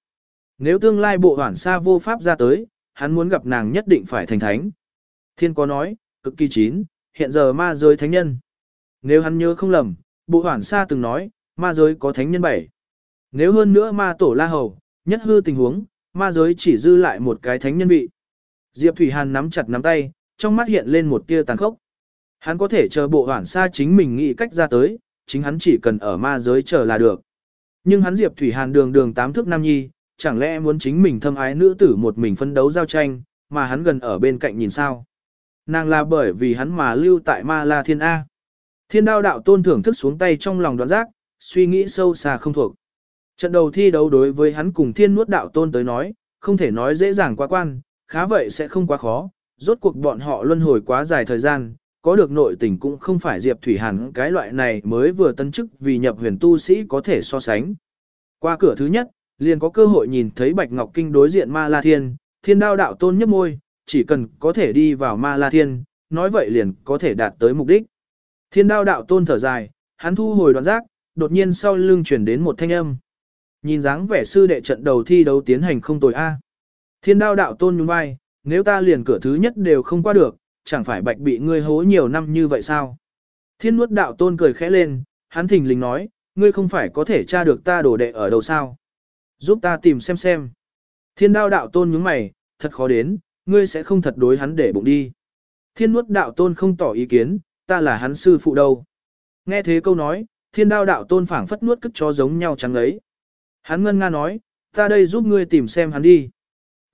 Nếu tương lai bộ hoảng xa vô pháp ra tới, hắn muốn gặp nàng nhất định phải thành thánh. Thiên có nói, cực kỳ chín, hiện giờ ma giới thánh nhân. Nếu hắn nhớ không lầm, bộ hoảng xa từng nói, ma giới có thánh nhân bảy. Nếu hơn nữa ma tổ la hầu, nhất hư tình huống, ma giới chỉ dư lại một cái thánh nhân vị. Diệp Thủy Hàn nắm chặt nắm tay, trong mắt hiện lên một tia tàn khốc. Hắn có thể chờ bộ hoảng xa chính mình nghĩ cách ra tới, chính hắn chỉ cần ở ma giới chờ là được. Nhưng hắn Diệp Thủy Hàn đường đường tám thước nam nhi, chẳng lẽ muốn chính mình thâm ái nữ tử một mình phân đấu giao tranh, mà hắn gần ở bên cạnh nhìn sao? Nàng là bởi vì hắn mà lưu tại ma la thiên A. Thiên đao đạo tôn thưởng thức xuống tay trong lòng đoạn giác, suy nghĩ sâu xa không thuộc. Trận đầu thi đấu đối với hắn cùng thiên nuốt đạo tôn tới nói, không thể nói dễ dàng quá quan, khá vậy sẽ không quá khó, rốt cuộc bọn họ luân hồi quá dài thời gian, có được nội tình cũng không phải Diệp Thủy Hàn cái loại này mới vừa tân chức vì nhập huyền tu sĩ có thể so sánh. Qua cửa thứ nhất, liền có cơ hội nhìn thấy Bạch Ngọc Kinh đối diện Ma La Thiên, thiên đao đạo tôn nhấp môi, chỉ cần có thể đi vào Ma La Thiên, nói vậy liền có thể đạt tới mục đích. Thiên đao đạo tôn thở dài, hắn thu hồi đoạn giác, đột nhiên sau lưng chuyển đến một thanh âm. Nhìn dáng vẻ sư đệ trận đầu thi đấu tiến hành không tồi a. Thiên đao đạo tôn nhún vai, nếu ta liền cửa thứ nhất đều không qua được, chẳng phải bạch bị ngươi hố nhiều năm như vậy sao? Thiên nuốt đạo tôn cười khẽ lên, hắn thình lình nói, ngươi không phải có thể tra được ta đổ đệ ở đâu sao? Giúp ta tìm xem xem. Thiên đao đạo tôn nhướng mày, thật khó đến, ngươi sẽ không thật đối hắn để bụng đi. Thiên nuốt đạo tôn không tỏ ý kiến, ta là hắn sư phụ đâu. Nghe thế câu nói, thiên đao đạo tôn phảng phất nuốt cất cho giống nhau trắng ấy. Hắn ngân nga nói, ta đây giúp ngươi tìm xem hắn đi.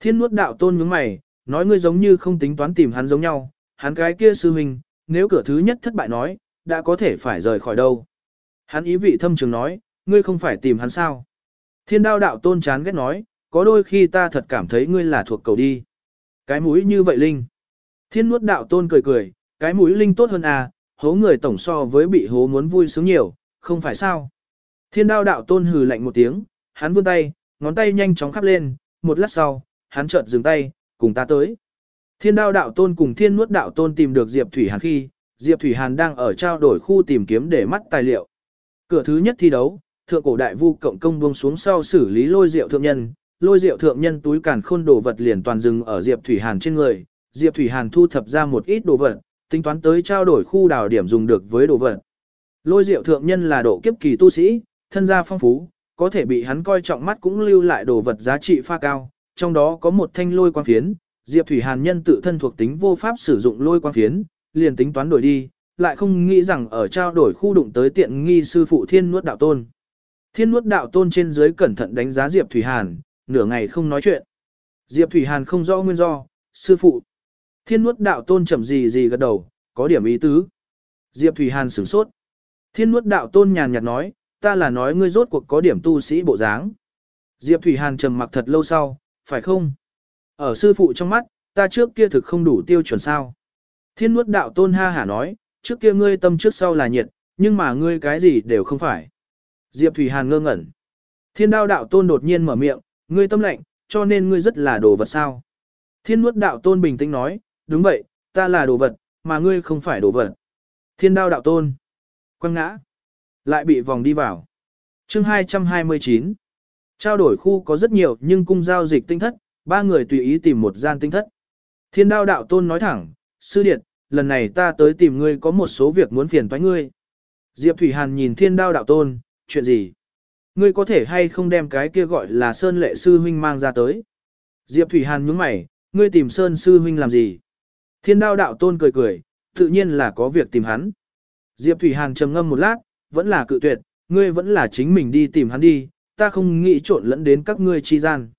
Thiên nuốt đạo tôn nhướng mày, nói ngươi giống như không tính toán tìm hắn giống nhau, hắn cái kia sư huynh, nếu cửa thứ nhất thất bại nói, đã có thể phải rời khỏi đâu. Hắn ý vị thâm trường nói, ngươi không phải tìm hắn sao. Thiên đao đạo tôn chán ghét nói, có đôi khi ta thật cảm thấy ngươi là thuộc cầu đi. Cái mũi như vậy Linh. Thiên nuốt đạo tôn cười cười, cái mũi Linh tốt hơn à, hố người tổng so với bị hố muốn vui sướng nhiều, không phải sao. Thiên đao đạo tôn hừ lạnh một tiếng, hắn vươn tay, ngón tay nhanh chóng khắp lên, một lát sau, hắn chợt dừng tay, cùng ta tới. Thiên đao đạo tôn cùng thiên nuốt đạo tôn tìm được Diệp Thủy Hàn khi, Diệp Thủy Hàn đang ở trao đổi khu tìm kiếm để mắt tài liệu. Cửa thứ nhất thi đấu, thượng cổ đại vu cộng công buông xuống sau xử lý lôi rượu thượng nhân, lôi rượu thượng nhân túi càn khôn đồ vật liền toàn dừng ở Diệp Thủy Hàn trên người, Diệp Thủy Hàn thu thập ra một ít đồ vật, tính toán tới trao đổi khu đào điểm dùng được với đồ vật. Lôi diệu thượng nhân là độ kiếp kỳ tu sĩ, thân gia phong phú, có thể bị hắn coi trọng mắt cũng lưu lại đồ vật giá trị pha cao, trong đó có một thanh lôi quang phiến, Diệp Thủy Hàn nhân tự thân thuộc tính vô pháp sử dụng lôi quang phiến, liền tính toán đổi đi, lại không nghĩ rằng ở trao đổi khu đụng tới tiện nghi sư phụ Thiên Nuốt Đạo Tôn. Thiên Nuốt Đạo Tôn trên dưới cẩn thận đánh giá Diệp Thủy Hàn, nửa ngày không nói chuyện. Diệp Thủy Hàn không rõ nguyên do, sư phụ. Thiên Nuốt Đạo Tôn chậm gì gì gật đầu, có điểm ý tứ. Diệp Thủy Hàn sửng sốt. Thiên Nuốt Đạo Tôn nhàn nhạt nói, ta là nói ngươi rốt cuộc có điểm tu sĩ bộ dáng. Diệp Thủy Hàn trầm mặc thật lâu sau, phải không? Ở sư phụ trong mắt, ta trước kia thực không đủ tiêu chuẩn sao. Thiên nuốt đạo tôn ha hả nói, trước kia ngươi tâm trước sau là nhiệt, nhưng mà ngươi cái gì đều không phải. Diệp Thủy Hàn ngơ ngẩn. Thiên đao đạo tôn đột nhiên mở miệng, ngươi tâm lạnh, cho nên ngươi rất là đồ vật sao. Thiên nuốt đạo tôn bình tĩnh nói, đúng vậy, ta là đồ vật, mà ngươi không phải đồ vật. Thiên đao đạo tôn. Quăng ngã. Lại bị vòng đi vào. chương 229. Trao đổi khu có rất nhiều nhưng cung giao dịch tinh thất, ba người tùy ý tìm một gian tinh thất. Thiên đao đạo tôn nói thẳng, sư điệt, lần này ta tới tìm ngươi có một số việc muốn phiền toái ngươi. Diệp Thủy Hàn nhìn thiên đao đạo tôn, chuyện gì? Ngươi có thể hay không đem cái kia gọi là Sơn lệ sư huynh mang ra tới? Diệp Thủy Hàn nhướng mày, ngươi tìm Sơn sư huynh làm gì? Thiên đao đạo tôn cười cười, tự nhiên là có việc tìm hắn. Diệp Thủy Hàn trầm ngâm một lát, vẫn là cự tuyệt, ngươi vẫn là chính mình đi tìm hắn đi, ta không nghĩ trộn lẫn đến các ngươi chi gian.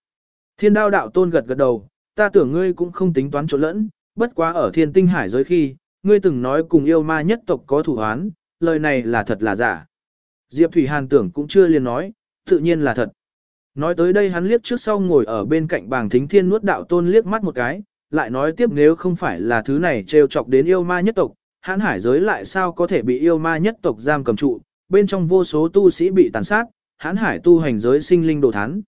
Thiên đao đạo tôn gật gật đầu, ta tưởng ngươi cũng không tính toán trộn lẫn, bất quá ở thiên tinh hải giới khi, ngươi từng nói cùng yêu ma nhất tộc có thủ án, lời này là thật là giả. Diệp Thủy Hàn tưởng cũng chưa liền nói, tự nhiên là thật. Nói tới đây hắn liếc trước sau ngồi ở bên cạnh bàng thính thiên nuốt đạo tôn liếc mắt một cái, lại nói tiếp nếu không phải là thứ này trêu chọc đến yêu ma nhất tộc, hãn hải giới lại sao có thể bị yêu ma nhất tộc giam cầm trụ, bên trong vô số tu sĩ bị tàn sát, hãn hải tu hành giới sinh linh đồ thán.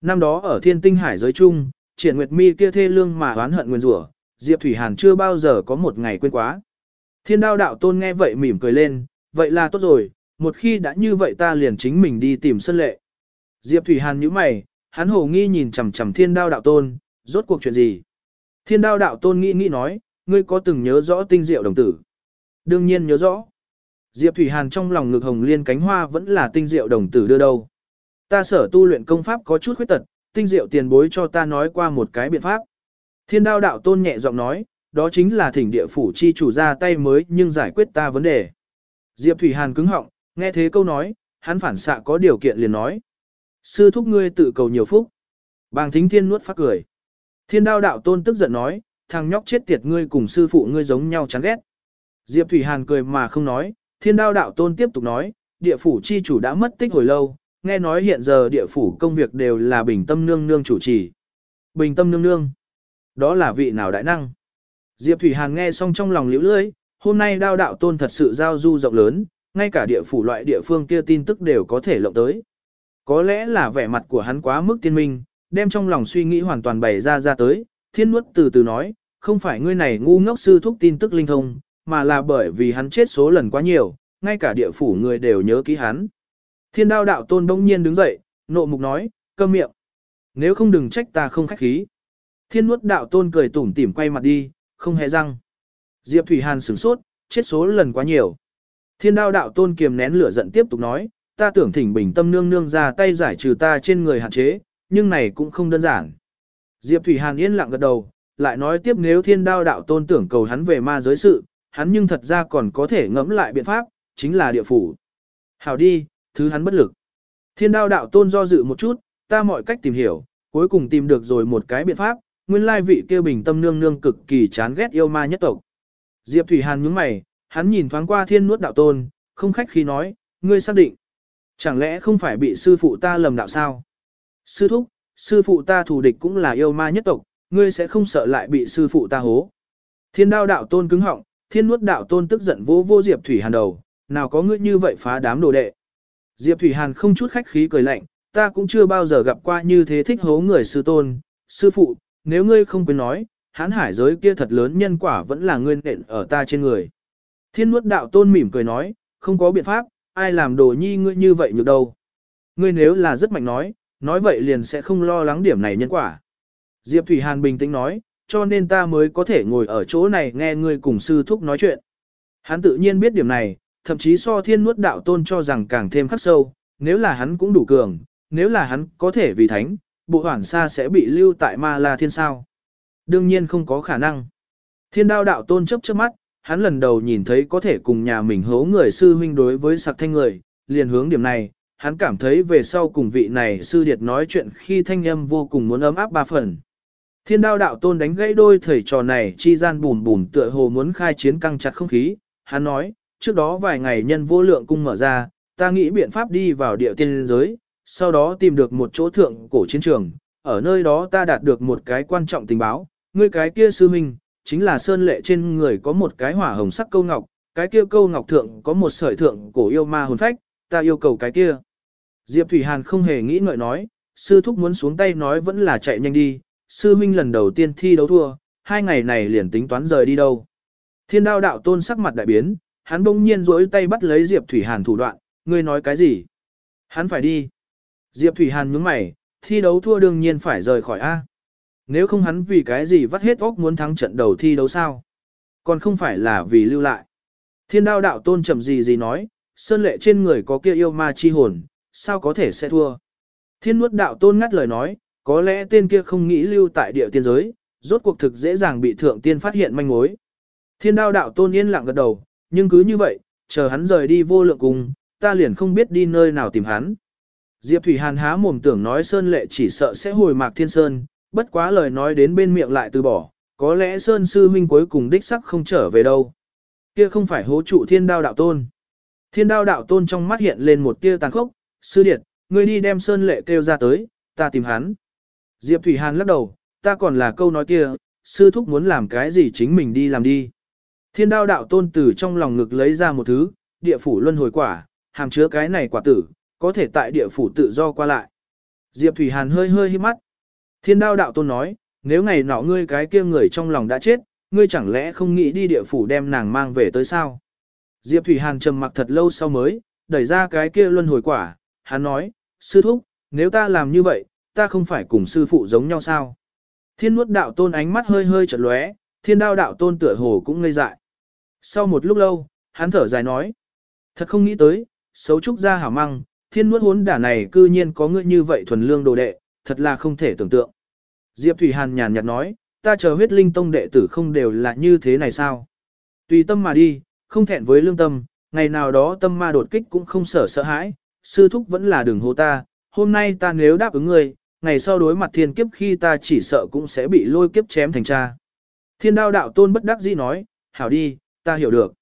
Năm đó ở thiên tinh hải giới chung, triển nguyệt mi kia thê lương mà oán hận nguyên rủa Diệp Thủy Hàn chưa bao giờ có một ngày quên quá. Thiên đao đạo tôn nghe vậy mỉm cười lên, vậy là tốt rồi, một khi đã như vậy ta liền chính mình đi tìm sân lệ. Diệp Thủy Hàn nhíu mày, hắn hồ nghi nhìn chằm chằm thiên đao đạo tôn, rốt cuộc chuyện gì? Thiên đao đạo tôn nghĩ nghĩ nói, ngươi có từng nhớ rõ tinh diệu đồng tử? Đương nhiên nhớ rõ. Diệp Thủy Hàn trong lòng ngực hồng liên cánh hoa vẫn là tinh diệu đồng tử đưa đâu. Ta sở tu luyện công pháp có chút khuyết tật, tinh diệu tiền bối cho ta nói qua một cái biện pháp. Thiên đao đạo tôn nhẹ giọng nói, đó chính là thỉnh địa phủ chi chủ ra tay mới nhưng giải quyết ta vấn đề. Diệp Thủy Hàn cứng họng, nghe thế câu nói, hắn phản xạ có điều kiện liền nói. Sư thúc ngươi tự cầu nhiều phúc. Bàng thính thiên nuốt phát cười. Thiên đao đạo tôn tức giận nói, thằng nhóc chết tiệt ngươi cùng sư phụ ngươi giống nhau chán ghét. Diệp Thủy Hàn cười mà không nói, thiên đao đạo tôn tiếp tục nói, địa phủ chi chủ đã mất tích hồi lâu, nghe nói hiện giờ địa phủ công việc đều là bình tâm nương nương chủ trì. Bình tâm nương nương. Đó là vị nào đại năng? Diệp Thủy Hàn nghe xong trong lòng liễu lưỡi, hôm nay đao đạo tôn thật sự giao du rộng lớn, ngay cả địa phủ loại địa phương kia tin tức đều có thể lộng tới. Có lẽ là vẻ mặt của hắn quá mức tiên minh, đem trong lòng suy nghĩ hoàn toàn bày ra ra tới, thiên nuốt từ từ nói, không phải ngươi này ngu ngốc sư thúc tin tức linh thông, mà là bởi vì hắn chết số lần quá nhiều, ngay cả địa phủ người đều nhớ ký hắn. Thiên đao đạo tôn đông nhiên đứng dậy, nộ mục nói, câm miệng. Nếu không đừng trách ta không khách khí. Thiên nuốt đạo tôn cười tủm tỉm quay mặt đi, không hề răng. Diệp Thủy Hàn sửng sốt, chết số lần quá nhiều. Thiên đao đạo tôn kiềm nén lửa giận tiếp tục nói, ta tưởng thỉnh bình tâm nương nương ra tay giải trừ ta trên người hạn chế, nhưng này cũng không đơn giản. Diệp Thủy Hàn yên lặng gật đầu, lại nói tiếp nếu thiên đao đạo tôn tưởng cầu hắn về ma giới sự, hắn nhưng thật ra còn có thể ngẫm lại biện pháp, chính là địa phủ. Hảo đi, thứ hắn bất lực. Thiên đao đạo tôn do dự một chút, ta mọi cách tìm hiểu, cuối cùng tìm được rồi một cái biện pháp, nguyên lai vị kêu bình tâm nương nương cực kỳ chán ghét yêu ma nhất tộc. Diệp Thủy Hàn nhướng mày, hắn nhìn thoáng qua thiên nuốt đạo tôn, không khách khi nói, ngươi xác định. Chẳng lẽ không phải bị sư phụ ta lầm đạo sao? Sư thúc, sư phụ ta thù địch cũng là yêu ma nhất tộc, ngươi sẽ không sợ lại bị sư phụ ta hố. Thiên đao đạo tôn cứng họng, thiên nuốt đạo tôn tức giận vô vô Diệp Thủy Hàn đầu, nào có ngươi như vậy phá đám đồ đệ. Diệp Thủy Hàn không chút khách khí cười lạnh, ta cũng chưa bao giờ gặp qua như thế thích hố người sư tôn, sư phụ, nếu ngươi không quên nói, hán hải giới kia thật lớn nhân quả vẫn là ngươi nện ở ta trên người. Thiên nuốt đạo tôn mỉm cười nói, không có biện pháp, ai làm đồ nhi ngươi như vậy nhược đâu. Ngươi nếu là rất mạnh nói, nói vậy liền sẽ không lo lắng điểm này nhân quả. Diệp Thủy Hàn bình tĩnh nói, cho nên ta mới có thể ngồi ở chỗ này nghe ngươi cùng sư thúc nói chuyện. Hắn tự nhiên biết điểm này, thậm chí so thiên nuốt đạo tôn cho rằng càng thêm khắc sâu, nếu là hắn cũng đủ cường, nếu là hắn có thể vì thánh, bộ hoảng xa sẽ bị lưu tại ma la thiên sao. Đương nhiên không có khả năng. Thiên đao đạo tôn chấp trước mắt, hắn lần đầu nhìn thấy có thể cùng nhà mình hố người sư huynh đối với sặc thanh người, liền hướng điểm này, hắn cảm thấy về sau cùng vị này sư điệt nói chuyện khi thanh âm vô cùng muốn ấm áp ba phần. Thiên đao đạo tôn đánh gãy đôi thầy trò này chi gian bùn bùn tựa hồ muốn khai chiến căng chặt không khí, hắn nói, trước đó vài ngày nhân vô lượng cung mở ra, ta nghĩ biện pháp đi vào địa tiên giới, sau đó tìm được một chỗ thượng cổ chiến trường, ở nơi đó ta đạt được một cái quan trọng tình báo, ngươi cái kia sư minh, chính là sơn lệ trên người có một cái hỏa hồng sắc câu ngọc, cái kia câu ngọc thượng có một sợi thượng cổ yêu ma hồn phách, ta yêu cầu cái kia. Diệp Thủy Hàn không hề nghĩ ngợi nói, sư thúc muốn xuống tay nói vẫn là chạy nhanh đi, sư minh lần đầu tiên thi đấu thua, hai ngày này liền tính toán rời đi đâu. Thiên đao đạo tôn sắc mặt đại biến, hắn bỗng nhiên rỗi tay bắt lấy Diệp Thủy Hàn thủ đoạn, ngươi nói cái gì? Hắn phải đi. Diệp Thủy Hàn nhướng mày, thi đấu thua đương nhiên phải rời khỏi A. Nếu không hắn vì cái gì vắt hết óc muốn thắng trận đầu thi đấu sao? Còn không phải là vì lưu lại. Thiên đao đạo tôn chậm gì gì nói, sơn lệ trên người có kia yêu ma chi hồn, sao có thể sẽ thua? Thiên nuốt đạo tôn ngắt lời nói, có lẽ tên kia không nghĩ lưu tại địa tiên giới, rốt cuộc thực dễ dàng bị thượng tiên phát hiện manh mối. Thiên đao đạo tôn yên lặng gật đầu, nhưng cứ như vậy, chờ hắn rời đi vô lượng cùng, ta liền không biết đi nơi nào tìm hắn. Diệp Thủy Hàn há mồm tưởng nói Sơn Lệ chỉ sợ sẽ hồi mạc thiên sơn, bất quá lời nói đến bên miệng lại từ bỏ, có lẽ Sơn Sư Huynh cuối cùng đích sắc không trở về đâu. Kia không phải hố trụ thiên đao đạo tôn. Thiên đao đạo tôn trong mắt hiện lên một tia tàn khốc, sư điệt, ngươi đi đem Sơn Lệ kêu ra tới, ta tìm hắn. Diệp Thủy Hàn lắc đầu, ta còn là câu nói kia, sư thúc muốn làm cái gì chính mình đi làm đi. Thiên đao đạo tôn từ trong lòng ngực lấy ra một thứ, địa phủ luân hồi quả, hàm chứa cái này quả tử, có thể tại địa phủ tự do qua lại. Diệp Thủy Hàn hơi hơi hít mắt. Thiên đao đạo tôn nói, nếu ngày nọ ngươi cái kia người trong lòng đã chết, ngươi chẳng lẽ không nghĩ đi địa phủ đem nàng mang về tới sao? Diệp Thủy Hàn trầm mặc thật lâu sau mới, đẩy ra cái kia luân hồi quả, hắn nói, sư thúc, nếu ta làm như vậy, ta không phải cùng sư phụ giống nhau sao? Thiên nuốt đạo tôn ánh mắt hơi hơi chật lóe, thiên đao đạo tôn tựa hồ cũng ngây dại. Sau một lúc lâu, hắn thở dài nói, thật không nghĩ tới, xấu trúc ra hảo măng, thiên nuốt hốn đả này cư nhiên có ngươi như vậy thuần lương đồ đệ, thật là không thể tưởng tượng. Diệp Thủy Hàn nhàn nhạt nói, ta chờ huyết linh tông đệ tử không đều là như thế này sao? Tùy tâm mà đi, không thẹn với lương tâm, ngày nào đó tâm ma đột kích cũng không sợ sợ hãi, sư thúc vẫn là đường hô ta, hôm nay ta nếu đáp ứng ngươi, ngày sau đối mặt thiên kiếp khi ta chỉ sợ cũng sẽ bị lôi kiếp chém thành cha. Thiên đao đạo tôn bất đắc dĩ nói, hảo đi, ta hiểu được.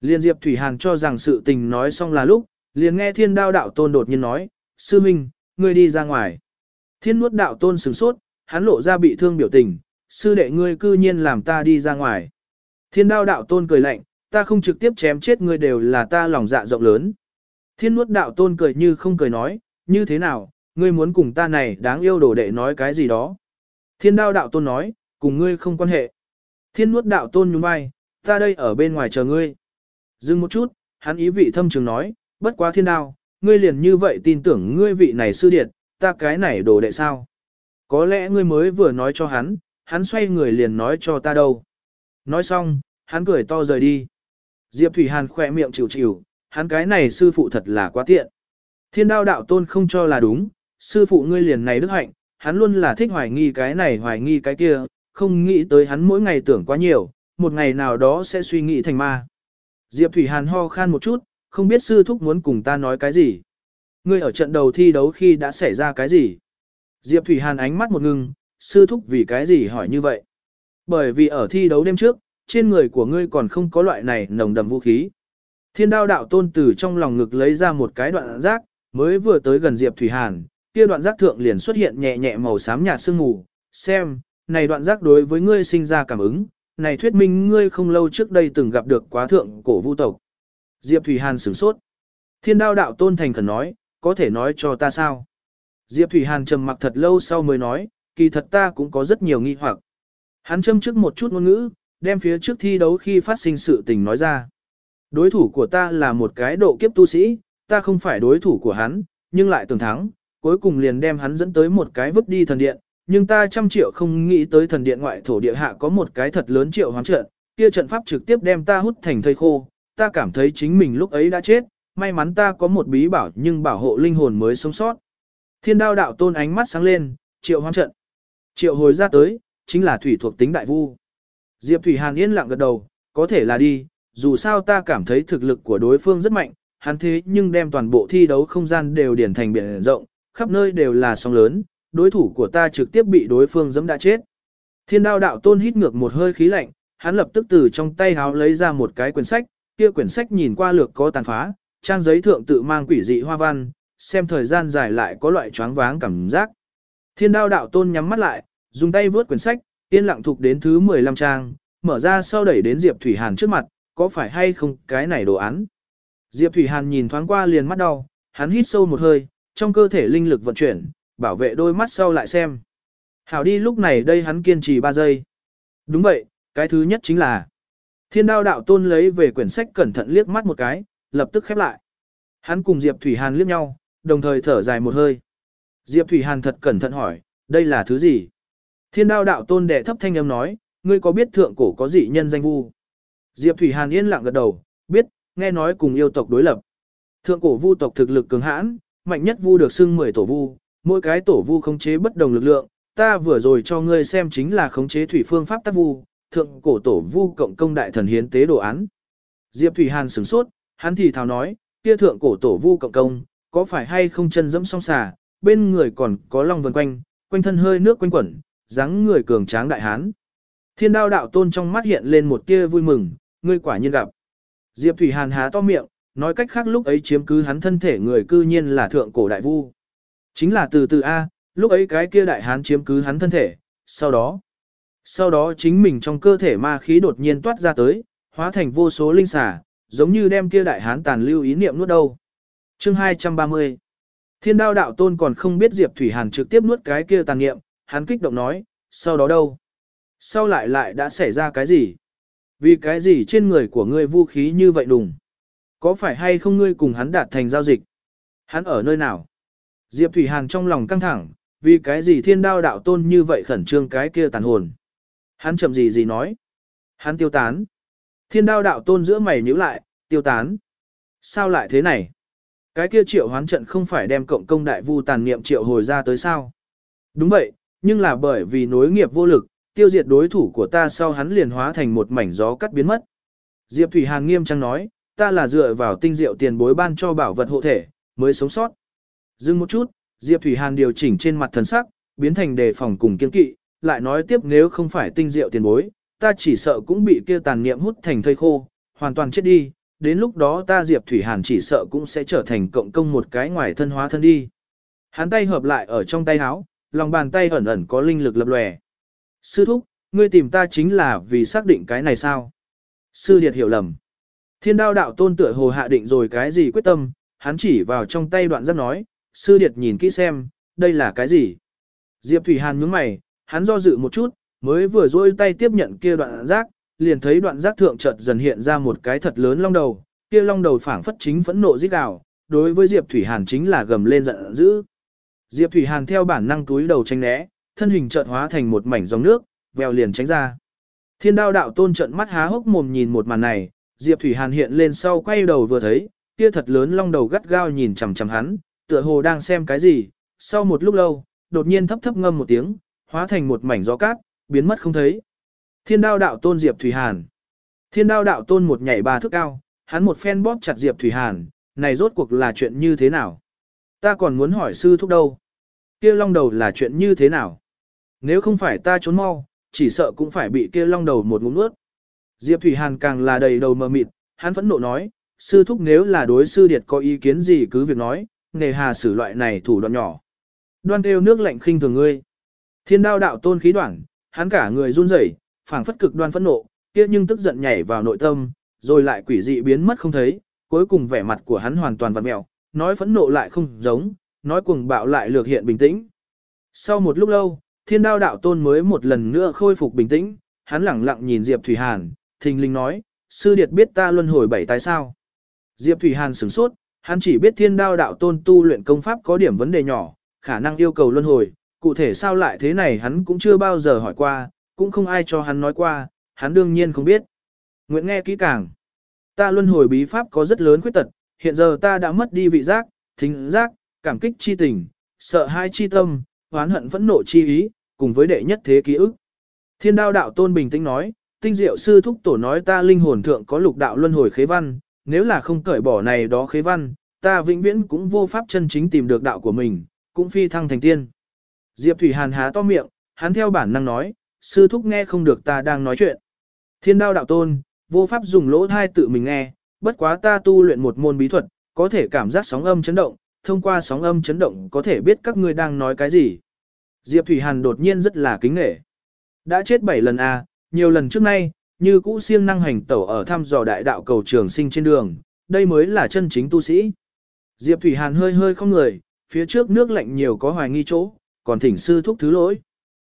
Liên Diệp Thủy Hàn cho rằng sự tình nói xong là lúc, liền nghe thiên đao đạo tôn đột nhiên nói, sư minh, ngươi đi ra ngoài. Thiên nuốt đạo tôn sửng sốt, hắn lộ ra bị thương biểu tình, sư đệ ngươi cư nhiên làm ta đi ra ngoài. Thiên đao đạo tôn cười lạnh, ta không trực tiếp chém chết ngươi đều là ta lòng dạ rộng lớn. Thiên nuốt đạo tôn cười như không cười nói, như thế nào, ngươi muốn cùng ta này đáng yêu đồ đệ nói cái gì đó. Thiên đao đạo tôn nói, cùng ngươi không quan hệ. Thiên nuốt đạo tôn nhún vai, ta đây ở bên ngoài chờ ngươi. Dừng một chút, hắn ý vị thâm trường nói, bất quá thiên đao, ngươi liền như vậy tin tưởng ngươi vị này sư điệt, ta cái này đồ đệ sao. Có lẽ ngươi mới vừa nói cho hắn, hắn xoay người liền nói cho ta đâu. Nói xong, hắn cười to rời đi. Diệp Thủy Hàn khỏe miệng chịu chịu, hắn cái này sư phụ thật là quá tiện. Thiên đao đạo tôn không cho là đúng, sư phụ ngươi liền này đức hạnh, hắn luôn là thích hoài nghi cái này hoài nghi cái kia, không nghĩ tới hắn mỗi ngày tưởng quá nhiều, một ngày nào đó sẽ suy nghĩ thành ma. Diệp Thủy Hàn ho khan một chút, không biết sư thúc muốn cùng ta nói cái gì. Ngươi ở trận đầu thi đấu khi đã xảy ra cái gì? Diệp Thủy Hàn ánh mắt một ngưng, sư thúc vì cái gì hỏi như vậy? Bởi vì ở thi đấu đêm trước, trên người của ngươi còn không có loại này nồng đậm vũ khí. Thiên đao đạo tôn từ trong lòng ngực lấy ra một cái đoạn rác, mới vừa tới gần Diệp Thủy Hàn, kia đoạn rác thượng liền xuất hiện nhẹ nhẹ màu xám nhạt sương mù, xem, này đoạn rác đối với ngươi sinh ra cảm ứng, này thuyết minh ngươi không lâu trước đây từng gặp được quá thượng cổ vu tộc. Diệp Thủy Hàn sửng sốt. Thiên đao đạo tôn thành khẩn nói, có thể nói cho ta sao? Diệp Thủy Hàn trầm mặc thật lâu sau mới nói, kỳ thật ta cũng có rất nhiều nghi hoặc. Hắn châm trước một chút ngôn ngữ, đem phía trước thi đấu khi phát sinh sự tình nói ra. Đối thủ của ta là một cái độ kiếp tu sĩ, ta không phải đối thủ của hắn, nhưng lại tưởng thắng, cuối cùng liền đem hắn dẫn tới một cái vứt đi thần điện, nhưng ta trăm triệu không nghĩ tới thần điện ngoại thổ địa hạ có một cái thật lớn triệu hoán trận, kia trận pháp trực tiếp đem ta hút thành thây khô, ta cảm thấy chính mình lúc ấy đã chết, may mắn ta có một bí bảo nhưng bảo hộ linh hồn mới sống sót. Thiên đao đạo tôn ánh mắt sáng lên, triệu hoán trận. Triệu hồi ra tới, chính là thủy thuộc tính đại vu. Diệp Thủy Hàn yên lặng gật đầu, có thể là đi, dù sao ta cảm thấy thực lực của đối phương rất mạnh, hắn thế nhưng đem toàn bộ thi đấu không gian đều điển thành biển rộng, khắp nơi đều là sóng lớn, đối thủ của ta trực tiếp bị đối phương giẫm đã chết. Thiên đao đạo tôn hít ngược một hơi khí lạnh, hắn lập tức từ trong tay háo lấy ra một cái quyển sách, kia quyển sách nhìn qua lược có tàn phá, trang giấy thượng tự mang quỷ dị hoa văn, xem thời gian dài lại có loại choáng váng cảm giác. Thiên đao đạo tôn nhắm mắt lại, dùng tay vướt quyển sách, yên lặng thuộc đến thứ 15 trang, mở ra sau đẩy đến Diệp Thủy Hàn trước mặt, có phải hay không cái này đồ án. Diệp Thủy Hàn nhìn thoáng qua liền mắt đau, hắn hít sâu một hơi, trong cơ thể linh lực vận chuyển, bảo vệ đôi mắt sau lại xem. Hảo đi lúc này đây hắn kiên trì 3 giây. Đúng vậy, cái thứ nhất chính là Thiên đao đạo tôn lấy về quyển sách cẩn thận liếc mắt một cái, lập tức khép lại. Hắn cùng Diệp Thủy Hàn liếc nhau, đồng thời thở dài một hơi. Diệp Thủy Hàn thật cẩn thận hỏi, đây là thứ gì? Thiên đao đạo tôn đệ thấp thanh âm nói, ngươi có biết thượng cổ có dị nhân danh vu? Diệp Thủy Hàn yên lặng gật đầu, biết, nghe nói cùng yêu tộc đối lập. Thượng cổ vu tộc thực lực cường hãn, mạnh nhất vu được xưng 10 tổ vu, mỗi cái tổ vu khống chế bất đồng lực lượng, ta vừa rồi cho ngươi xem chính là khống chế thủy phương pháp tác vu, thượng cổ tổ vu cộng công đại thần hiến tế đồ án. Diệp Thủy Hàn sửng sốt, hắn thì thào nói, kia thượng cổ tổ vu cộng công, có phải hay không chân dẫm song xà, bên người còn có long vần quanh, quanh thân hơi nước quanh quẩn, dáng người cường tráng đại hán. Thiên đao đạo tôn trong mắt hiện lên một tia vui mừng, ngươi quả nhiên gặp. Diệp Thủy Hàn há to miệng, nói cách khác lúc ấy chiếm cứ hắn thân thể người cư nhiên là thượng cổ đại vu. Chính là từ từ A, lúc ấy cái kia đại hán chiếm cứ hắn thân thể, sau đó. Sau đó chính mình trong cơ thể ma khí đột nhiên toát ra tới, hóa thành vô số linh xà, giống như đem kia đại hán tàn lưu ý niệm nuốt đâu. Chương 230 Thiên đao đạo tôn còn không biết Diệp Thủy Hàn trực tiếp nuốt cái kia tàn niệm, hắn kích động nói, sau đó đâu? Sau lại lại đã xảy ra cái gì? Vì cái gì trên người của ngươi vũ khí như vậy đùng? Có phải hay không ngươi cùng hắn đạt thành giao dịch? Hắn ở nơi nào? Diệp Thủy Hàn trong lòng căng thẳng, vì cái gì thiên đao đạo tôn như vậy khẩn trương cái kia tàn hồn? Hắn chậm gì gì nói? Hắn tiêu tán. Thiên đao đạo tôn giữa mày nhíu lại, tiêu tán. Sao lại thế này? Cái kia triệu hoán trận không phải đem cộng công đại vu tàn niệm triệu hồi ra tới sao? Đúng vậy, nhưng là bởi vì nối nghiệp vô lực, tiêu diệt đối thủ của ta sau hắn liền hóa thành một mảnh gió cắt biến mất. Diệp Thủy Hàn nghiêm trang nói, ta là dựa vào tinh diệu tiền bối ban cho bảo vật hộ thể, mới sống sót. Dừng một chút, Diệp Thủy Hàn điều chỉnh trên mặt thần sắc, biến thành đề phòng cùng kiên kỵ, lại nói tiếp nếu không phải tinh diệu tiền bối, ta chỉ sợ cũng bị kia tàn niệm hút thành thây khô, hoàn toàn chết đi, đến lúc đó ta Diệp Thủy Hàn chỉ sợ cũng sẽ trở thành cộng công một cái ngoài thân hóa thân đi. Hắn tay hợp lại ở trong tay áo, lòng bàn tay ẩn ẩn có linh lực lập lòe. Sư thúc, ngươi tìm ta chính là vì xác định cái này sao? Sư Điệt hiểu lầm. Thiên đao đạo tôn tựa hồ hạ định rồi cái gì quyết tâm, hắn chỉ vào trong tay đoạn giác nói, Sư Điệt nhìn kỹ xem, đây là cái gì? Diệp Thủy Hàn nhướng mày, hắn do dự một chút, mới vừa dôi tay tiếp nhận kia đoạn giác, liền thấy đoạn giác thượng chợt dần hiện ra một cái thật lớn long đầu, kia long đầu phảng phất chính phẫn nộ giết gào, đối với Diệp Thủy Hàn chính là gầm lên giận dữ. Diệp Thủy Hàn theo bản năng túi đầu tránh né, thân hình chợt hóa thành một mảnh dòng nước, vèo liền tránh ra. Thiên đao đạo tôn trận mắt há hốc mồm nhìn một màn này, Diệp Thủy Hàn hiện lên sau quay đầu vừa thấy, kia thật lớn long đầu gắt gao nhìn chằm chằm hắn, tựa hồ đang xem cái gì, sau một lúc lâu, đột nhiên thấp thấp ngâm một tiếng, hóa thành một mảnh gió cát, biến mất không thấy. Thiên đao đạo tôn Diệp Thủy Hàn. Thiên đao đạo tôn một nhảy ba thước cao, hắn một phen bóp chặt Diệp Thủy Hàn, này rốt cuộc là chuyện như thế nào? Ta còn muốn hỏi sư thúc đâu? Kia long đầu là chuyện như thế nào? Nếu không phải ta trốn mau, chỉ sợ cũng phải bị kia long đầu một ngụm nuốt. Diệp Thủy Hàn càng là đầy đầu mờ mịt, hắn phẫn nộ nói, sư thúc nếu là đối sư điệt có ý kiến gì cứ việc nói, nề hà xử loại này thủ đoạn nhỏ. Đoan kêu nước lạnh khinh thường ngươi. Thiên đao đạo tôn khí đoạn, hắn cả người run rẩy, phảng phất cực đoan phẫn nộ, kia nhưng tức giận nhảy vào nội tâm, rồi lại quỷ dị biến mất không thấy, cuối cùng vẻ mặt của hắn hoàn toàn vặn mèo, nói phẫn nộ lại không giống, nói cuồng bạo lại lược hiện bình tĩnh. Sau một lúc lâu, thiên đao đạo tôn mới một lần nữa khôi phục bình tĩnh, hắn lẳng lặng nhìn Diệp Thủy Hàn, thình linh nói, sư điệt biết ta luân hồi bảy tái sao. Diệp Thủy Hàn sửng sốt, hắn chỉ biết thiên đao đạo tôn tu luyện công pháp có điểm vấn đề nhỏ, khả năng yêu cầu luân hồi, cụ thể sao lại thế này hắn cũng chưa bao giờ hỏi qua, cũng không ai cho hắn nói qua, hắn đương nhiên không biết. Nguyện nghe kỹ càng. Ta luân hồi bí pháp có rất lớn khuyết tật, hiện giờ ta đã mất đi vị giác, thính giác, cảm kích chi tình, sợ hai chi tâm, oán hận phẫn nộ chi ý, cùng với đệ nhất thế ký ức. Thiên đao đạo tôn bình tĩnh nói, tinh diệu sư thúc tổ nói ta linh hồn thượng có lục đạo luân hồi khế văn, nếu là không cởi bỏ này đó khế văn, ta vĩnh viễn cũng vô pháp chân chính tìm được đạo của mình, cũng phi thăng thành tiên. Diệp Thủy Hàn há to miệng, hắn theo bản năng nói, sư thúc nghe không được ta đang nói chuyện. Thiên đao đạo tôn, vô pháp dùng lỗ thai tự mình nghe, bất quá ta tu luyện một môn bí thuật, có thể cảm giác sóng âm chấn động, thông qua sóng âm chấn động có thể biết các ngươi đang nói cái gì. Diệp Thủy Hàn đột nhiên rất là kính nghệ. Đã chết 7 lần a, à, nhiều lần trước nay, như cũ siêng năng hành tẩu ở thăm dò đại đạo cầu trường sinh trên đường, đây mới là chân chính tu sĩ. Diệp Thủy Hàn hơi hơi không người, phía trước nước lạnh nhiều có hoài nghi chỗ, còn thỉnh sư thúc thứ lỗi.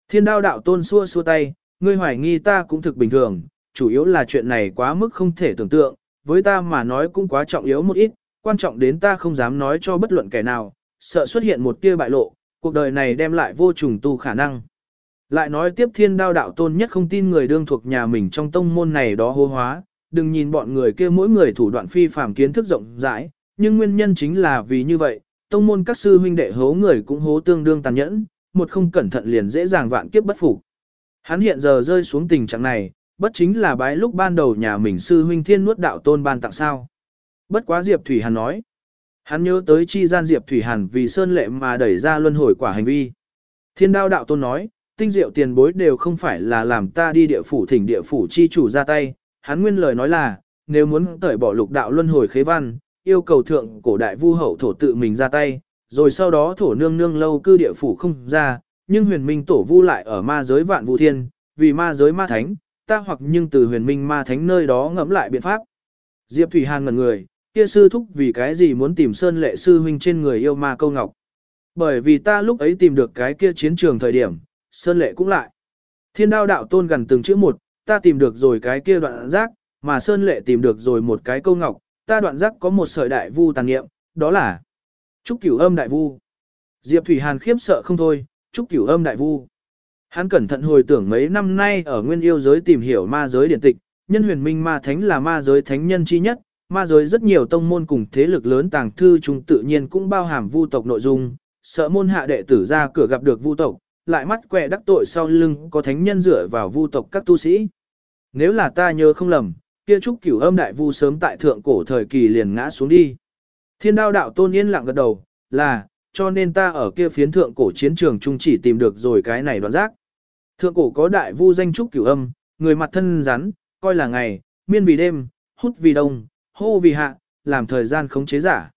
Thiên đao đạo tôn xua xua tay, ngươi hoài nghi ta cũng thực bình thường, chủ yếu là chuyện này quá mức không thể tưởng tượng, với ta mà nói cũng quá trọng yếu một ít, quan trọng đến ta không dám nói cho bất luận kẻ nào, sợ xuất hiện một tia bại lộ, cuộc đời này đem lại vô trùng tu khả năng. Lại nói tiếp thiên đao đạo tôn nhất không tin người đương thuộc nhà mình trong tông môn này đó hô hóa, đừng nhìn bọn người kia mỗi người thủ đoạn phi phàm kiến thức rộng rãi, nhưng nguyên nhân chính là vì như vậy, tông môn các sư huynh đệ hố người cũng hố tương đương tàn nhẫn, một không cẩn thận liền dễ dàng vạn kiếp bất phục. Hắn hiện giờ rơi xuống tình trạng này, bất chính là bái lúc ban đầu nhà mình sư huynh thiên nuốt đạo tôn ban tặng sao. Bất quá Diệp Thủy Hàn nói. Hắn nhớ tới chi gian Diệp Thủy Hàn vì sơn lệ mà đẩy ra luân hồi quả hành vi. Thiên đao đạo tôn nói, tinh diệu tiền bối đều không phải là làm ta đi địa phủ thỉnh địa phủ chi chủ ra tay. Hắn nguyên lời nói là, nếu muốn tởi bỏ lục đạo luân hồi khế văn, yêu cầu thượng cổ đại vu hậu thổ tự mình ra tay, rồi sau đó thổ nương nương lâu cư địa phủ không ra, nhưng huyền minh tổ vu lại ở ma giới vạn vũ thiên, vì ma giới ma thánh, ta hoặc nhưng từ huyền minh ma thánh nơi đó ngẫm lại biện pháp. Diệp Thủy Hàn ngẩn người, kia sư thúc vì cái gì muốn tìm sơn lệ sư huynh trên người yêu ma câu ngọc. Bởi vì ta lúc ấy tìm được cái kia chiến trường thời điểm, sơn lệ cũng lại. Thiên đao đạo tôn gần từng chữ một, ta tìm được rồi cái kia đoạn giác, mà sơn lệ tìm được rồi một cái câu ngọc, ta đoạn giác có một sợi đại vu tàn nghiệm, đó là Trúc Cửu Âm đại vu. Diệp Thủy Hàn khiếp sợ không thôi, Trúc Cửu Âm đại vu. Hắn cẩn thận hồi tưởng mấy năm nay ở nguyên yêu giới tìm hiểu ma giới điển tịch, nhân huyền minh ma thánh là ma giới thánh nhân chi nhất, ma giới rất nhiều tông môn cùng thế lực lớn tàng thư chúng tự nhiên cũng bao hàm vu tộc nội dung, sợ môn hạ đệ tử ra cửa gặp được vu tộc, lại mắt quẹ đắc tội sau lưng có thánh nhân dựa vào vu tộc các tu sĩ. Nếu là ta nhớ không lầm, kia trúc cửu âm đại vu sớm tại thượng cổ thời kỳ liền ngã xuống đi. Thiên đao đạo tôn yên lặng gật đầu, là, cho nên ta ở kia phiến thượng cổ chiến trường trung chỉ tìm được rồi cái này đoạn giác. Thượng cổ có đại vu danh trúc cửu âm, người mặt thân rắn, coi là ngày, miên vì đêm, hút vì đông, hô vì hạ, làm thời gian khống chế giả.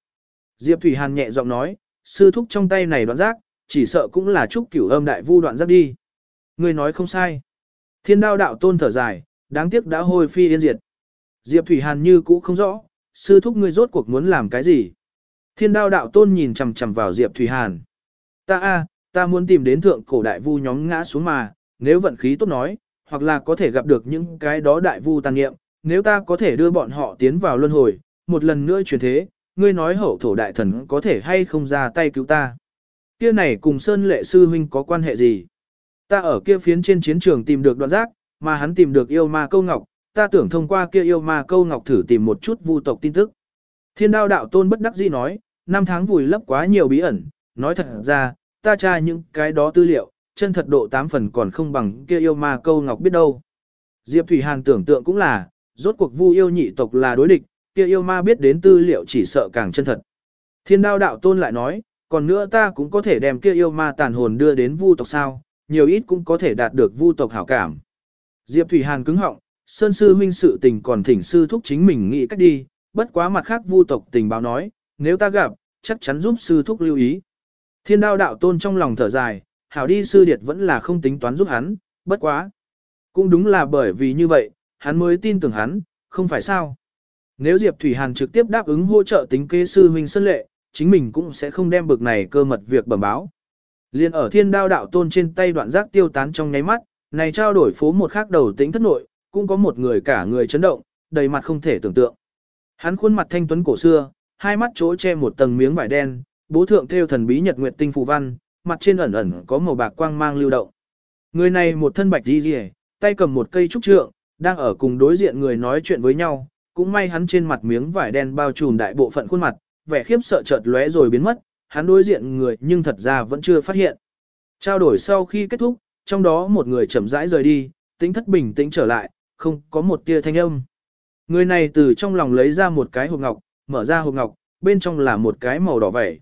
Diệp Thủy Hàn nhẹ giọng nói, sư thúc trong tay này đoạn giác, chỉ sợ cũng là trúc cửu âm đại vu đoạn giác đi. Người nói không sai. Thiên đao đạo tôn thở dài, đáng tiếc đã hôi phi yên diệt. Diệp Thủy Hàn như cũ không rõ, sư thúc ngươi rốt cuộc muốn làm cái gì. Thiên đao đạo tôn nhìn chằm chằm vào Diệp Thủy Hàn. Ta a, ta muốn tìm đến thượng cổ đại vu nhóm ngã xuống mà, nếu vận khí tốt nói, hoặc là có thể gặp được những cái đó đại vu tàn nghiệm, nếu ta có thể đưa bọn họ tiến vào luân hồi, một lần nữa chuyển thế, ngươi nói hậu thổ đại thần có thể hay không ra tay cứu ta. Kia này cùng Sơn Lệ Sư Huynh có quan hệ gì? Ta ở kia phiến trên chiến trường tìm được đoạn giác, mà hắn tìm được yêu ma câu ngọc, ta tưởng thông qua kia yêu ma câu ngọc thử tìm một chút vu tộc tin tức. Thiên đao đạo tôn bất đắc dĩ nói, năm tháng vùi lấp quá nhiều bí ẩn, nói thật ra, ta tra những cái đó tư liệu, chân thật độ tám phần còn không bằng kia yêu ma câu ngọc biết đâu. Diệp Thủy Hàn tưởng tượng cũng là, rốt cuộc vu yêu nhị tộc là đối địch, kia yêu ma biết đến tư liệu chỉ sợ càng chân thật. Thiên đao đạo tôn lại nói, còn nữa ta cũng có thể đem kia yêu ma tàn hồn đưa đến vu tộc sao, nhiều ít cũng có thể đạt được vu tộc hảo cảm. Diệp Thủy Hàn cứng họng, Sơn sư huynh sự tình còn thỉnh sư thúc chính mình nghĩ cách đi, bất quá mặt khác vu tộc tình báo nói, nếu ta gặp, chắc chắn giúp sư thúc lưu ý. Thiên đao đạo tôn trong lòng thở dài, hảo đi sư điệt vẫn là không tính toán giúp hắn, bất quá. Cũng đúng là bởi vì như vậy, hắn mới tin tưởng hắn, không phải sao. Nếu Diệp Thủy Hàn trực tiếp đáp ứng hỗ trợ tính kế sư huynh sân lệ, chính mình cũng sẽ không đem bực này cơ mật việc bẩm báo. Liên ở thiên đao đạo tôn trên tay đoạn giác tiêu tán trong nháy mắt, này trao đổi phố một khác đầu tính thất nội, cũng có một người cả người chấn động, đầy mặt không thể tưởng tượng. Hắn khuôn mặt thanh tuấn cổ xưa, hai mắt chỗ che một tầng miếng vải đen, bố thượng theo thần bí nhật nguyệt tinh phù văn, mặt trên ẩn ẩn có màu bạc quang mang lưu động. Người này một thân bạch đi rìa, tay cầm một cây trúc trượng, đang ở cùng đối diện người nói chuyện với nhau, cũng may hắn trên mặt miếng vải đen bao trùm đại bộ phận khuôn mặt, vẻ khiếp sợ chợt lóe rồi biến mất, hắn đối diện người nhưng thật ra vẫn chưa phát hiện. Trao đổi sau khi kết thúc, trong đó một người chậm rãi rời đi, tính thất bình tĩnh trở lại, không có một tia thanh âm. Người này từ trong lòng lấy ra một cái hộp ngọc, mở ra hộp ngọc, bên trong là một cái màu đỏ vẩy.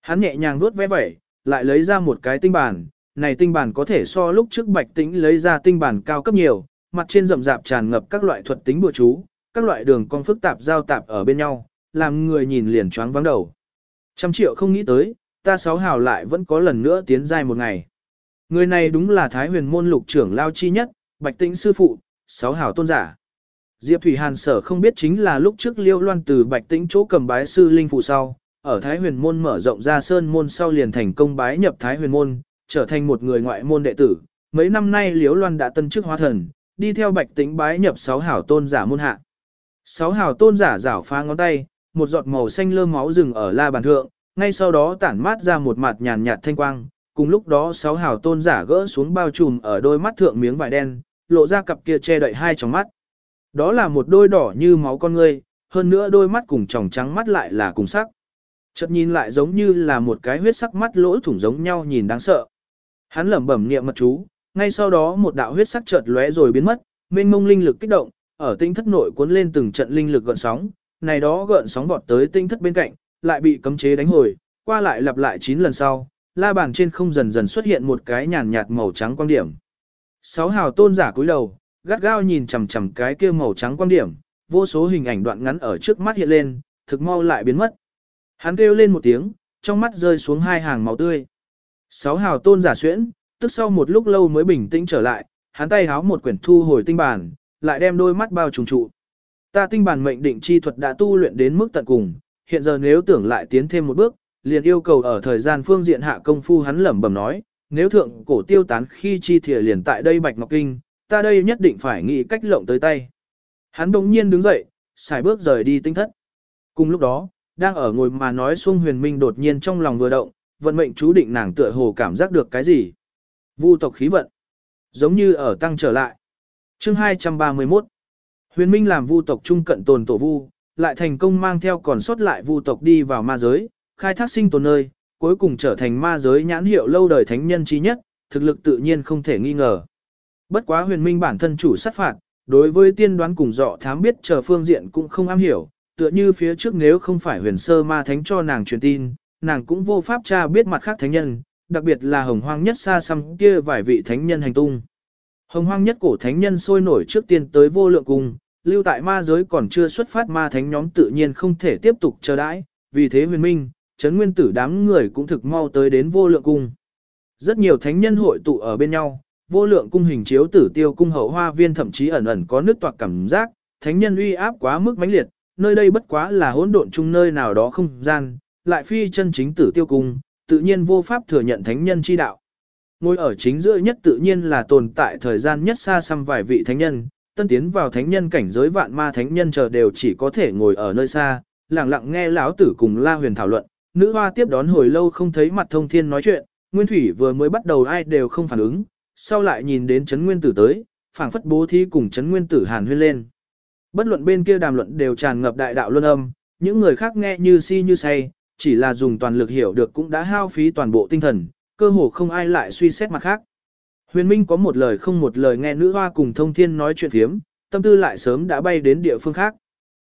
Hắn nhẹ nhàng vuốt vẽ vẩy, lại lấy ra một cái tinh bản, này tinh bản có thể so lúc trước bạch tĩnh lấy ra tinh bản cao cấp nhiều, mặt trên rậm rạp tràn ngập các loại thuật tính bùa chú, các loại đường cong phức tạp giao tạp ở bên nhau, làm người nhìn liền choáng vắng đầu. Trăm triệu không nghĩ tới, ta sáu hào lại vẫn có lần nữa tiến giai một ngày. Người này đúng là Thái huyền môn lục trưởng lao chi nhất, bạch tĩnh sư phụ, sáu hào tôn giả. Diệp Thủy Hàn sở không biết chính là lúc trước Liêu Loan từ Bạch Tĩnh chỗ cầm bái sư linh phụ sau, ở Thái Huyền môn mở rộng ra sơn môn sau liền thành công bái nhập Thái Huyền môn, trở thành một người ngoại môn đệ tử. Mấy năm nay Liễu Loan đã tân chức hóa thần, đi theo Bạch Tĩnh bái nhập sáu hảo tôn giả môn hạ. Sáu hảo tôn giả rảo phá ngón tay, một giọt màu xanh lơ máu rừng ở la bàn thượng, ngay sau đó tản mát ra một mặt nhàn nhạt thanh quang, cùng lúc đó sáu hảo tôn giả gỡ xuống bao trùm ở đôi mắt thượng miếng vải đen, lộ ra cặp kia che đậy hai tròng mắt. Đó là một đôi đỏ như máu con ngươi, hơn nữa đôi mắt cùng tròng trắng mắt lại là cùng sắc. Chợt nhìn lại giống như là một cái huyết sắc mắt lỗ thủng giống nhau nhìn đáng sợ. Hắn lẩm bẩm niệm mật chú, ngay sau đó một đạo huyết sắc chợt lóe rồi biến mất, mênh mông linh lực kích động, ở tinh thất nội cuốn lên từng trận linh lực gợn sóng, này đó gợn sóng vọt tới tinh thất bên cạnh, lại bị cấm chế đánh hồi, qua lại lặp lại 9 lần sau, la bàn trên không dần dần xuất hiện một cái nhàn nhạt màu trắng quang điểm. Sáu hào tôn giả cúi đầu, gắt gao nhìn chằm chằm cái kia màu trắng quan điểm, vô số hình ảnh đoạn ngắn ở trước mắt hiện lên, thực mau lại biến mất. Hắn kêu lên một tiếng, trong mắt rơi xuống hai hàng máu tươi. Sáu hào tôn giả xuyễn, tức sau một lúc lâu mới bình tĩnh trở lại, hắn tay háo một quyển thu hồi tinh bản, lại đem đôi mắt bao trùng trụ. Ta tinh bản mệnh định chi thuật đã tu luyện đến mức tận cùng, hiện giờ nếu tưởng lại tiến thêm một bước, liền yêu cầu ở thời gian phương diện hạ công phu hắn lẩm bẩm nói, nếu thượng cổ tiêu tán khi chi thìa liền tại đây Bạch Ngọc Kinh, ta đây nhất định phải nghĩ cách lộng tới tay. Hắn đồng nhiên đứng dậy, xài bước rời đi tinh thất. Cùng lúc đó, đang ở ngồi mà nói xuông huyền minh đột nhiên trong lòng vừa động, vận mệnh chú định nàng tựa hồ cảm giác được cái gì. Vu tộc khí vận. Giống như ở tăng trở lại. chương 231. Huyền minh làm vu tộc trung cận tồn tổ vu, lại thành công mang theo còn sót lại vu tộc đi vào ma giới, khai thác sinh tồn nơi, cuối cùng trở thành ma giới nhãn hiệu lâu đời thánh nhân trí nhất, thực lực tự nhiên không thể nghi ngờ. Bất quá huyền minh bản thân chủ sát phạt, đối với tiên đoán cùng dọ thám biết chờ phương diện cũng không am hiểu, tựa như phía trước nếu không phải huyền sơ ma thánh cho nàng truyền tin, nàng cũng vô pháp tra biết mặt khác thánh nhân, đặc biệt là hồng hoang nhất xa xăm kia vài vị thánh nhân hành tung. Hồng hoang nhất cổ thánh nhân sôi nổi trước tiên tới vô lượng cung, lưu tại ma giới còn chưa xuất phát ma thánh nhóm tự nhiên không thể tiếp tục chờ đãi, vì thế huyền minh, chấn nguyên tử đám người cũng thực mau tới đến vô lượng cung. Rất nhiều thánh nhân hội tụ ở bên nhau, vô lượng cung hình chiếu tử tiêu cung hậu hoa viên thậm chí ẩn ẩn có nước toạc cảm giác, thánh nhân uy áp quá mức mãnh liệt, nơi đây bất quá là hỗn độn chung nơi nào đó không gian, lại phi chân chính tử tiêu cung, tự nhiên vô pháp thừa nhận thánh nhân chi đạo. Ngồi ở chính giữa nhất tự nhiên là tồn tại thời gian nhất xa xăm vài vị thánh nhân, tân tiến vào thánh nhân cảnh giới vạn ma thánh nhân chờ đều chỉ có thể ngồi ở nơi xa, lặng lặng nghe lão tử cùng La Huyền thảo luận, nữ hoa tiếp đón hồi lâu không thấy mặt thông thiên nói chuyện, Nguyên Thủy vừa mới bắt đầu ai đều không phản ứng, sau lại nhìn đến chấn nguyên tử tới, phảng phất bố thí cùng chấn nguyên tử hàn huyên lên. Bất luận bên kia đàm luận đều tràn ngập đại đạo luân âm, những người khác nghe như si như say, chỉ là dùng toàn lực hiểu được cũng đã hao phí toàn bộ tinh thần, cơ hồ không ai lại suy xét mặt khác. Huyền Minh có một lời không một lời nghe nữ hoa cùng thông thiên nói chuyện thiếm, tâm tư lại sớm đã bay đến địa phương khác.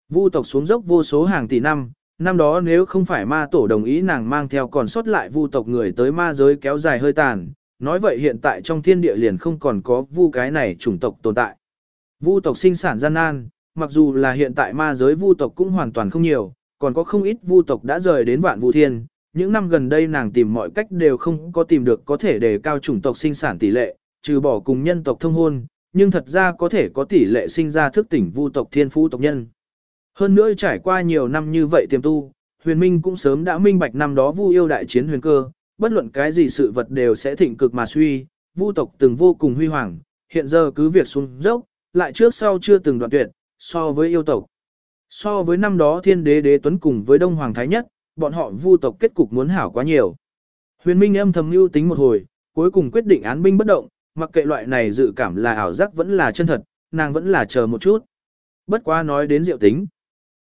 Vu tộc xuống dốc vô số hàng tỷ năm, năm đó nếu không phải ma tổ đồng ý nàng mang theo còn sót lại vu tộc người tới ma giới kéo dài hơi tàn, nói vậy hiện tại trong thiên địa liền không còn có vu cái này chủng tộc tồn tại. Vu tộc sinh sản gian nan, mặc dù là hiện tại ma giới vu tộc cũng hoàn toàn không nhiều, còn có không ít vu tộc đã rời đến vạn vu thiên. Những năm gần đây nàng tìm mọi cách đều không có tìm được có thể đề cao chủng tộc sinh sản tỷ lệ, trừ bỏ cùng nhân tộc thông hôn, nhưng thật ra có thể có tỷ lệ sinh ra thức tỉnh vu tộc thiên phú tộc nhân. Hơn nữa trải qua nhiều năm như vậy tiềm tu, huyền minh cũng sớm đã minh bạch năm đó vu yêu đại chiến huyền cơ, bất luận cái gì sự vật đều sẽ thịnh cực mà suy, vu tộc từng vô cùng huy hoàng, hiện giờ cứ việc xuống dốc, lại trước sau chưa từng đoạn tuyệt, so với yêu tộc. So với năm đó thiên đế đế tuấn cùng với đông hoàng thái nhất, bọn họ vu tộc kết cục muốn hảo quá nhiều. Huyền Minh âm thầm lưu tính một hồi, cuối cùng quyết định án binh bất động, mặc kệ loại này dự cảm là ảo giác vẫn là chân thật, nàng vẫn là chờ một chút. Bất quá nói đến diệu tính.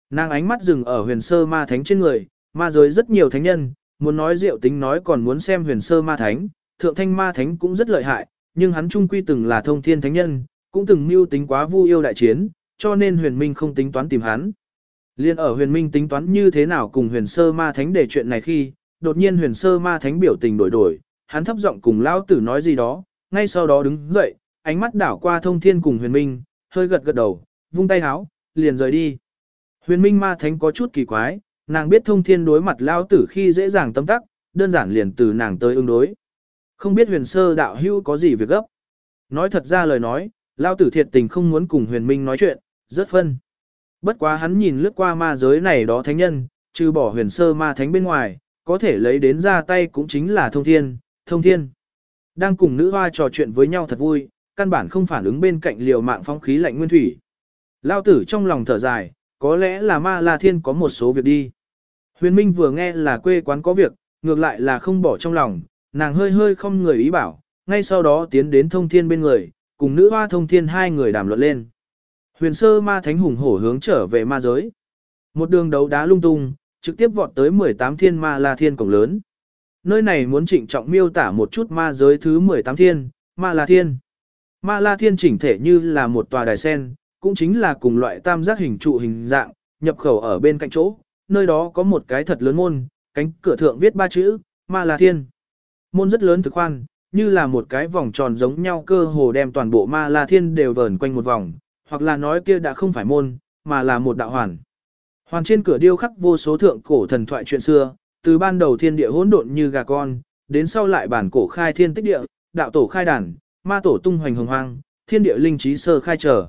Nàng ánh mắt dừng ở huyền sơ ma thánh trên người, ma giới rất nhiều thánh nhân, muốn nói diệu tính nói còn muốn xem huyền sơ ma thánh, thượng thanh ma thánh cũng rất lợi hại, nhưng hắn trung quy từng là thông thiên thánh nhân, cũng từng mưu tính quá vu yêu đại chiến, cho nên huyền minh không tính toán tìm hắn. Liên ở huyền minh tính toán như thế nào cùng huyền sơ ma thánh để chuyện này khi, đột nhiên huyền sơ ma thánh biểu tình đổi đổi, hắn thấp giọng cùng lao tử nói gì đó, ngay sau đó đứng dậy, ánh mắt đảo qua thông thiên cùng huyền minh, hơi gật gật đầu, vung tay háo, liền rời đi. Huyền minh ma thánh có chút kỳ quái, nàng biết thông thiên đối mặt lao tử khi dễ dàng tâm tắc, đơn giản liền từ nàng tới ứng đối. Không biết huyền sơ đạo hữu có gì việc gấp. Nói thật ra lời nói, lao tử thiệt tình không muốn cùng huyền minh nói chuyện, rất phân. Bất quá hắn nhìn lướt qua ma giới này đó thánh nhân, trừ bỏ huyền sơ ma thánh bên ngoài, có thể lấy đến ra tay cũng chính là thông thiên, thông thiên. Đang cùng nữ hoa trò chuyện với nhau thật vui, căn bản không phản ứng bên cạnh liều mạng phong khí lạnh nguyên thủy. Lao tử trong lòng thở dài, có lẽ là ma la thiên có một số việc đi. Huyền Minh vừa nghe là quê quán có việc, ngược lại là không bỏ trong lòng, nàng hơi hơi không người ý bảo, ngay sau đó tiến đến thông thiên bên người, cùng nữ hoa thông thiên hai người đàm luận lên. Huyền sơ ma thánh hùng hổ hướng trở về ma giới. Một đường đấu đá lung tung, trực tiếp vọt tới 18 thiên ma la thiên cổng lớn. Nơi này muốn trịnh trọng miêu tả một chút ma giới thứ 18 thiên, ma la thiên. Ma la thiên chỉnh thể như là một tòa đài sen, cũng chính là cùng loại tam giác hình trụ hình dạng, nhập khẩu ở bên cạnh chỗ, nơi đó có một cái thật lớn môn, cánh cửa thượng viết ba chữ, ma la thiên. Môn rất lớn thực khoan, như là một cái vòng tròn giống nhau cơ hồ đem toàn bộ ma la thiên đều vờn quanh một vòng, hoặc là nói kia đã không phải môn, mà là một đạo hoàn. Hoàn trên cửa điêu khắc vô số thượng cổ thần thoại chuyện xưa, từ ban đầu thiên địa hỗn độn như gà con, đến sau lại bản cổ khai thiên tích địa, đạo tổ khai đàn, ma tổ tung hoành hồng hoang, thiên địa linh trí sơ khai trở.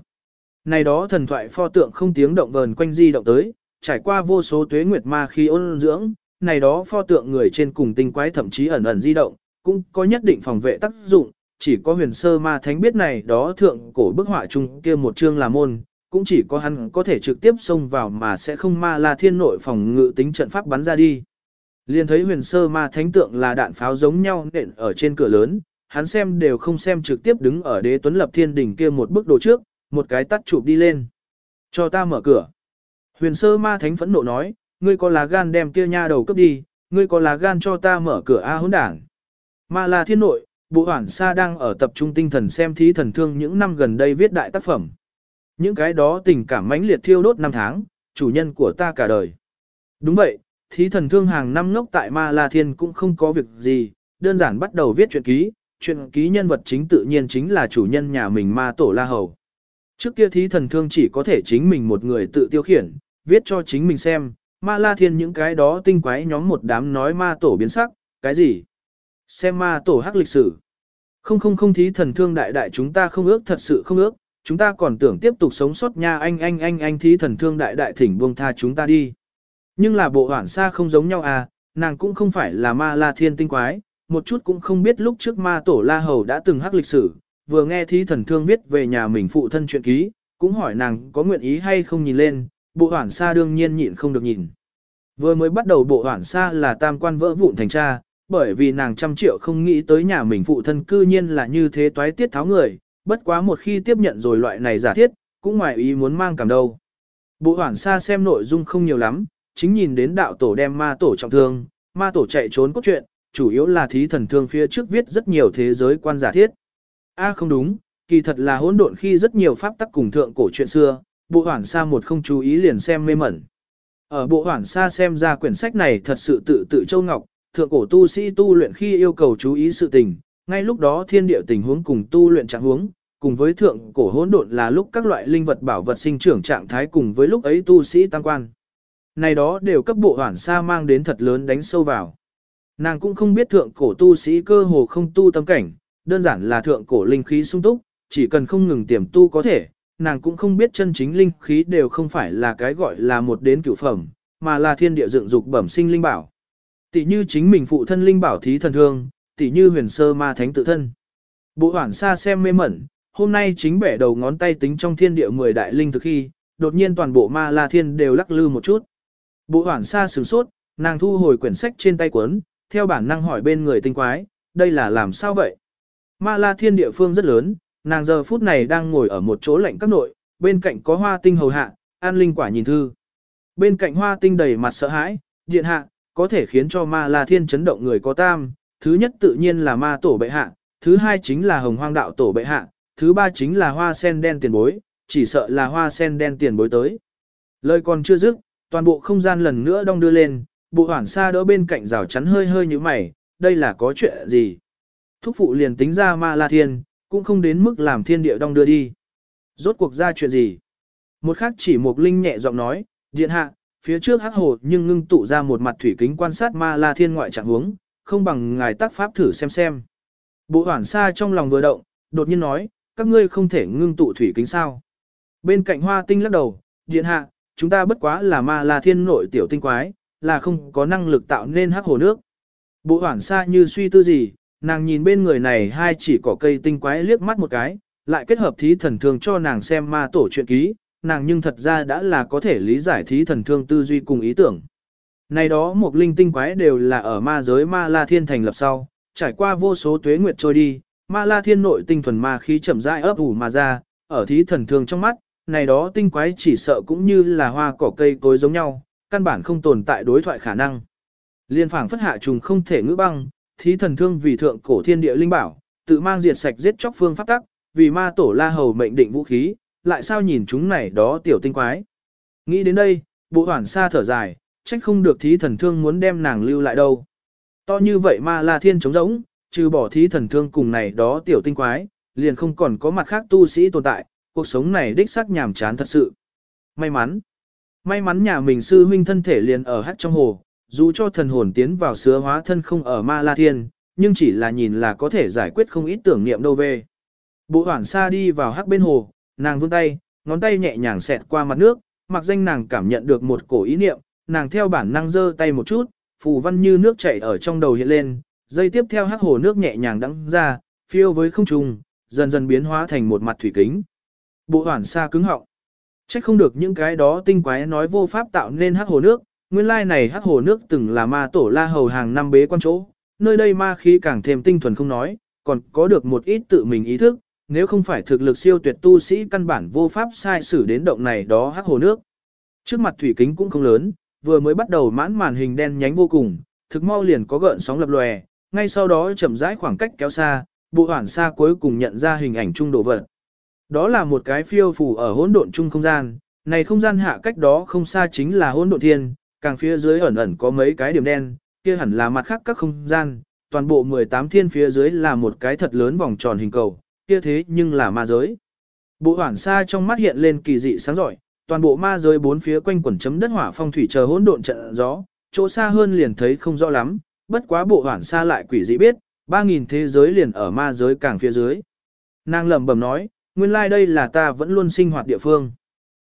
Này đó thần thoại pho tượng không tiếng động vờn quanh di động tới, trải qua vô số tuế nguyệt ma khi ôn dưỡng, này đó pho tượng người trên cùng tinh quái thậm chí ẩn ẩn di động, cũng có nhất định phòng vệ tác dụng, chỉ có huyền sơ ma thánh biết này đó thượng cổ bức họa chung kia một chương là môn, cũng chỉ có hắn có thể trực tiếp xông vào mà sẽ không ma la thiên nội phòng ngự tính trận pháp bắn ra đi. Liền thấy huyền sơ ma thánh tượng là đạn pháo giống nhau nện ở trên cửa lớn, hắn xem đều không xem trực tiếp đứng ở đế tuấn lập thiên đỉnh kia một bức đồ trước, một cái tắt chụp đi lên. Cho ta mở cửa. Huyền sơ ma thánh phẫn nộ nói, ngươi có lá gan đem kia nha đầu cấp đi, ngươi có lá gan cho ta mở cửa A hỗn đảng. Ma la thiên nội, bộ Hoản sa đang ở tập trung tinh thần xem thí thần thương những năm gần đây viết đại tác phẩm. Những cái đó tình cảm mãnh liệt thiêu đốt năm tháng, chủ nhân của ta cả đời. Đúng vậy, thí thần thương hàng năm ngốc tại Ma La Thiên cũng không có việc gì, đơn giản bắt đầu viết truyện ký, truyện ký nhân vật chính tự nhiên chính là chủ nhân nhà mình Ma Tổ La Hầu. Trước kia thí thần thương chỉ có thể chính mình một người tự tiêu khiển, viết cho chính mình xem, Ma La Thiên những cái đó tinh quái nhóm một đám nói Ma Tổ biến sắc, cái gì? Xem Ma Tổ hắc lịch sử. Không không không thí thần thương đại đại chúng ta không ước thật sự không ước, chúng ta còn tưởng tiếp tục sống sót nha anh anh anh anh thí thần thương đại đại thỉnh buông tha chúng ta đi. Nhưng là bộ hoảng xa không giống nhau à, nàng cũng không phải là ma la thiên tinh quái, một chút cũng không biết lúc trước ma tổ la hầu đã từng hắc lịch sử, vừa nghe thí thần thương viết về nhà mình phụ thân chuyện ký, cũng hỏi nàng có nguyện ý hay không nhìn lên, bộ hoảng xa đương nhiên nhịn không được nhìn. Vừa mới bắt đầu bộ hoảng xa là tam quan vỡ vụn thành cha, bởi vì nàng trăm triệu không nghĩ tới nhà mình phụ thân cư nhiên là như thế toái tiết tháo người, bất quá một khi tiếp nhận rồi loại này giả thiết, cũng ngoài ý muốn mang cảm đâu. Bộ hoảng xa xem nội dung không nhiều lắm, chính nhìn đến đạo tổ đem ma tổ trọng thương, ma tổ chạy trốn cốt truyện, chủ yếu là thí thần thương phía trước viết rất nhiều thế giới quan giả thiết. A không đúng, kỳ thật là hỗn độn khi rất nhiều pháp tắc cùng thượng cổ chuyện xưa, bộ hoảng xa một không chú ý liền xem mê mẩn. Ở bộ hoảng xa xem ra quyển sách này thật sự tự tự châu ngọc, thượng cổ tu sĩ tu luyện khi yêu cầu chú ý sự tình, ngay lúc đó thiên địa tình huống cùng tu luyện trạng huống, cùng với thượng cổ hỗn độn là lúc các loại linh vật bảo vật sinh trưởng trạng thái cùng với lúc ấy tu sĩ tăng quan. Này đó đều cấp bộ hoản sa mang đến thật lớn đánh sâu vào. Nàng cũng không biết thượng cổ tu sĩ cơ hồ không tu tâm cảnh, đơn giản là thượng cổ linh khí sung túc, chỉ cần không ngừng tiềm tu có thể, nàng cũng không biết chân chính linh khí đều không phải là cái gọi là một đến cửu phẩm, mà là thiên địa dựng dục bẩm sinh linh bảo. Tỷ như chính mình phụ thân linh bảo thí thần thương, tỷ như huyền sơ ma thánh tự thân. Bộ hoảng xa xem mê mẩn, hôm nay chính bẻ đầu ngón tay tính trong thiên địa 10 đại linh thực khi, đột nhiên toàn bộ ma la thiên đều lắc lư một chút. Bộ hoảng xa sửng sốt, nàng thu hồi quyển sách trên tay cuốn, theo bản năng hỏi bên người tinh quái, đây là làm sao vậy? Ma la thiên địa phương rất lớn, nàng giờ phút này đang ngồi ở một chỗ lạnh các nội, bên cạnh có hoa tinh hầu hạ, an linh quả nhìn thư. Bên cạnh hoa tinh đầy mặt sợ hãi, điện hạ, có thể khiến cho ma la thiên chấn động người có tam, thứ nhất tự nhiên là ma tổ bệ hạ, thứ hai chính là hồng hoang đạo tổ bệ hạ, thứ ba chính là hoa sen đen tiền bối, chỉ sợ là hoa sen đen tiền bối tới. Lời còn chưa dứt, toàn bộ không gian lần nữa đong đưa lên, bộ hoảng xa đỡ bên cạnh rào chắn hơi hơi như mày, đây là có chuyện gì? Thúc phụ liền tính ra ma la thiên, cũng không đến mức làm thiên địa đong đưa đi. Rốt cuộc ra chuyện gì? Một khắc chỉ một linh nhẹ giọng nói, điện hạ, phía trước hắc hồ nhưng ngưng tụ ra một mặt thủy kính quan sát ma la thiên ngoại trạng huống, không bằng ngài tác pháp thử xem xem. Bộ hoảng xa trong lòng vừa động, đột nhiên nói, các ngươi không thể ngưng tụ thủy kính sao. Bên cạnh hoa tinh lắc đầu, điện hạ, chúng ta bất quá là ma la thiên nội tiểu tinh quái, là không có năng lực tạo nên hắc hồ nước. Bộ hoảng xa như suy tư gì, nàng nhìn bên người này hai chỉ cỏ cây tinh quái liếc mắt một cái, lại kết hợp thí thần thường cho nàng xem ma tổ chuyện ký, nàng nhưng thật ra đã là có thể lý giải thí thần thương tư duy cùng ý tưởng. Này đó một linh tinh quái đều là ở ma giới ma la thiên thành lập sau, trải qua vô số tuế nguyệt trôi đi, ma la thiên nội tinh thuần ma khí chậm rãi ấp ủ mà ra, ở thí thần thương trong mắt, này đó tinh quái chỉ sợ cũng như là hoa cỏ cây cối giống nhau, căn bản không tồn tại đối thoại khả năng. Liên phảng phất hạ trùng không thể ngữ băng, thí thần thương vì thượng cổ thiên địa linh bảo, tự mang diệt sạch giết chóc phương pháp tắc, vì ma tổ la hầu mệnh định vũ khí, lại sao nhìn chúng này đó tiểu tinh quái. Nghĩ đến đây, bộ hoảng xa thở dài, trách không được thí thần thương muốn đem nàng lưu lại đâu. To như vậy ma la thiên trống rỗng, trừ bỏ thí thần thương cùng này đó tiểu tinh quái, liền không còn có mặt khác tu sĩ tồn tại, cuộc sống này đích xác nhàm chán thật sự. May mắn, may mắn nhà mình sư huynh thân thể liền ở hát trong hồ, dù cho thần hồn tiến vào sứa hóa thân không ở ma la thiên, nhưng chỉ là nhìn là có thể giải quyết không ít tưởng niệm đâu về. Bộ hoảng xa đi vào hắc bên hồ, nàng vươn tay, ngón tay nhẹ nhàng xẹt qua mặt nước, mặc danh nàng cảm nhận được một cổ ý niệm, nàng theo bản năng giơ tay một chút, phù văn như nước chảy ở trong đầu hiện lên, dây tiếp theo hắc hồ nước nhẹ nhàng đắng ra, phiêu với không trung, dần dần biến hóa thành một mặt thủy kính. Bộ hoảng xa cứng họng. Chắc không được những cái đó tinh quái nói vô pháp tạo nên hắc hồ nước, nguyên lai này hắc hồ nước từng là ma tổ la hầu hàng năm bế quan chỗ, nơi đây ma khí càng thêm tinh thuần không nói, còn có được một ít tự mình ý thức, nếu không phải thực lực siêu tuyệt tu sĩ căn bản vô pháp sai sử đến động này đó hắc hồ nước. Trước mặt thủy kính cũng không lớn, vừa mới bắt đầu mãn màn hình đen nhánh vô cùng, thực mau liền có gợn sóng lập lòe, ngay sau đó chậm rãi khoảng cách kéo xa, bộ hoản xa cuối cùng nhận ra hình ảnh trung độ vật. Đó là một cái phiêu phù ở hỗn độn trung không gian, này không gian hạ cách đó không xa chính là hỗn độn thiên, càng phía dưới ẩn ẩn có mấy cái điểm đen, kia hẳn là mặt khác các không gian, toàn bộ 18 thiên phía dưới là một cái thật lớn vòng tròn hình cầu, kia thế nhưng là ma giới. Bộ hoảng xa trong mắt hiện lên kỳ dị sáng giỏi, toàn bộ ma giới bốn phía quanh quẩn chấm đất hỏa phong thủy chờ hỗn độn trận gió, chỗ xa hơn liền thấy không rõ lắm, bất quá bộ hoảng xa lại quỷ dị biết, 3.000 thế giới liền ở ma giới càng phía dưới. Nàng lẩm bẩm nói, nguyên lai like đây là ta vẫn luôn sinh hoạt địa phương.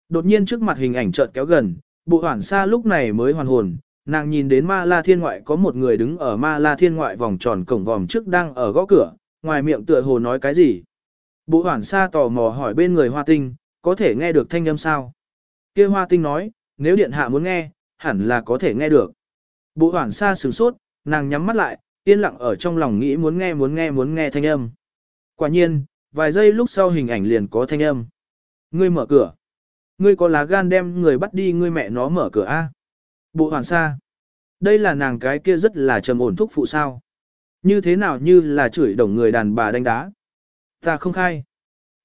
Đột nhiên trước mặt hình ảnh chợt kéo gần, bộ hoảng xa lúc này mới hoàn hồn, nàng nhìn đến ma la thiên ngoại có một người đứng ở ma la thiên ngoại vòng tròn cổng vòm trước đang ở gõ cửa, ngoài miệng tựa hồ nói cái gì. Bộ hoảng xa tò mò hỏi bên người hoa tinh, có thể nghe được thanh âm sao? kia hoa tinh nói, nếu điện hạ muốn nghe, hẳn là có thể nghe được. Bộ hoảng xa sửng sốt, nàng nhắm mắt lại, yên lặng ở trong lòng nghĩ muốn nghe muốn nghe muốn nghe thanh âm. Quả nhiên, vài giây lúc sau hình ảnh liền có thanh âm. Ngươi mở cửa. Ngươi có lá gan đem người bắt đi ngươi mẹ nó mở cửa A. Bộ hoàn sa. Đây là nàng cái kia rất là trầm ổn thúc phụ sao. Như thế nào như là chửi đồng người đàn bà đánh đá. Ta không khai.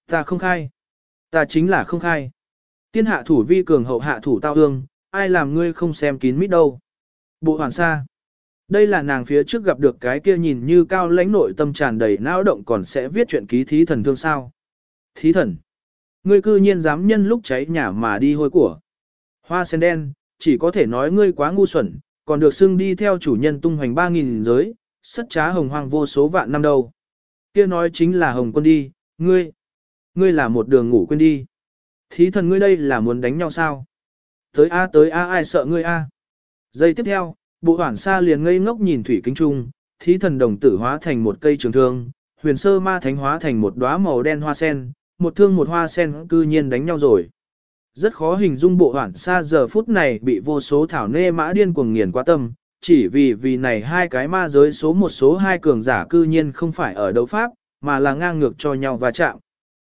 Ta không khai. Ta chính là không khai. Tiên hạ thủ vi cường hậu hạ thủ tao hương, ai làm ngươi không xem kín mít đâu. Bộ hoàn sa. Đây là nàng phía trước gặp được cái kia nhìn như cao lãnh nội tâm tràn đầy não động còn sẽ viết chuyện ký thí thần thương sao. Thí thần. Ngươi cư nhiên dám nhân lúc cháy nhà mà đi hôi của. Hoa sen đen, chỉ có thể nói ngươi quá ngu xuẩn, còn được xưng đi theo chủ nhân tung hoành 3.000 giới, sất trá hồng hoang vô số vạn năm đâu. Kia nói chính là hồng quân đi, ngươi. Ngươi là một đường ngủ quên đi. Thí thần ngươi đây là muốn đánh nhau sao? Tới A tới A ai sợ ngươi A. Giây tiếp theo, bộ hoảng xa liền ngây ngốc nhìn thủy kính trung, thí thần đồng tử hóa thành một cây trường thương, huyền sơ ma thánh hóa thành một đóa màu đen hoa sen, một thương một hoa sen cư nhiên đánh nhau rồi. Rất khó hình dung bộ hoảng xa giờ phút này bị vô số thảo nê mã điên cuồng nghiền quá tâm, chỉ vì vì này hai cái ma giới số một số hai cường giả cư nhiên không phải ở đấu pháp, mà là ngang ngược cho nhau và chạm.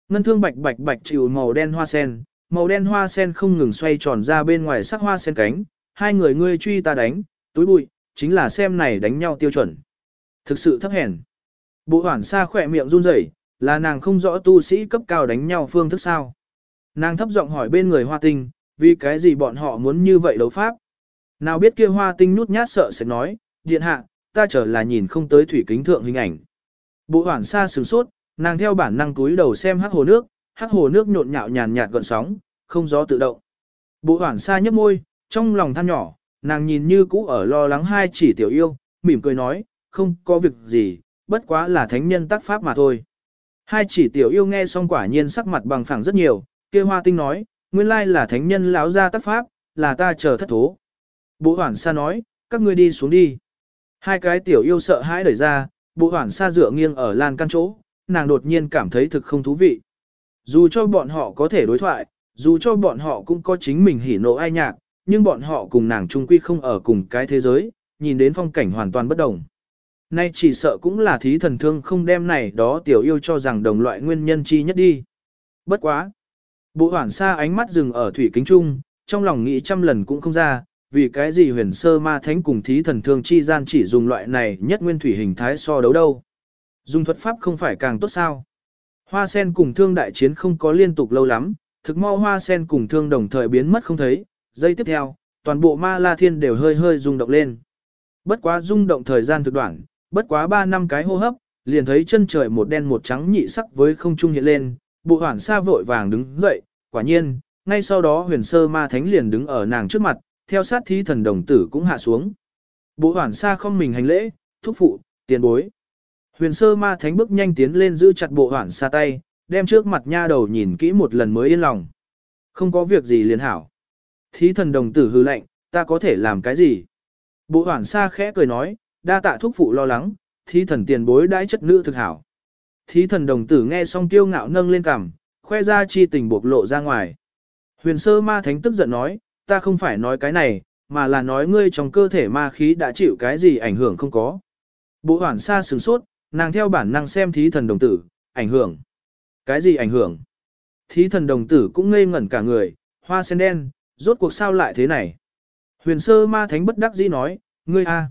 Ngân thương bạch bạch bạch chịu màu đen hoa sen, màu đen hoa sen không ngừng xoay tròn ra bên ngoài sắc hoa sen cánh, hai người ngươi truy ta đánh, túi bụi, chính là xem này đánh nhau tiêu chuẩn. Thực sự thấp hèn. Bộ hoảng xa khỏe miệng run rẩy, là nàng không rõ tu sĩ cấp cao đánh nhau phương thức sao. Nàng thấp giọng hỏi bên người hoa tinh, vì cái gì bọn họ muốn như vậy đấu pháp. Nào biết kia hoa tinh nhút nhát sợ sẽ nói, điện hạ, ta trở là nhìn không tới thủy kính thượng hình ảnh. Bộ hoảng xa sửng sốt, nàng theo bản năng túi đầu xem hắc hồ nước, hắc hồ nước nhộn nhạo nhàn nhạt gợn sóng, không gió tự động. Bộ hoảng xa nhấp môi, trong lòng than nhỏ, nàng nhìn như cũ ở lo lắng hai chỉ tiểu yêu, mỉm cười nói, không có việc gì, bất quá là thánh nhân tác pháp mà thôi. Hai chỉ tiểu yêu nghe xong quả nhiên sắc mặt bằng phẳng rất nhiều, kia hoa tinh nói, nguyên lai là thánh nhân lão ra tác pháp, là ta chờ thất thố. Bộ hoảng xa nói, các ngươi đi xuống đi. Hai cái tiểu yêu sợ hãi đẩy ra, bộ hoảng xa dựa nghiêng ở lan căn chỗ, nàng đột nhiên cảm thấy thực không thú vị. Dù cho bọn họ có thể đối thoại, dù cho bọn họ cũng có chính mình hỉ nộ ai nhạc, nhưng bọn họ cùng nàng trung quy không ở cùng cái thế giới, nhìn đến phong cảnh hoàn toàn bất đồng. Nay chỉ sợ cũng là thí thần thương không đem này đó tiểu yêu cho rằng đồng loại nguyên nhân chi nhất đi. Bất quá. Bộ hoảng xa ánh mắt dừng ở thủy kính trung, trong lòng nghĩ trăm lần cũng không ra, vì cái gì huyền sơ ma thánh cùng thí thần thương chi gian chỉ dùng loại này nhất nguyên thủy hình thái so đấu đâu. Dùng thuật pháp không phải càng tốt sao. Hoa sen cùng thương đại chiến không có liên tục lâu lắm, thực mau hoa sen cùng thương đồng thời biến mất không thấy, giây tiếp theo, toàn bộ ma la thiên đều hơi hơi rung động lên. Bất quá rung động thời gian thực đoạn, bất quá 3 năm cái hô hấp, liền thấy chân trời một đen một trắng nhị sắc với không trung hiện lên, bộ hoảng xa vội vàng đứng dậy, quả nhiên, ngay sau đó huyền sơ ma thánh liền đứng ở nàng trước mặt, theo sát thí thần đồng tử cũng hạ xuống. Bộ hoản xa không mình hành lễ, thúc phụ, tiền bối. Huyền sơ ma thánh bước nhanh tiến lên giữ chặt bộ hoản xa tay, đem trước mặt nha đầu nhìn kỹ một lần mới yên lòng. Không có việc gì liền hảo. Thí thần đồng tử hư lệnh, ta có thể làm cái gì? Bộ hoản xa khẽ cười nói, đa tạ thúc phụ lo lắng, thí thần tiền bối đãi chất nữ thực hảo. Thí thần đồng tử nghe xong tiêu ngạo nâng lên cằm, khoe ra chi tình bộc lộ ra ngoài. Huyền sơ ma thánh tức giận nói, ta không phải nói cái này, mà là nói ngươi trong cơ thể ma khí đã chịu cái gì ảnh hưởng không có. Bộ hoảng xa sừng sốt, nàng theo bản năng xem thí thần đồng tử, ảnh hưởng. Cái gì ảnh hưởng? Thí thần đồng tử cũng ngây ngẩn cả người, hoa sen đen, rốt cuộc sao lại thế này? Huyền sơ ma thánh bất đắc dĩ nói, ngươi a.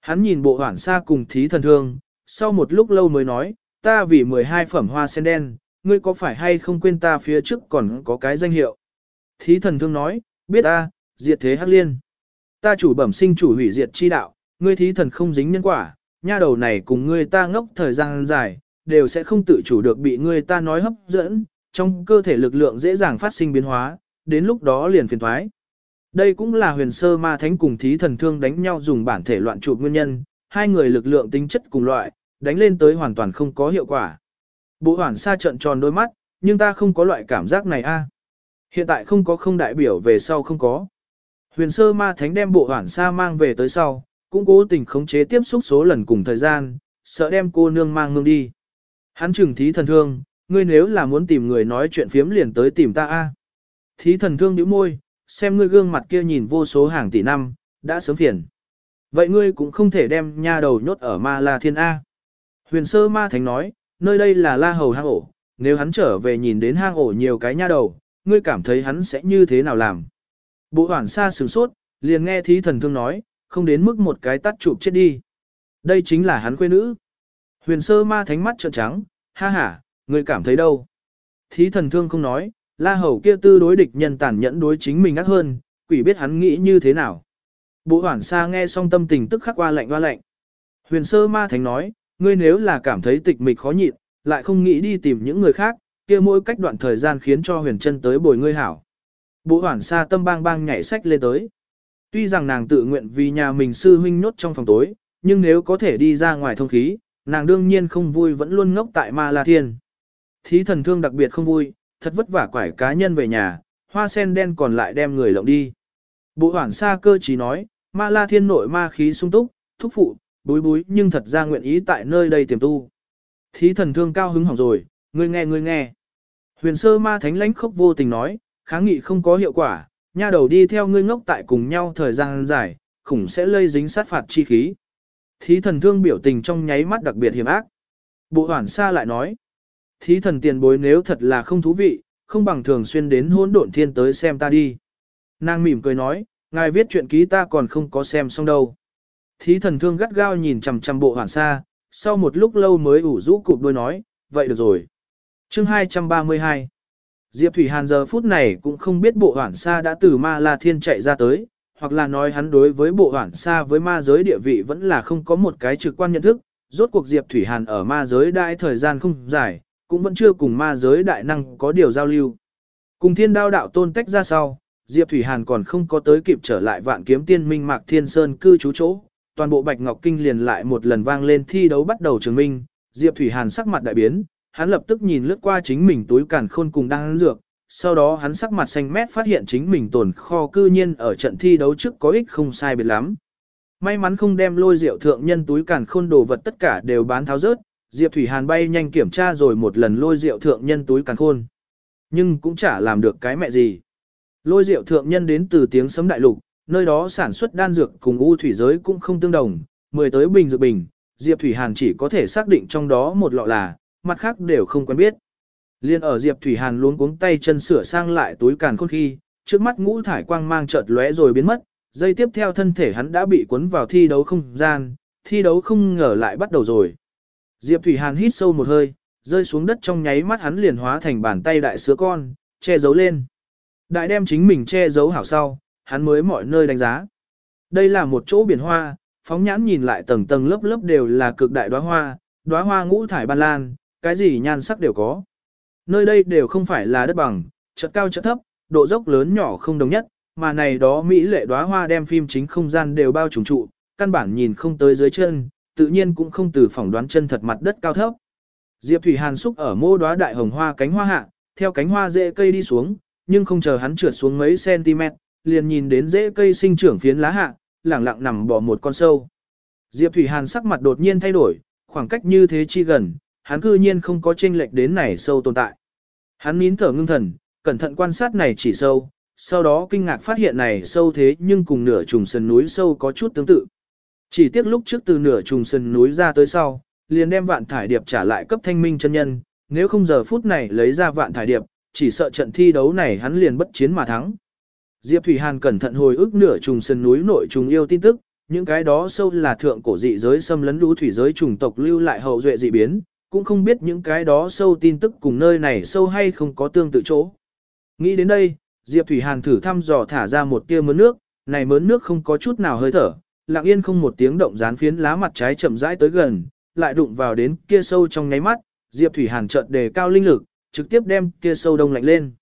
Hắn nhìn bộ hoảng xa cùng thí thần thương, sau một lúc lâu mới nói, ta vì 12 phẩm hoa sen đen, ngươi có phải hay không quên ta phía trước còn có cái danh hiệu? Thí thần thương nói, biết ta, diệt thế hắc liên. Ta chủ bẩm sinh chủ hủy diệt chi đạo, ngươi thí thần không dính nhân quả, nha đầu này cùng ngươi ta ngốc thời gian dài, đều sẽ không tự chủ được bị ngươi ta nói hấp dẫn, trong cơ thể lực lượng dễ dàng phát sinh biến hóa, đến lúc đó liền phiền thoái. Đây cũng là huyền sơ ma thánh cùng thí thần thương đánh nhau dùng bản thể loạn trụ nguyên nhân, hai người lực lượng tính chất cùng loại, đánh lên tới hoàn toàn không có hiệu quả. Bộ hoảng xa trận tròn đôi mắt, nhưng ta không có loại cảm giác này a. Hiện tại không có không đại biểu về sau không có. Huyền sơ ma thánh đem bộ hoảng xa mang về tới sau, cũng cố tình khống chế tiếp xúc số lần cùng thời gian, sợ đem cô nương mang ngương đi. Hắn trừng thí thần thương, ngươi nếu là muốn tìm người nói chuyện phiếm liền tới tìm ta a. Thí thần thương nhíu môi, xem ngươi gương mặt kia nhìn vô số hàng tỷ năm, đã sớm phiền. Vậy ngươi cũng không thể đem nha đầu nhốt ở ma la thiên A. Huyền sơ ma thánh nói, nơi đây là la hầu hang ổ, nếu hắn trở về nhìn đến hang ổ nhiều cái nha đầu, ngươi cảm thấy hắn sẽ như thế nào làm. Bộ hoảng xa sửng sốt, liền nghe thí thần thương nói, không đến mức một cái tắt chụp chết đi. Đây chính là hắn quê nữ. Huyền sơ ma thánh mắt trợn trắng, ha ha, ngươi cảm thấy đâu? Thí thần thương không nói, la hầu kia tư đối địch nhân tàn nhẫn đối chính mình ác hơn, quỷ biết hắn nghĩ như thế nào. Bộ hoảng xa nghe xong tâm tình tức khắc qua lạnh qua lạnh. Huyền sơ ma thánh nói, ngươi nếu là cảm thấy tịch mịch khó nhịn, lại không nghĩ đi tìm những người khác, kia mỗi cách đoạn thời gian khiến cho huyền chân tới bồi ngươi hảo. Bộ hoảng xa tâm bang bang nhảy sách lên tới. Tuy rằng nàng tự nguyện vì nhà mình sư huynh nhốt trong phòng tối, nhưng nếu có thể đi ra ngoài thông khí, nàng đương nhiên không vui vẫn luôn ngốc tại Ma La Thiên. Thí thần thương đặc biệt không vui, thật vất vả quải cá nhân về nhà, hoa sen đen còn lại đem người lộng đi. Bộ hoảng xa cơ chỉ nói, Ma La Thiên nội ma khí sung túc, thúc phụ, bối bối nhưng thật ra nguyện ý tại nơi đây tiềm tu. Thí thần thương cao hứng hỏng rồi, ngươi nghe ngươi nghe. Huyền sơ ma thánh lãnh khốc vô tình nói, kháng nghị không có hiệu quả, nha đầu đi theo ngươi ngốc tại cùng nhau thời gian dài, khủng sẽ lây dính sát phạt chi khí. Thí thần thương biểu tình trong nháy mắt đặc biệt hiểm ác. Bộ hoản xa lại nói, thí thần tiền bối nếu thật là không thú vị, không bằng thường xuyên đến hỗn độn thiên tới xem ta đi. Nàng mỉm cười nói, ngài viết chuyện ký ta còn không có xem xong đâu. Thí thần thương gắt gao nhìn chằm chằm bộ hoản xa, sau một lúc lâu mới ủ rũ cụp đôi nói, vậy được rồi. Chương 232 Diệp Thủy Hàn giờ phút này cũng không biết bộ hoảng xa đã từ ma la thiên chạy ra tới, hoặc là nói hắn đối với bộ hoảng xa với ma giới địa vị vẫn là không có một cái trực quan nhận thức, rốt cuộc Diệp Thủy Hàn ở ma giới đại thời gian không dài, cũng vẫn chưa cùng ma giới đại năng có điều giao lưu. Cùng thiên đao đạo tôn tách ra sau, Diệp Thủy Hàn còn không có tới kịp trở lại vạn kiếm tiên minh mạc thiên sơn cư trú chỗ, toàn bộ Bạch Ngọc Kinh liền lại một lần vang lên thi đấu bắt đầu trường minh, Diệp Thủy Hàn sắc mặt đại biến, hắn lập tức nhìn lướt qua chính mình túi càn khôn cùng đang ăn dược, sau đó hắn sắc mặt xanh mét phát hiện chính mình tồn kho cư nhiên ở trận thi đấu trước có ích không sai biệt lắm. May mắn không đem lôi rượu thượng nhân túi càn khôn đồ vật tất cả đều bán tháo rớt, Diệp Thủy Hàn bay nhanh kiểm tra rồi một lần lôi rượu thượng nhân túi càn khôn. Nhưng cũng chả làm được cái mẹ gì. Lôi rượu thượng nhân đến từ tiếng sấm đại lục, nơi đó sản xuất đan dược cùng u thủy giới cũng không tương đồng, mười tới bình dược bình, Diệp Thủy Hàn chỉ có thể xác định trong đó một lọ là, mặt khác đều không quen biết. Liên ở Diệp Thủy Hàn luống cuống tay chân sửa sang lại túi càn khôn khi, trước mắt ngũ thải quang mang chợt lóe rồi biến mất, giây tiếp theo thân thể hắn đã bị cuốn vào thi đấu không gian, thi đấu không ngờ lại bắt đầu rồi. Diệp Thủy Hàn hít sâu một hơi, rơi xuống đất trong nháy mắt hắn liền hóa thành bàn tay đại sứa con, che giấu lên. Đại đem chính mình che giấu hảo sau, hắn mới mọi nơi đánh giá. Đây là một chỗ biển hoa, phóng nhãn nhìn lại tầng tầng lớp lớp đều là cực đại đóa hoa, đóa hoa ngũ thải ban lan, cái gì nhan sắc đều có. Nơi đây đều không phải là đất bằng, chợt cao chợt thấp, độ dốc lớn nhỏ không đồng nhất, mà này đó mỹ lệ đóa hoa đem phim chính không gian đều bao trùm trụ, căn bản nhìn không tới dưới chân, tự nhiên cũng không từ phỏng đoán chân thật mặt đất cao thấp. Diệp Thủy Hàn xúc ở mô đóa đại hồng hoa cánh hoa hạ, theo cánh hoa rễ cây đi xuống, nhưng không chờ hắn trượt xuống mấy cm, liền nhìn đến rễ cây sinh trưởng phiến lá hạ, lẳng lặng nằm bò một con sâu. Diệp Thủy Hàn sắc mặt đột nhiên thay đổi, khoảng cách như thế chi gần, hắn cư nhiên không có chênh lệch đến này sâu tồn tại. Hắn nín thở ngưng thần, cẩn thận quan sát này chỉ sâu, sau đó kinh ngạc phát hiện này sâu thế nhưng cùng nửa trùng sườn núi sâu có chút tương tự. Chỉ tiếc lúc trước từ nửa trùng sườn núi ra tới sau, liền đem vạn thải điệp trả lại cấp thanh minh chân nhân, nếu không giờ phút này lấy ra vạn thải điệp, chỉ sợ trận thi đấu này hắn liền bất chiến mà thắng. Diệp Thủy Hàn cẩn thận hồi ức nửa trùng sườn núi nội trùng yêu tin tức, những cái đó sâu là thượng cổ dị giới xâm lấn lũ thủy giới trùng tộc lưu lại hậu duệ dị biến, cũng không biết những cái đó sâu tin tức cùng nơi này sâu hay không có tương tự chỗ. Nghĩ đến đây, Diệp Thủy Hàn thử thăm dò thả ra một tia mớn nước, này mớn nước không có chút nào hơi thở, lặng yên không một tiếng động dán phiến lá mặt trái chậm rãi tới gần, lại đụng vào đến kia sâu trong nháy mắt, Diệp Thủy Hàn chợt đề cao linh lực, trực tiếp đem kia sâu đông lạnh lên.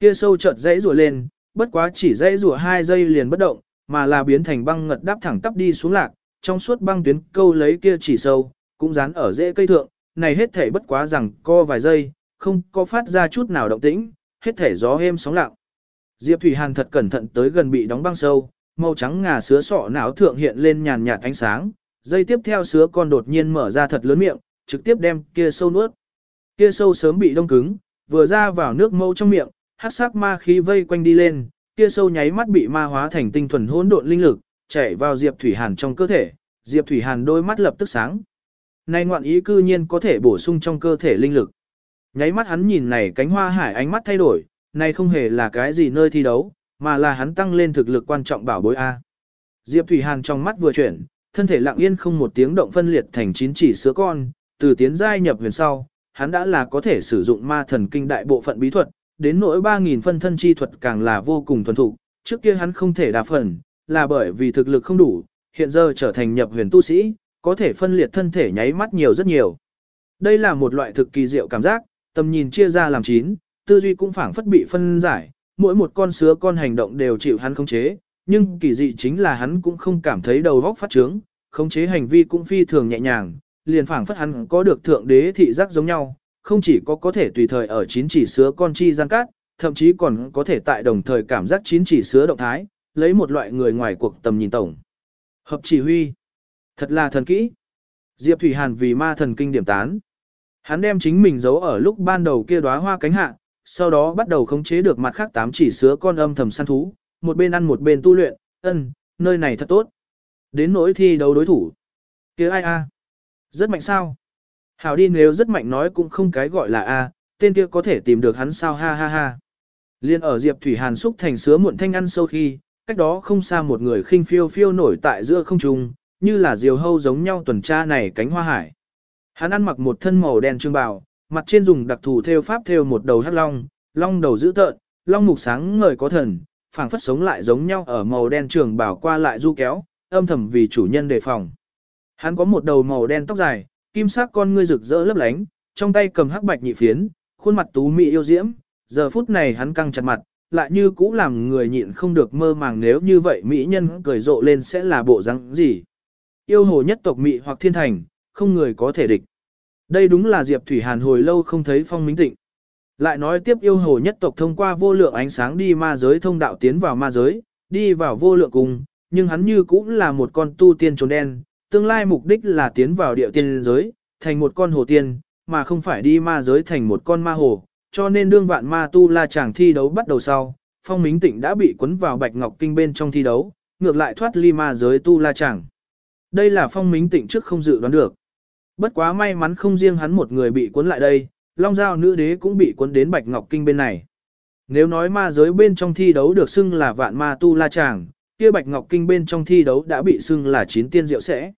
Kia sâu chợt dãy rùa lên, bất quá chỉ dãy rùa hai giây liền bất động, mà là biến thành băng ngật đáp thẳng tắp đi xuống lạc, trong suốt băng tuyến câu lấy kia chỉ sâu, cũng dán ở rễ cây thượng, này hết thể bất quá rằng co vài giây, không có phát ra chút nào động tĩnh, hết thể gió êm sóng lặng. Diệp Thủy Hàn thật cẩn thận tới gần bị đóng băng sâu, màu trắng ngà sứa sọ não thượng hiện lên nhàn nhạt ánh sáng, dây tiếp theo sứa con đột nhiên mở ra thật lớn miệng, trực tiếp đem kia sâu nuốt. Kia sâu sớm bị đông cứng, vừa ra vào nước mâu trong miệng, hắc sắc ma khí vây quanh đi lên, kia sâu nháy mắt bị ma hóa thành tinh thuần hỗn độn linh lực, chảy vào Diệp Thủy Hàn trong cơ thể, Diệp Thủy Hàn đôi mắt lập tức sáng. Này ngoạn ý cư nhiên có thể bổ sung trong cơ thể linh lực. Nháy mắt hắn nhìn này cánh hoa hải ánh mắt thay đổi, này không hề là cái gì nơi thi đấu, mà là hắn tăng lên thực lực quan trọng bảo bối A. Diệp Thủy Hàn trong mắt vừa chuyển, thân thể lặng yên không một tiếng động phân liệt thành chín chỉ sữa con, từ tiến giai nhập huyền sau, hắn đã là có thể sử dụng ma thần kinh đại bộ phận bí thuật, đến nỗi 3.000 phân thân chi thuật càng là vô cùng thuần thục, trước kia hắn không thể đạt phần, là bởi vì thực lực không đủ, hiện giờ trở thành nhập huyền tu sĩ, có thể phân liệt thân thể nháy mắt nhiều rất nhiều. Đây là một loại thực kỳ diệu cảm giác, tầm nhìn chia ra làm chín, tư duy cũng phảng phất bị phân giải, mỗi một con sứa con hành động đều chịu hắn khống chế, nhưng kỳ dị chính là hắn cũng không cảm thấy đầu óc phát trướng, khống chế hành vi cũng phi thường nhẹ nhàng, liền phảng phất hắn có được thượng đế thị giác giống nhau, không chỉ có có thể tùy thời ở chín chỉ sứa con chi gian cát, thậm chí còn có thể tại đồng thời cảm giác chín chỉ sứa động thái, lấy một loại người ngoài cuộc tầm nhìn tổng. Hợp chỉ huy. Thật là thần kỹ. Diệp Thủy Hàn vì ma thần kinh điểm tán. Hắn đem chính mình giấu ở lúc ban đầu kia đóa hoa cánh hạ, sau đó bắt đầu khống chế được mặt khác tám chỉ sứa con âm thầm săn thú, một bên ăn một bên tu luyện, ân, nơi này thật tốt. Đến nỗi thi đấu đối thủ. kia ai a? Rất mạnh sao? Hảo đi nếu rất mạnh nói cũng không cái gọi là a, tên kia có thể tìm được hắn sao ha ha ha. Liên ở Diệp Thủy Hàn xúc thành sứa muộn thanh ăn sâu khi, cách đó không xa một người khinh phiêu phiêu nổi tại giữa không trung, như là diều hâu giống nhau tuần tra này cánh hoa hải. Hắn ăn mặc một thân màu đen trương bào, mặt trên dùng đặc thù theo pháp theo một đầu hắc long, long đầu dữ tợn, long mục sáng ngời có thần, phảng phất sống lại giống nhau ở màu đen trường bào qua lại du kéo, âm thầm vì chủ nhân đề phòng. Hắn có một đầu màu đen tóc dài, kim sắc con ngươi rực rỡ lấp lánh, trong tay cầm hắc bạch nhị phiến, khuôn mặt tú mỹ yêu diễm, giờ phút này hắn căng chặt mặt, lại như cũ làm người nhịn không được mơ màng nếu như vậy mỹ nhân cười rộ lên sẽ là bộ răng gì. Yêu hồ nhất tộc mị hoặc thiên thành, không người có thể địch. Đây đúng là Diệp Thủy Hàn hồi lâu không thấy phong minh tịnh. Lại nói tiếp yêu hồ nhất tộc thông qua vô lượng ánh sáng đi ma giới thông đạo tiến vào ma giới, đi vào vô lượng cùng, nhưng hắn như cũng là một con tu tiên trốn đen, tương lai mục đích là tiến vào địa tiên giới, thành một con hồ tiên, mà không phải đi ma giới thành một con ma hồ, cho nên đương vạn ma tu la chàng thi đấu bắt đầu sau, phong minh tịnh đã bị cuốn vào bạch ngọc kinh bên trong thi đấu, ngược lại thoát ly ma giới tu la chàng. Đây là phong minh tịnh trước không dự đoán được. Bất quá may mắn không riêng hắn một người bị cuốn lại đây, long giao nữ đế cũng bị cuốn đến bạch ngọc kinh bên này. Nếu nói ma giới bên trong thi đấu được xưng là vạn ma tu la chàng, kia bạch ngọc kinh bên trong thi đấu đã bị xưng là chín tiên diệu sẽ.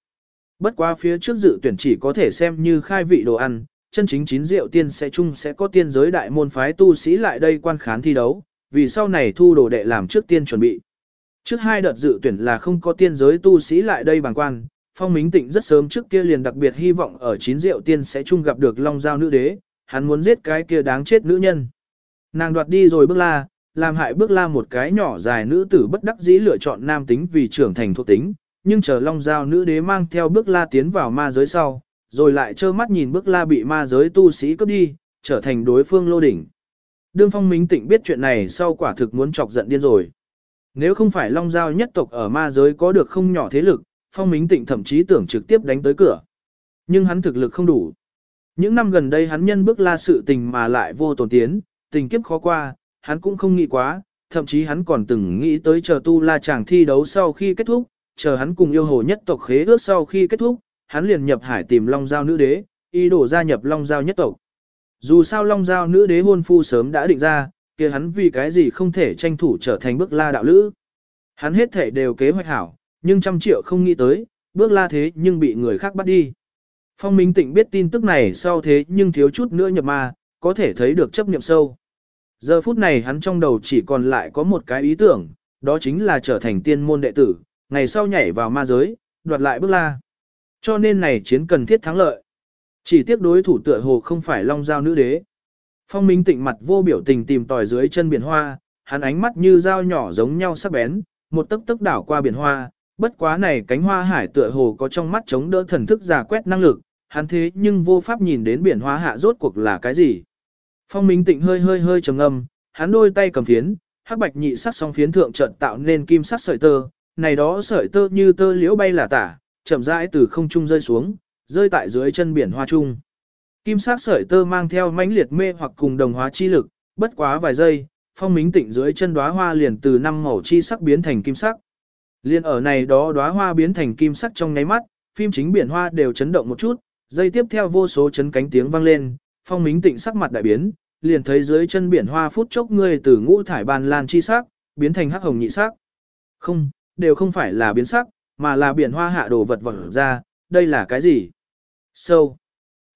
Bất quá phía trước dự tuyển chỉ có thể xem như khai vị đồ ăn, chân chính chín diệu tiên sẽ chung sẽ có tiên giới đại môn phái tu sĩ lại đây quan khán thi đấu, vì sau này thu đồ đệ làm trước tiên chuẩn bị. Trước hai đợt dự tuyển là không có tiên giới tu sĩ lại đây bằng quan, Phong Mính Tịnh rất sớm trước kia liền đặc biệt hy vọng ở chín diệu tiên sẽ chung gặp được Long Giao nữ đế, hắn muốn giết cái kia đáng chết nữ nhân. Nàng đoạt đi rồi bước la, làm hại bước la một cái nhỏ dài nữ tử bất đắc dĩ lựa chọn nam tính vì trưởng thành thuộc tính, nhưng chờ Long Giao nữ đế mang theo bước la tiến vào ma giới sau, rồi lại trơ mắt nhìn bước la bị ma giới tu sĩ cướp đi, trở thành đối phương lô đỉnh. Đương Phong Mính Tịnh biết chuyện này sau quả thực muốn chọc giận điên rồi. Nếu không phải Long Giao nhất tộc ở ma giới có được không nhỏ thế lực, Phong Mính Tịnh thậm chí tưởng trực tiếp đánh tới cửa. Nhưng hắn thực lực không đủ. Những năm gần đây hắn nhân bước la sự tình mà lại vô tổn tiến, tình kiếp khó qua, hắn cũng không nghĩ quá, thậm chí hắn còn từng nghĩ tới chờ tu la chàng thi đấu sau khi kết thúc, chờ hắn cùng yêu hồ nhất tộc khế ước sau khi kết thúc, hắn liền nhập hải tìm Long Giao nữ đế, ý đồ gia nhập Long Giao nhất tộc. Dù sao Long Giao nữ đế hôn phu sớm đã định ra, kia hắn vì cái gì không thể tranh thủ trở thành bước la đạo lữ. Hắn hết thể đều kế hoạch hảo, nhưng trăm triệu không nghĩ tới, bước la thế nhưng bị người khác bắt đi. Phong Minh Tịnh biết tin tức này sau thế nhưng thiếu chút nữa nhập ma, có thể thấy được chấp niệm sâu. Giờ phút này hắn trong đầu chỉ còn lại có một cái ý tưởng, đó chính là trở thành tiên môn đệ tử, ngày sau nhảy vào ma giới, đoạt lại bước la. Cho nên này chiến cần thiết thắng lợi. Chỉ tiếc đối thủ tựa hồ không phải long giao nữ đế. Phong Minh Tịnh mặt vô biểu tình tìm tòi dưới chân biển hoa, hắn ánh mắt như dao nhỏ giống nhau sắc bén, một tấc tấc đảo qua biển hoa, bất quá này cánh hoa hải tựa hồ có trong mắt chống đỡ thần thức giả quét năng lực, hắn thế nhưng vô pháp nhìn đến biển hoa hạ rốt cuộc là cái gì. Phong Minh Tịnh hơi hơi hơi trầm ngâm, hắn đôi tay cầm phiến, hắc bạch nhị sắc song phiến thượng trận tạo nên kim sắc sợi tơ, này đó sợi tơ như tơ liễu bay là tả, chậm rãi từ không trung rơi xuống, rơi tại dưới chân biển hoa trung. Kim sắc sợi tơ mang theo mãnh liệt mê hoặc cùng đồng hóa chi lực, bất quá vài giây, Phong Minh Tịnh dưới chân đóa hoa liền từ năm màu chi sắc biến thành kim sắc. Liên ở này đó đóa hoa biến thành kim sắc trong nháy mắt, phim chính biển hoa đều chấn động một chút, dây tiếp theo vô số chấn cánh tiếng vang lên, phong mính tịnh sắc mặt đại biến, liền thấy dưới chân biển hoa phút chốc ngươi từ ngũ thải bàn lan chi sắc, biến thành hắc hồng nhị sắc. Không, đều không phải là biến sắc, mà là biển hoa hạ đồ vật vật ra, đây là cái gì? Sâu.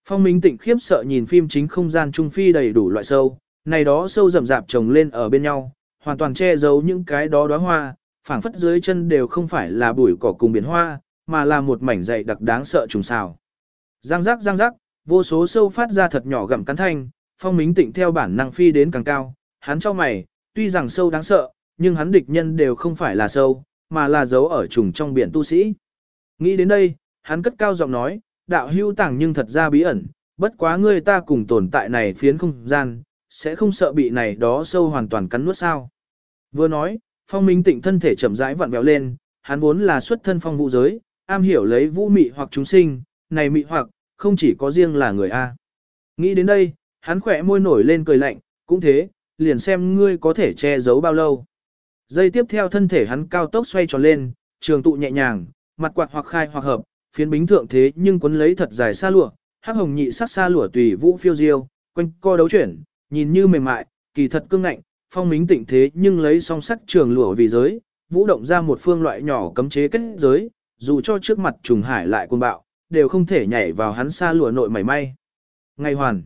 Phong Minh Tịnh khiếp sợ nhìn phim chính không gian trung phi đầy đủ loại sâu, này đó sâu rậm rạp chồng lên ở bên nhau, hoàn toàn che giấu những cái đó đóa hoa, phảng phất dưới chân đều không phải là bụi cỏ cùng biển hoa, mà là một mảnh dày đặc đáng sợ trùng xào. Giang rắc giang rắc, vô số sâu phát ra thật nhỏ gặm cắn thanh, phong Minh tịnh theo bản năng phi đến càng cao, hắn cho mày, tuy rằng sâu đáng sợ, nhưng hắn địch nhân đều không phải là sâu, mà là dấu ở trùng trong biển tu sĩ. Nghĩ đến đây, hắn cất cao giọng nói, đạo hưu tàng nhưng thật ra bí ẩn, bất quá ngươi ta cùng tồn tại này phiến không gian, sẽ không sợ bị này đó sâu hoàn toàn cắn nuốt sao. Vừa nói, Phong Minh Tịnh thân thể chậm rãi vặn vẹo lên, hắn vốn là xuất thân phong vũ giới, am hiểu lấy vũ mị hoặc chúng sinh, này mị hoặc, không chỉ có riêng là người A. Nghĩ đến đây, hắn khỏe môi nổi lên cười lạnh, cũng thế, liền xem ngươi có thể che giấu bao lâu. Dây tiếp theo thân thể hắn cao tốc xoay tròn lên, trường tụ nhẹ nhàng, mặt quạt hoặc khai hoặc hợp, phiến bính thượng thế nhưng quấn lấy thật dài xa lụa, hắc hồng nhị sắc xa lụa tùy vũ phiêu diêu, quanh co đấu chuyển, nhìn như mềm mại, kỳ thật cương ngạnh, phong mính tịnh thế nhưng lấy song sắc trường lụa vì giới, vũ động ra một phương loại nhỏ cấm chế kết giới, dù cho trước mặt trùng hải lại cuồng bạo, đều không thể nhảy vào hắn xa lụa nội mảy may. Ngày hoàn,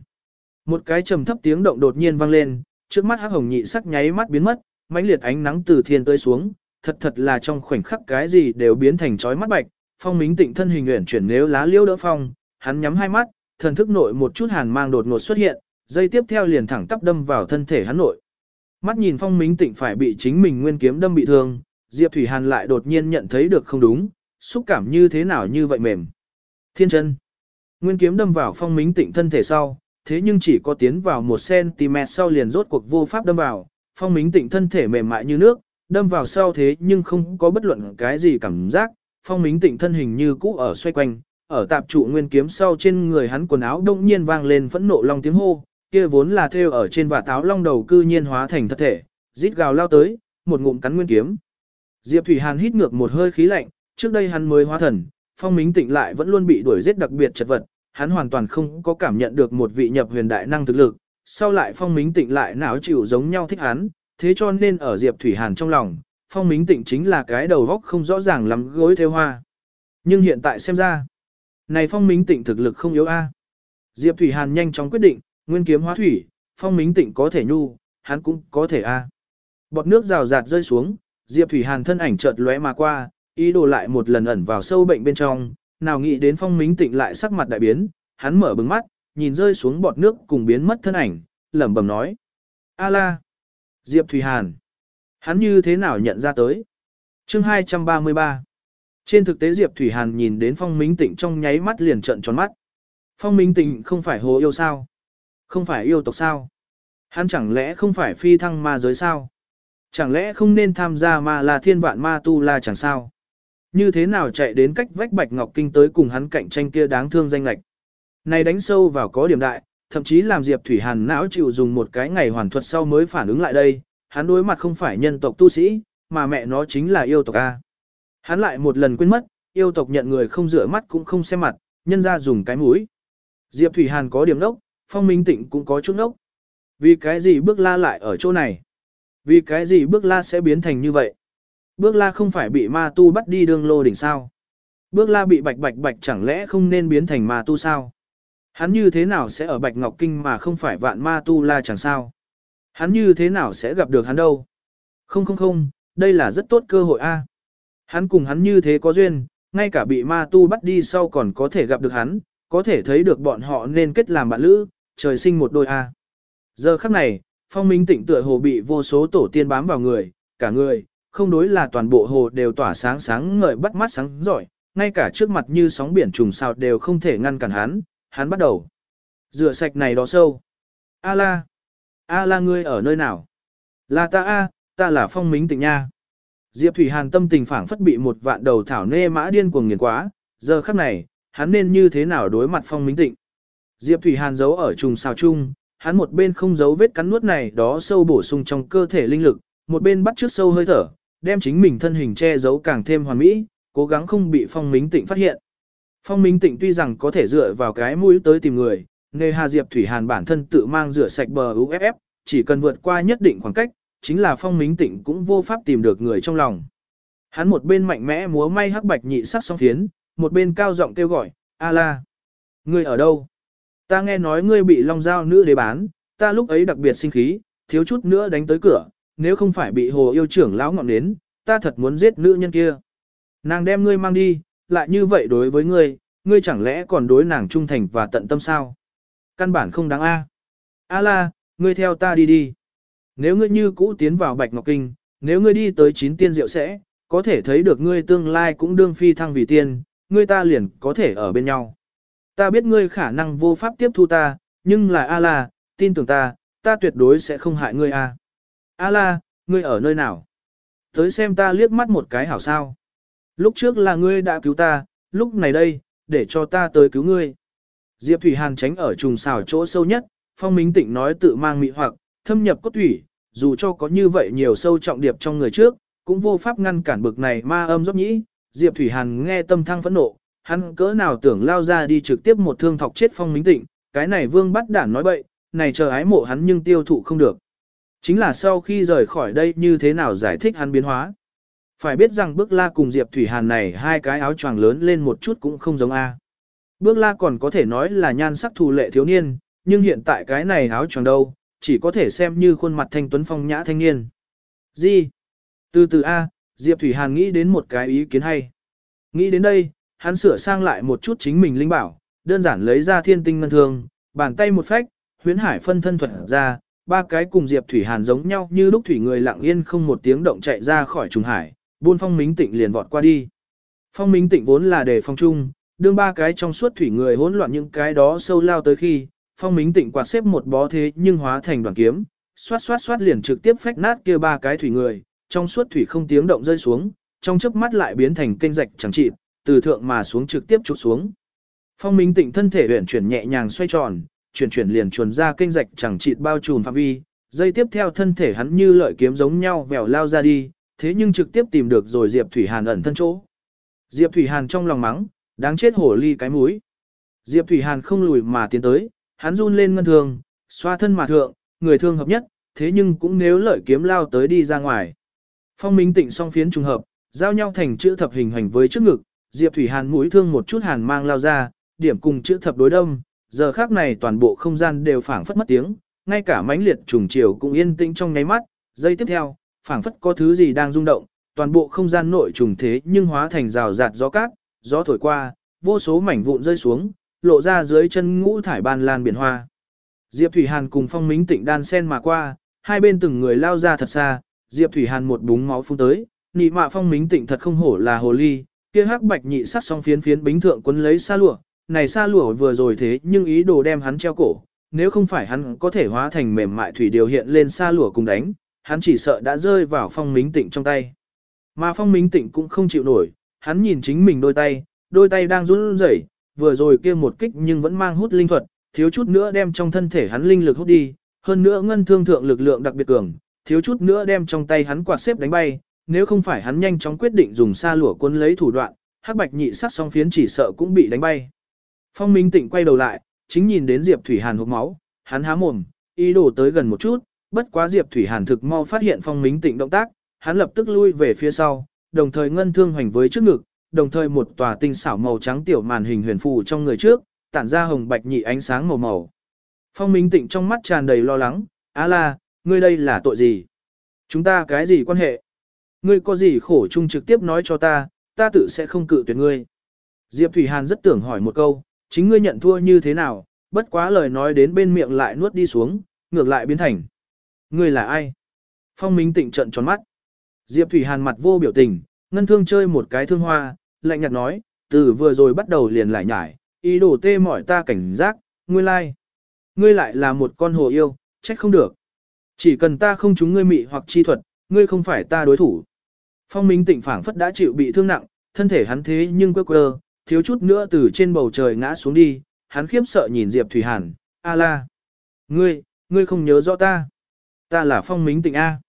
một cái trầm thấp tiếng động đột nhiên vang lên, trước mắt hắc hồng nhị sắc nháy mắt biến mất, mãnh liệt ánh nắng từ thiên tới xuống, thật thật là trong khoảnh khắc cái gì đều biến thành chói mắt bạch, phong mính tịnh thân hình uyển chuyển nếu lá liêu đỡ phong, hắn nhắm hai mắt, thần thức nội một chút hàn mang đột ngột xuất hiện, dây tiếp theo liền thẳng tắp đâm vào thân thể hắn nội. Mắt nhìn phong mính tịnh phải bị chính mình nguyên kiếm đâm bị thương, Diệp Thủy Hàn lại đột nhiên nhận thấy được không đúng, xúc cảm như thế nào như vậy mềm. Thiên chân. Nguyên kiếm đâm vào phong mính tịnh thân thể sau, thế nhưng chỉ có tiến vào 1cm sau liền rốt cuộc vô pháp đâm vào, phong mính tịnh thân thể mềm mại như nước, đâm vào sau thế nhưng không có bất luận cái gì cảm giác, phong mính tịnh thân hình như cũ ở xoay quanh, ở tạp trụ nguyên kiếm sau trên người hắn quần áo đông nhiên vang lên phẫn nộ long tiếng hô, kia vốn là theo ở trên và táo long đầu cư nhiên hóa thành thật thể, rít gào lao tới, một ngụm cắn nguyên kiếm. Diệp Thủy Hàn hít ngược một hơi khí lạnh, trước đây hắn mới hóa thần, phong mính tịnh lại vẫn luôn bị đuổi giết đặc biệt chật vật, hắn hoàn toàn không có cảm nhận được một vị nhập huyền đại năng thực lực, sau lại phong mính tịnh lại não chịu giống nhau thích hắn, thế cho nên ở Diệp Thủy Hàn trong lòng, phong mính tịnh chính là cái đầu góc không rõ ràng lắm gối theo hoa. Nhưng hiện tại xem ra, này phong mính tịnh thực lực không yếu a. Diệp Thủy Hàn nhanh chóng quyết định, nguyên kiếm hóa thủy, phong mính tịnh có thể nhu, hắn cũng có thể a. Bọt nước rào rạt rơi xuống, Diệp Thủy Hàn thân ảnh chợt lóe mà qua, ý đồ lại một lần ẩn vào sâu bệnh bên trong, nào nghĩ đến phong mính tịnh lại sắc mặt đại biến, hắn mở bừng mắt, nhìn rơi xuống bọt nước cùng biến mất thân ảnh, lẩm bẩm nói. A la! Diệp Thủy Hàn! Hắn như thế nào nhận ra tới? chương 233 Trên thực tế Diệp Thủy Hàn nhìn đến phong minh tịnh trong nháy mắt liền trận tròn mắt. Phong minh tịnh không phải hồ yêu sao? Không phải yêu tộc sao? Hắn chẳng lẽ không phải phi thăng ma giới sao? Chẳng lẽ không nên tham gia ma là thiên vạn ma tu la chẳng sao? Như thế nào chạy đến cách vách Bạch Ngọc Kinh tới cùng hắn cạnh tranh kia đáng thương danh lạch. Này đánh sâu vào có điểm đại, thậm chí làm Diệp Thủy Hàn não chịu dùng một cái ngày hoàn thuật sau mới phản ứng lại đây, hắn đối mặt không phải nhân tộc tu sĩ, mà mẹ nó chính là yêu tộc A. Hắn lại một lần quên mất, yêu tộc nhận người không rửa mắt cũng không xem mặt, nhân ra dùng cái mũi. Diệp Thủy Hàn có điểm đốc, Phong Minh Tịnh cũng có chút đốc. Vì cái gì bước la lại ở chỗ này? Vì cái gì bước la sẽ biến thành như vậy? Bước la không phải bị ma tu bắt đi đương lô đỉnh sao? Bước la bị bạch bạch bạch chẳng lẽ không nên biến thành ma tu sao? Hắn như thế nào sẽ ở bạch ngọc kinh mà không phải vạn ma tu la chẳng sao? Hắn như thế nào sẽ gặp được hắn đâu? Không không không, đây là rất tốt cơ hội a. Hắn cùng hắn như thế có duyên, ngay cả bị ma tu bắt đi sau còn có thể gặp được hắn, có thể thấy được bọn họ nên kết làm bạn lữ, trời sinh một đôi a. Giờ khắc này, phong minh tịnh tựa hồ bị vô số tổ tiên bám vào người, cả người, không đối là toàn bộ hồ đều tỏa sáng sáng ngời bắt mắt sáng giỏi, ngay cả trước mặt như sóng biển trùng sao đều không thể ngăn cản hắn, hắn bắt đầu. Rửa sạch này đó sâu. A la. A la ngươi ở nơi nào? Là ta A, ta là phong minh tịnh nha. Diệp Thủy Hàn tâm tình phảng phất bị một vạn đầu thảo nê mã điên cuồng nghiền quá, giờ khắc này, hắn nên như thế nào đối mặt phong minh tịnh. Diệp Thủy Hàn giấu ở trùng sao chung, hắn một bên không giấu vết cắn nuốt này đó sâu bổ sung trong cơ thể linh lực, một bên bắt trước sâu hơi thở, đem chính mình thân hình che giấu càng thêm hoàn mỹ, cố gắng không bị phong minh tịnh phát hiện. Phong minh tịnh tuy rằng có thể dựa vào cái mũi tới tìm người, nghề Hà Diệp Thủy Hàn bản thân tự mang rửa sạch bờ UFF, chỉ cần vượt qua nhất định khoảng cách, chính là phong minh tịnh cũng vô pháp tìm được người trong lòng. Hắn một bên mạnh mẽ múa may hắc bạch nhị sắc song phiến, một bên cao giọng kêu gọi, A la, ngươi ở đâu? Ta nghe nói ngươi bị long giao nữ đế bán, ta lúc ấy đặc biệt sinh khí, thiếu chút nữa đánh tới cửa, nếu không phải bị hồ yêu trưởng lão ngọn đến, ta thật muốn giết nữ nhân kia. Nàng đem ngươi mang đi, lại như vậy đối với ngươi, ngươi chẳng lẽ còn đối nàng trung thành và tận tâm sao? Căn bản không đáng a. A la, ngươi theo ta đi đi. Nếu ngươi như cũ tiến vào Bạch Ngọc Kinh, nếu ngươi đi tới chín tiên diệu sẽ, có thể thấy được ngươi tương lai cũng đương phi thăng vì tiên, ngươi ta liền có thể ở bên nhau. Ta biết ngươi khả năng vô pháp tiếp thu ta, nhưng là A la, tin tưởng ta, ta tuyệt đối sẽ không hại ngươi a. A la, ngươi ở nơi nào? Tới xem ta liếc mắt một cái hảo sao. Lúc trước là ngươi đã cứu ta, lúc này đây, để cho ta tới cứu ngươi. Diệp Thủy Hàn tránh ở trùng xào chỗ sâu nhất, Phong Minh Tịnh nói tự mang mị hoặc, thâm nhập cốt thủy, dù cho có như vậy nhiều sâu trọng điệp trong người trước, cũng vô pháp ngăn cản bực này ma âm dốc nhĩ. Diệp Thủy Hàn nghe tâm thăng phẫn nộ, hắn cỡ nào tưởng lao ra đi trực tiếp một thương thọc chết phong minh tịnh, cái này vương bắt đản nói bậy, này chờ ái mộ hắn nhưng tiêu thụ không được. Chính là sau khi rời khỏi đây như thế nào giải thích hắn biến hóa. Phải biết rằng bước la cùng Diệp Thủy Hàn này hai cái áo choàng lớn lên một chút cũng không giống A. Bước la còn có thể nói là nhan sắc thù lệ thiếu niên, nhưng hiện tại cái này áo choàng đâu, chỉ có thể xem như khuôn mặt thanh tuấn phong nhã thanh niên. Gì? Từ từ A, Diệp Thủy Hàn nghĩ đến một cái ý kiến hay. Nghĩ đến đây, hắn sửa sang lại một chút chính mình linh bảo, đơn giản lấy ra thiên tinh ngân thương, bàn tay một phách, huyễn hải phân thân thuật ra, ba cái cùng Diệp Thủy Hàn giống nhau như lúc thủy người lặng yên không một tiếng động chạy ra khỏi trùng hải, buôn phong minh tịnh liền vọt qua đi. Phong minh tịnh vốn là để phong trung, đương ba cái trong suốt thủy người hỗn loạn những cái đó sâu lao tới khi, phong minh tịnh quạt xếp một bó thế nhưng hóa thành đoàn kiếm, xoát xoát xoát liền trực tiếp phách nát kia ba cái thủy người, trong suốt thủy không tiếng động rơi xuống, trong chớp mắt lại biến thành kênh rạch chẳng trị, từ thượng mà xuống trực tiếp trục xuống. Phong minh tịnh thân thể huyển chuyển nhẹ nhàng xoay tròn, chuyển chuyển liền chuồn ra kênh rạch chẳng trị bao trùm phạm vi, dây tiếp theo thân thể hắn như lợi kiếm giống nhau vèo lao ra đi, thế nhưng trực tiếp tìm được rồi Diệp Thủy Hàn ẩn thân chỗ. Diệp Thủy Hàn trong lòng mắng, đáng chết hổ ly cái mũi. Diệp Thủy Hàn không lùi mà tiến tới, hắn run lên ngân thường, xoa thân mà thượng, người thương hợp nhất, thế nhưng cũng nếu lợi kiếm lao tới đi ra ngoài. Phong Minh Tịnh song phiến trùng hợp, giao nhau thành chữ thập hình hành với trước ngực, Diệp Thủy Hàn mũi thương một chút hàn mang lao ra, điểm cùng chữ thập đối đông, giờ khác này toàn bộ không gian đều phảng phất mất tiếng, ngay cả mãnh liệt trùng chiều cũng yên tĩnh trong nháy mắt, giây tiếp theo, phảng phất có thứ gì đang rung động, toàn bộ không gian nội trùng thế nhưng hóa thành rào rạt gió cát, gió thổi qua, vô số mảnh vụn rơi xuống, lộ ra dưới chân ngũ thải ban lan biển hoa. Diệp Thủy Hàn cùng Phong Mính Tịnh đan sen mà qua, hai bên từng người lao ra thật xa, Diệp Thủy Hàn một búng máu phun tới, nị mạ Phong Mính Tịnh thật không hổ là hồ ly, kia hắc bạch nhị sắc song phiến phiến bính thượng quấn lấy sa lụa, này sa lụa vừa rồi thế nhưng ý đồ đem hắn treo cổ, nếu không phải hắn có thể hóa thành mềm mại thủy điều hiện lên sa lụa cùng đánh, hắn chỉ sợ đã rơi vào phong mính tịnh trong tay. Mà phong mính tịnh cũng không chịu nổi, hắn nhìn chính mình đôi tay, đôi tay đang run rẩy, vừa rồi kia một kích nhưng vẫn mang hút linh thuật, thiếu chút nữa đem trong thân thể hắn linh lực hút đi, hơn nữa ngân thương thượng lực lượng đặc biệt cường, thiếu chút nữa đem trong tay hắn quạt xếp đánh bay, nếu không phải hắn nhanh chóng quyết định dùng sa lụa cuốn lấy thủ đoạn, hắc bạch nhị sắc song phiến chỉ sợ cũng bị đánh bay. Phong Minh Tịnh quay đầu lại, chính nhìn đến Diệp Thủy Hàn hộc máu, hắn há mồm, ý đồ tới gần một chút, bất quá Diệp Thủy Hàn thực mau phát hiện Phong Minh Tịnh động tác, hắn lập tức lui về phía sau, đồng thời ngân thương hoành với trước ngực, đồng thời một tòa tinh xảo màu trắng tiểu màn hình huyền phù trong người trước, tản ra hồng bạch nhị ánh sáng màu màu. Phong Minh Tịnh trong mắt tràn đầy lo lắng, "Á la, ngươi đây là tội gì? Chúng ta cái gì quan hệ? Ngươi có gì khổ chung trực tiếp nói cho ta, ta tự sẽ không cự tuyệt ngươi." Diệp Thủy Hàn rất tưởng hỏi một câu, chính ngươi nhận thua như thế nào, bất quá lời nói đến bên miệng lại nuốt đi xuống, ngược lại biến thành. Ngươi là ai? Phong Minh Tịnh trợn tròn mắt. Diệp Thủy Hàn mặt vô biểu tình, ngân thương chơi một cái thương hoa, lạnh nhạt nói, từ vừa rồi bắt đầu liền lại nhải, ý đồ tê mỏi ta cảnh giác, ngươi lai. Ngươi lại là một con hồ yêu, trách không được. Chỉ cần ta không trúng ngươi mị hoặc chi thuật, ngươi không phải ta đối thủ. Phong Minh Tịnh phảng phất đã chịu bị thương nặng, thân thể hắn thế nhưng quơ quơ, thiếu chút nữa từ trên bầu trời ngã xuống đi, hắn khiếp sợ nhìn Diệp Thủy Hàn, a la. Ngươi, ngươi không nhớ rõ ta. Ta là phong Minh tịnh A.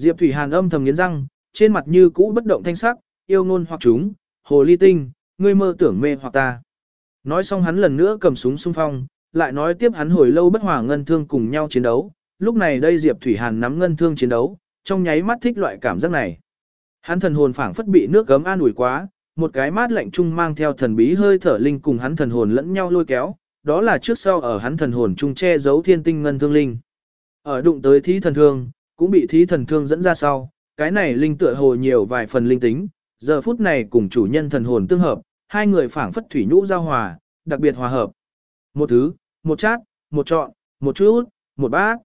Diệp Thủy Hàn âm thầm nghiến răng, trên mặt như cũ bất động thanh sắc, yêu ngôn hoặc chúng, hồ ly tinh, ngươi mơ tưởng mê hoặc ta. Nói xong hắn lần nữa cầm súng xung phong, lại nói tiếp hắn hồi lâu bất hòa ngân thương cùng nhau chiến đấu. Lúc này đây Diệp Thủy Hàn nắm ngân thương chiến đấu, trong nháy mắt thích loại cảm giác này. Hắn thần hồn phảng phất bị nước gấm an ủi quá, một cái mát lạnh chung mang theo thần bí hơi thở linh cùng hắn thần hồn lẫn nhau lôi kéo, đó là trước sau ở hắn thần hồn chung che giấu thiên tinh ngân thương linh. Ở đụng tới thí thần thương, cũng bị thí thần thương dẫn ra sau, cái này linh tựa hồ nhiều vài phần linh tính, giờ phút này cùng chủ nhân thần hồn tương hợp, hai người phảng phất thủy nhũ giao hòa, đặc biệt hòa hợp. Một thứ, một chát, một trọn, một chút, một bát.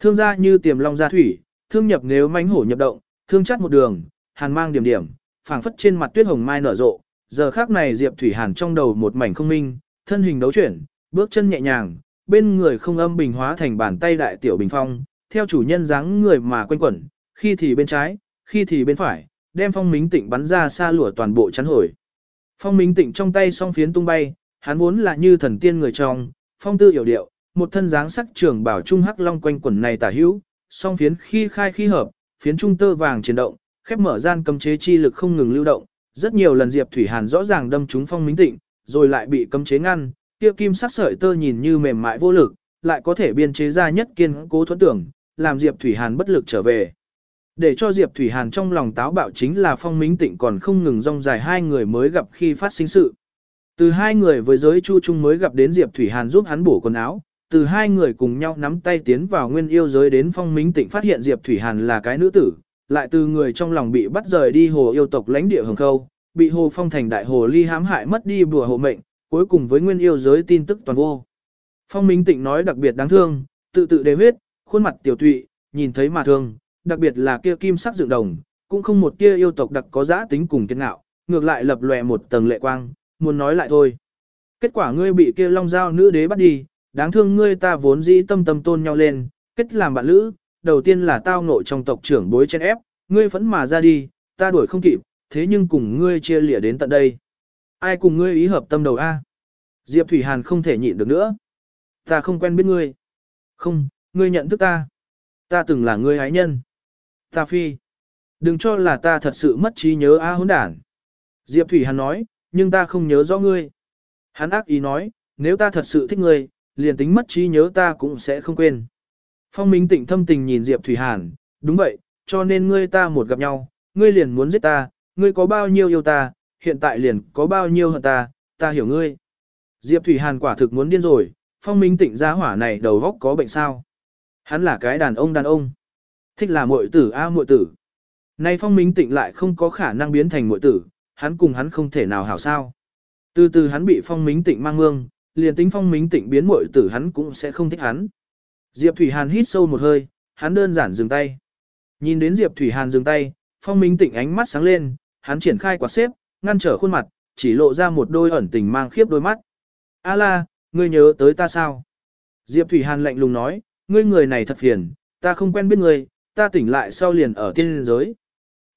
Thương gia như tiềm long gia thủy, thương nhập nếu mánh hổ nhập động, thương chát một đường, hàn mang điểm điểm, phảng phất trên mặt tuyết hồng mai nở rộ, giờ khác này Diệp Thủy Hàn trong đầu một mảnh không minh, thân hình đấu chuyển, bước chân nhẹ nhàng, bên người không âm bình hóa thành bàn tay đại tiểu bình phong, theo chủ nhân dáng người mà quanh quẩn, khi thì bên trái, khi thì bên phải, đem phong minh tịnh bắn ra xa lửa toàn bộ chắn hồi. Phong minh tịnh trong tay song phiến tung bay, hắn vốn là như thần tiên người trong, phong tư hiểu điệu, một thân dáng sắc trưởng bảo trung hắc long quanh quẩn này tả hữu, song phiến khi khai khi hợp, phiến trung tơ vàng chuyển động, khép mở gian cấm chế chi lực không ngừng lưu động, rất nhiều lần Diệp Thủy Hàn rõ ràng đâm trúng phong minh tịnh, rồi lại bị cấm chế ngăn, kia kim sắc sợi tơ nhìn như mềm mại vô lực, lại có thể biên chế ra nhất kiên cố thuẫn tưởng, làm Diệp Thủy Hàn bất lực trở về. Để cho Diệp Thủy Hàn trong lòng táo bạo chính là phong minh tịnh còn không ngừng rong dài hai người mới gặp khi phát sinh sự. Từ hai người với giới chu trung mới gặp đến Diệp Thủy Hàn giúp hắn bổ quần áo, từ hai người cùng nhau nắm tay tiến vào nguyên yêu giới đến phong minh tịnh phát hiện Diệp Thủy Hàn là cái nữ tử, lại từ người trong lòng bị bắt rời đi hồ yêu tộc lãnh địa hồng khâu, bị hồ phong thành đại hồ ly hãm hại mất đi bùa hộ mệnh, cuối cùng với nguyên yêu giới tin tức toàn vô. Phong Minh Tịnh nói đặc biệt đáng thương, tự tự đề huyết, khuôn mặt tiểu tụy, nhìn thấy mà thương, đặc biệt là kia kim sắc dựng đồng, cũng không một kia yêu tộc đặc có giá tính cùng kiên ngạo, ngược lại lập lòe một tầng lệ quang, muốn nói lại thôi. Kết quả ngươi bị kia long giao nữ đế bắt đi, đáng thương ngươi ta vốn dĩ tâm tâm tôn nhau lên, kết làm bạn lữ, đầu tiên là tao ngộ trong tộc trưởng bối chen ép, ngươi phẫn mà ra đi, ta đuổi không kịp, thế nhưng cùng ngươi chia lìa đến tận đây. Ai cùng ngươi ý hợp tâm đầu a? Diệp Thủy Hàn không thể nhịn được nữa. Ta không quen biết ngươi. Không, ngươi nhận thức ta. Ta từng là ngươi ái nhân. Ta phi. Đừng cho là ta thật sự mất trí nhớ a hỗn đản. Diệp Thủy Hàn nói, nhưng ta không nhớ rõ ngươi. Hắn ác ý nói, nếu ta thật sự thích ngươi, liền tính mất trí nhớ ta cũng sẽ không quên. Phong Minh Tịnh thâm tình nhìn Diệp Thủy Hàn, đúng vậy, cho nên ngươi ta một gặp nhau, ngươi liền muốn giết ta, ngươi có bao nhiêu yêu ta, hiện tại liền có bao nhiêu hận ta, ta hiểu ngươi. Diệp Thủy Hàn quả thực muốn điên rồi, Phong Minh Tịnh gia hỏa này đầu góc có bệnh sao. Hắn là cái đàn ông đàn ông. Thích là muội tử a muội tử. Nay Phong Minh Tịnh lại không có khả năng biến thành muội tử, hắn cùng hắn không thể nào hảo sao. Từ từ hắn bị Phong Minh Tịnh mang mương, liền tính Phong Minh Tịnh biến muội tử hắn cũng sẽ không thích hắn. Diệp Thủy Hàn hít sâu một hơi, hắn đơn giản dừng tay. Nhìn đến Diệp Thủy Hàn dừng tay, Phong Minh Tịnh ánh mắt sáng lên, hắn triển khai quạt xếp, ngăn trở khuôn mặt, chỉ lộ ra một đôi ẩn tình mang khiếp đôi mắt. A la, ngươi nhớ tới ta sao? Diệp Thủy Hàn lạnh lùng nói, ngươi người này thật phiền, ta không quen biết ngươi, ta tỉnh lại sau liền ở tiên giới.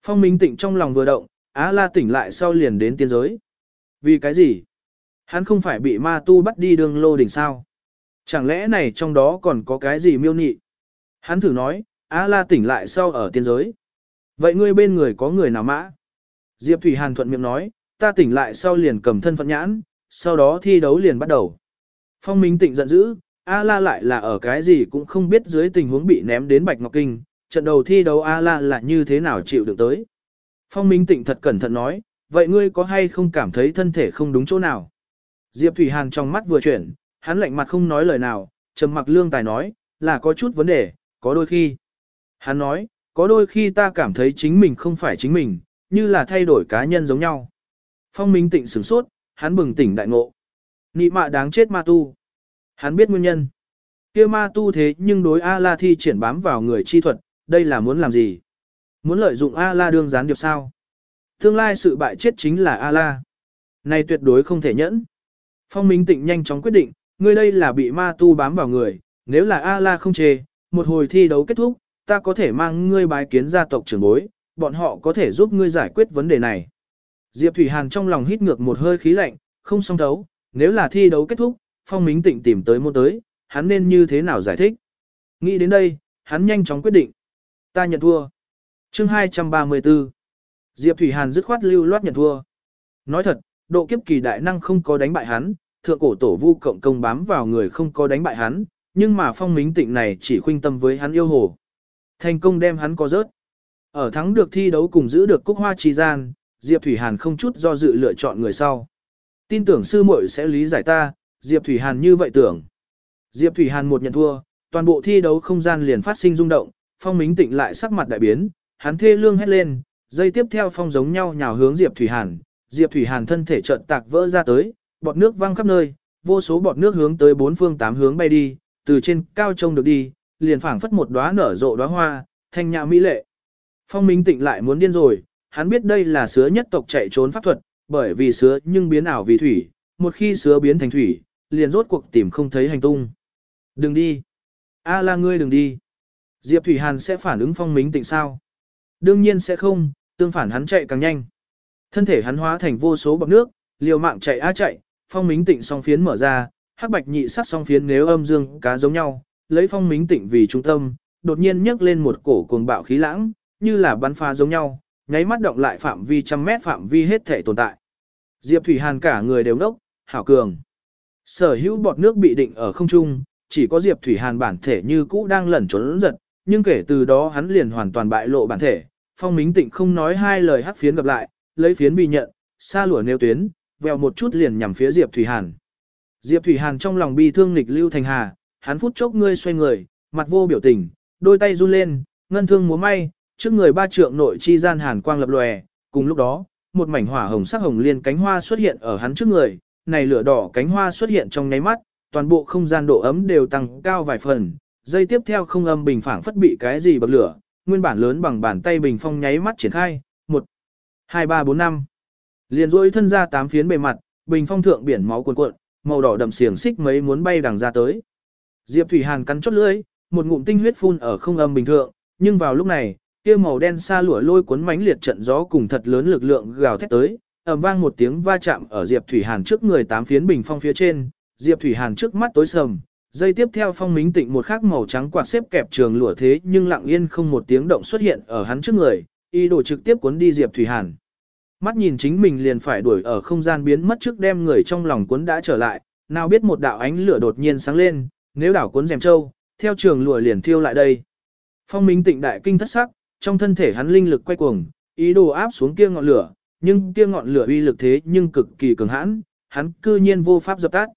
Phong Minh Tịnh trong lòng vừa động, Á la tỉnh lại sau liền đến tiên giới. Vì cái gì? Hắn không phải bị ma tu bắt đi đường lô đỉnh sao? Chẳng lẽ này trong đó còn có cái gì miêu nị? Hắn thử nói, Á la tỉnh lại sau ở tiên giới. Vậy ngươi bên người có người nào mã? Diệp Thủy Hàn thuận miệng nói, ta tỉnh lại sau liền cầm thân phận nhãn, sau đó thi đấu liền bắt đầu. Phong Minh Tịnh giận dữ, A La lại là ở cái gì cũng không biết dưới tình huống bị ném đến Bạch Ngọc Kinh, trận đầu thi đấu A La là như thế nào chịu được tới. Phong Minh Tịnh thật cẩn thận nói, vậy ngươi có hay không cảm thấy thân thể không đúng chỗ nào? Diệp Thủy Hàn trong mắt vừa chuyển, hắn lạnh mặt không nói lời nào, trầm mặc lương tài nói, là có chút vấn đề, có đôi khi. Hắn nói, có đôi khi ta cảm thấy chính mình không phải chính mình, như là thay đổi cá nhân giống nhau. Phong Minh Tịnh sửng sốt, hắn bừng tỉnh đại ngộ. Nị mạ đáng chết ma tu. Hắn biết nguyên nhân. kia ma tu thế nhưng đối A-la thi triển bám vào người chi thuật, đây là muốn làm gì? Muốn lợi dụng A-la đương gián điệp sao? Tương lai sự bại chết chính là A-la. Này tuyệt đối không thể nhẫn. Phong Minh Tịnh nhanh chóng quyết định, ngươi đây là bị ma tu bám vào người, nếu là A-la không chê, một hồi thi đấu kết thúc, ta có thể mang ngươi bái kiến gia tộc trưởng bối, bọn họ có thể giúp ngươi giải quyết vấn đề này. Diệp Thủy Hàn trong lòng hít ngược một hơi khí lạnh, không song thấu, nếu là thi đấu kết thúc, Phong Mính Tịnh tìm tới môn tới, hắn nên như thế nào giải thích. Nghĩ đến đây, hắn nhanh chóng quyết định. Ta nhận thua. Chương 234. Diệp Thủy Hàn dứt khoát lưu loát nhận thua. Nói thật, độ kiếp kỳ đại năng không có đánh bại hắn, thượng cổ tổ vu cộng công bám vào người không có đánh bại hắn, nhưng mà Phong Mính Tịnh này chỉ khuynh tâm với hắn yêu hồ. Thành công đem hắn có rớt. Ở thắng được thi đấu cùng giữ được cúc hoa trì gian, Diệp Thủy Hàn không chút do dự lựa chọn người sau. Tin tưởng sư muội sẽ lý giải ta, Diệp Thủy Hàn như vậy tưởng. Diệp Thủy Hàn một nhận thua, toàn bộ thi đấu không gian liền phát sinh rung động, Phong Mính Tịnh lại sắc mặt đại biến, hắn thê lương hét lên, dây tiếp theo phong giống nhau nhào hướng Diệp Thủy Hàn, Diệp Thủy Hàn thân thể chợt tạc vỡ ra tới, bọt nước văng khắp nơi, vô số bọt nước hướng tới bốn phương tám hướng bay đi, từ trên cao trông được đi, liền phảng phất một đóa nở rộ đóa hoa, thanh nhã mỹ lệ. Phong Minh Tịnh lại muốn điên rồi, hắn biết đây là sứa nhất tộc chạy trốn pháp thuật, bởi vì sứa nhưng biến ảo vì thủy, một khi sứa biến thành thủy, liền rốt cuộc tìm không thấy hành tung. Đừng đi. A la ngươi đừng đi. Diệp Thủy Hàn sẽ phản ứng Phong Minh Tịnh sao? Đương nhiên sẽ không, tương phản hắn chạy càng nhanh. Thân thể hắn hóa thành vô số bọt nước, liều mạng chạy a chạy, Phong Minh Tịnh song phiến mở ra, hắc bạch nhị sắc song phiến nếu âm dương cá giống nhau, lấy phong mính tịnh vì trung tâm, đột nhiên nhấc lên một cổ cuồng bạo khí lãng, như là bắn phá giống nhau, nháy mắt động lại phạm vi trăm mét phạm vi hết thể tồn tại. Diệp Thủy Hàn cả người đều nốc, hảo cường. Sở hữu bọt nước bị định ở không trung, chỉ có Diệp Thủy Hàn bản thể như cũ đang lẩn trốn giật, nhưng kể từ đó hắn liền hoàn toàn bại lộ bản thể. Phong Mính Tịnh không nói hai lời hắc phiến gặp lại, lấy phiến bị nhận, xa lùa nêu tuyến, vèo một chút liền nhằm phía Diệp Thủy Hàn. Diệp Thủy Hàn trong lòng bi thương nghịch lưu thành hà, hắn phút chốc ngươi xoay người, mặt vô biểu tình, đôi tay run lên, ngân thương múa may, trước người ba trượng nội chi gian hàn quang lập lòe, cùng lúc đó, một mảnh hỏa hồng sắc hồng liên cánh hoa xuất hiện ở hắn trước người, này lửa đỏ cánh hoa xuất hiện trong nháy mắt, toàn bộ không gian độ ấm đều tăng cao vài phần, dây tiếp theo không âm bình phảng phất bị cái gì bật lửa, nguyên bản lớn bằng bàn tay bình phong nháy mắt triển khai, 1 2 3 4 5 liền rỗi thân ra tám phiến bề mặt, bình phong thượng biển máu cuồn cuộn, màu đỏ đậm xiềng xích mấy muốn bay đằng ra tới. Diệp Thủy Hàn cắn chốt lưỡi, một ngụm tinh huyết phun ở không âm bình thượng, nhưng vào lúc này, kia màu đen xa lụa lôi cuốn mãnh liệt trận gió cùng thật lớn lực lượng gào thét tới, ầm vang một tiếng va chạm ở Diệp Thủy Hàn trước người tám phiến bình phong phía trên, Diệp Thủy Hàn trước mắt tối sầm, dây tiếp theo phong Minh tịnh một khắc màu trắng quạt xếp kẹp trường lụa thế nhưng lặng yên không một tiếng động xuất hiện ở hắn trước người, y đồ trực tiếp cuốn đi Diệp Thủy Hàn. Mắt nhìn chính mình liền phải đuổi ở không gian biến mất trước đem người trong lòng cuốn đã trở lại, nào biết một đạo ánh lửa đột nhiên sáng lên, nếu đảo cuốn rèm châu, theo trường lụa liền thiêu lại đây. Phong Minh Tịnh đại kinh thất sắc, trong thân thể hắn linh lực quay cuồng, ý đồ áp xuống kia ngọn lửa, nhưng kia ngọn lửa uy lực thế nhưng cực kỳ cường hãn, hắn cư nhiên vô pháp dập tắt.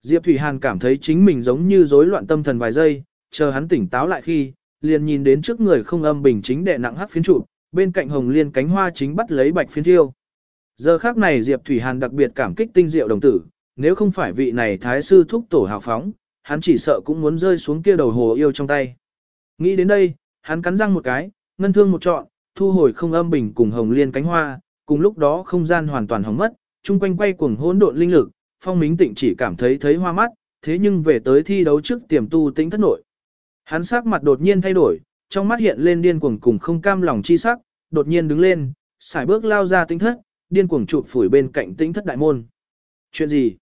Diệp Thủy Hàn cảm thấy chính mình giống như rối loạn tâm thần vài giây, chờ hắn tỉnh táo lại khi, liền nhìn đến trước người không âm bình chính đệ nặng hắc phiến trụ, bên cạnh hồng liên cánh hoa chính bắt lấy bạch phiến thiêu. Giờ khác này Diệp Thủy Hàn đặc biệt cảm kích tinh diệu đồng tử, nếu không phải vị này thái sư thúc tổ hào phóng, hắn chỉ sợ cũng muốn rơi xuống kia đầu hồ yêu trong tay. Nghĩ đến đây, hắn cắn răng một cái, ngân thương một trọn, thu hồi không âm bình cùng hồng liên cánh hoa, cùng lúc đó không gian hoàn toàn hỏng mất, chung quanh quay cuồng hỗn độn linh lực, phong mính tịnh chỉ cảm thấy thấy hoa mắt, thế nhưng về tới thi đấu trước tiềm tu tĩnh thất nội. Hắn sắc mặt đột nhiên thay đổi, trong mắt hiện lên điên cuồng cùng không cam lòng chi sắc, đột nhiên đứng lên, xài bước lao ra tĩnh thất, điên cuồng chụp phủi bên cạnh tĩnh thất đại môn. Chuyện gì?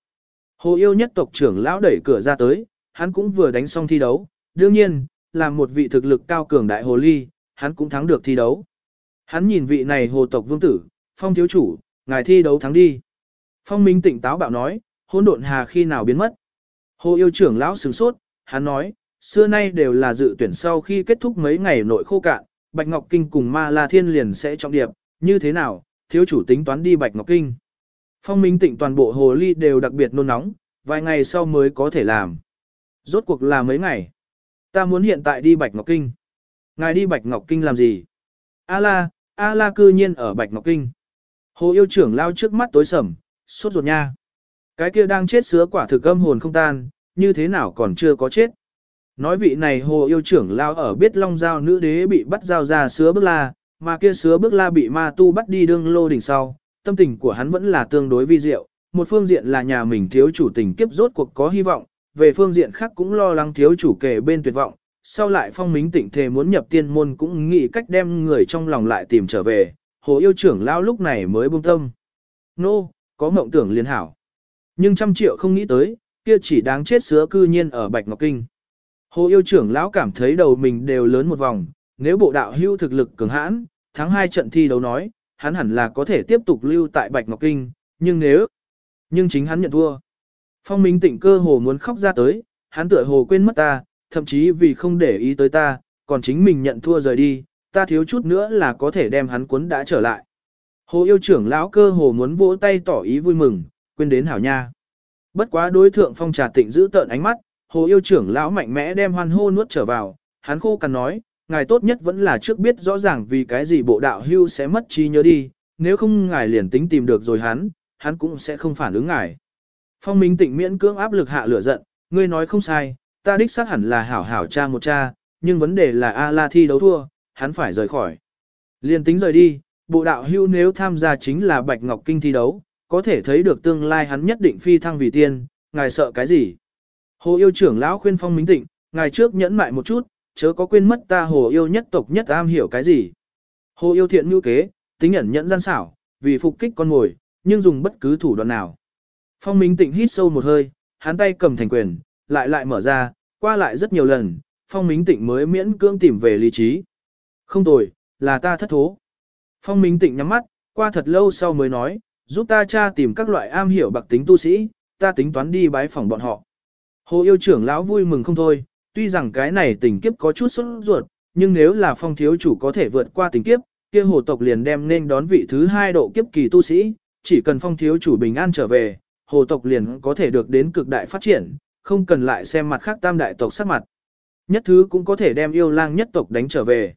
Hồ yêu nhất tộc trưởng lão đẩy cửa ra tới, hắn cũng vừa đánh xong thi đấu, đương nhiên, làm một vị thực lực cao cường đại hồ ly, hắn cũng thắng được thi đấu. Hắn nhìn vị này hồ tộc vương tử, phong thiếu chủ, ngài thi đấu thắng đi. Phong Minh tỉnh táo bạo nói, hôn độn hà khi nào biến mất. Hồ yêu trưởng lão sửng sốt, hắn nói, xưa nay đều là dự tuyển sau khi kết thúc mấy ngày nội khô cạn, Bạch Ngọc Kinh cùng Ma La Thiên liền sẽ trọng điệp, như thế nào, thiếu chủ tính toán đi Bạch Ngọc Kinh. Phong Minh Tịnh toàn bộ hồ ly đều đặc biệt nôn nóng, vài ngày sau mới có thể làm. Rốt cuộc là mấy ngày. Ta muốn hiện tại đi Bạch Ngọc Kinh. Ngài đi Bạch Ngọc Kinh làm gì? A la, A la cư nhiên ở Bạch Ngọc Kinh. Hồ yêu trưởng lao trước mắt tối sầm, sốt ruột nha. Cái kia đang chết sứa quả thực âm hồn không tan, như thế nào còn chưa có chết. Nói vị này hồ yêu trưởng lao ở biết long giao nữ đế bị bắt giao ra sứa bước la, mà kia sứa bước la bị ma tu bắt đi đương lô đỉnh sau, tâm tình của hắn vẫn là tương đối vi diệu, một phương diện là nhà mình thiếu chủ tình kiếp rốt cuộc có hy vọng, về phương diện khác cũng lo lắng thiếu chủ kể bên tuyệt vọng, sau lại phong mính tịnh thề muốn nhập tiên môn cũng nghĩ cách đem người trong lòng lại tìm trở về, hồ yêu trưởng lao lúc này mới buông tâm. Nô, no, có mộng tưởng liên hảo. Nhưng trăm triệu không nghĩ tới, kia chỉ đáng chết sứa cư nhiên ở Bạch Ngọc Kinh. Hồ yêu trưởng lão cảm thấy đầu mình đều lớn một vòng, nếu bộ đạo hưu thực lực cường hãn, thắng hai trận thi đấu nói, hắn hẳn là có thể tiếp tục lưu tại Bạch Ngọc Kinh, nhưng nếu, nhưng chính hắn nhận thua. Phong Minh tỉnh cơ hồ muốn khóc ra tới, hắn tựa hồ quên mất ta, thậm chí vì không để ý tới ta, còn chính mình nhận thua rời đi, ta thiếu chút nữa là có thể đem hắn cuốn đã trở lại. Hồ yêu trưởng lão cơ hồ muốn vỗ tay tỏ ý vui mừng, quên đến hảo nha. Bất quá đối thượng phong trà tịnh giữ tợn ánh mắt, hồ yêu trưởng lão mạnh mẽ đem hoan hô nuốt trở vào, hắn khô cằn nói, ngài tốt nhất vẫn là trước biết rõ ràng vì cái gì bộ đạo hưu sẽ mất trí nhớ đi, nếu không ngài liền tính tìm được rồi hắn, hắn cũng sẽ không phản ứng ngài. Phong Minh Tịnh miễn cưỡng áp lực hạ lửa giận, ngươi nói không sai, ta đích xác hẳn là hảo hảo cha một cha, nhưng vấn đề là A La thi đấu thua, hắn phải rời khỏi. Liên tính rời đi, bộ đạo hưu nếu tham gia chính là Bạch Ngọc Kinh thi đấu, có thể thấy được tương lai hắn nhất định phi thăng vì tiên, ngài sợ cái gì? Hồ yêu trưởng lão khuyên Phong Minh Tịnh, ngài trước nhẫn mại một chút, chớ có quên mất ta hồ yêu nhất tộc nhất am hiểu cái gì. Hồ yêu thiện nhu kế, tính ẩn nhẫn gian xảo, vì phục kích con mồi, nhưng dùng bất cứ thủ đoạn nào. Phong Minh Tịnh hít sâu một hơi, hắn tay cầm thành quyền, lại lại mở ra, qua lại rất nhiều lần, Phong minh Tịnh mới miễn cưỡng tìm về lý trí. Không tồi, là ta thất thố. Phong Minh Tịnh nhắm mắt, qua thật lâu sau mới nói, giúp ta cha tìm các loại am hiểu bạc tính tu sĩ, ta tính toán đi bái phỏng bọn họ. Hồ yêu trưởng lão vui mừng không thôi, tuy rằng cái này tình kiếp có chút sốt ruột, nhưng nếu là phong thiếu chủ có thể vượt qua tình kiếp, kia hồ tộc liền đem nên đón vị thứ hai độ kiếp kỳ tu sĩ, chỉ cần phong thiếu chủ bình an trở về, hồ tộc liền có thể được đến cực đại phát triển, không cần lại xem mặt khác tam đại tộc sắc mặt. Nhất thứ cũng có thể đem yêu lang nhất tộc đánh trở về.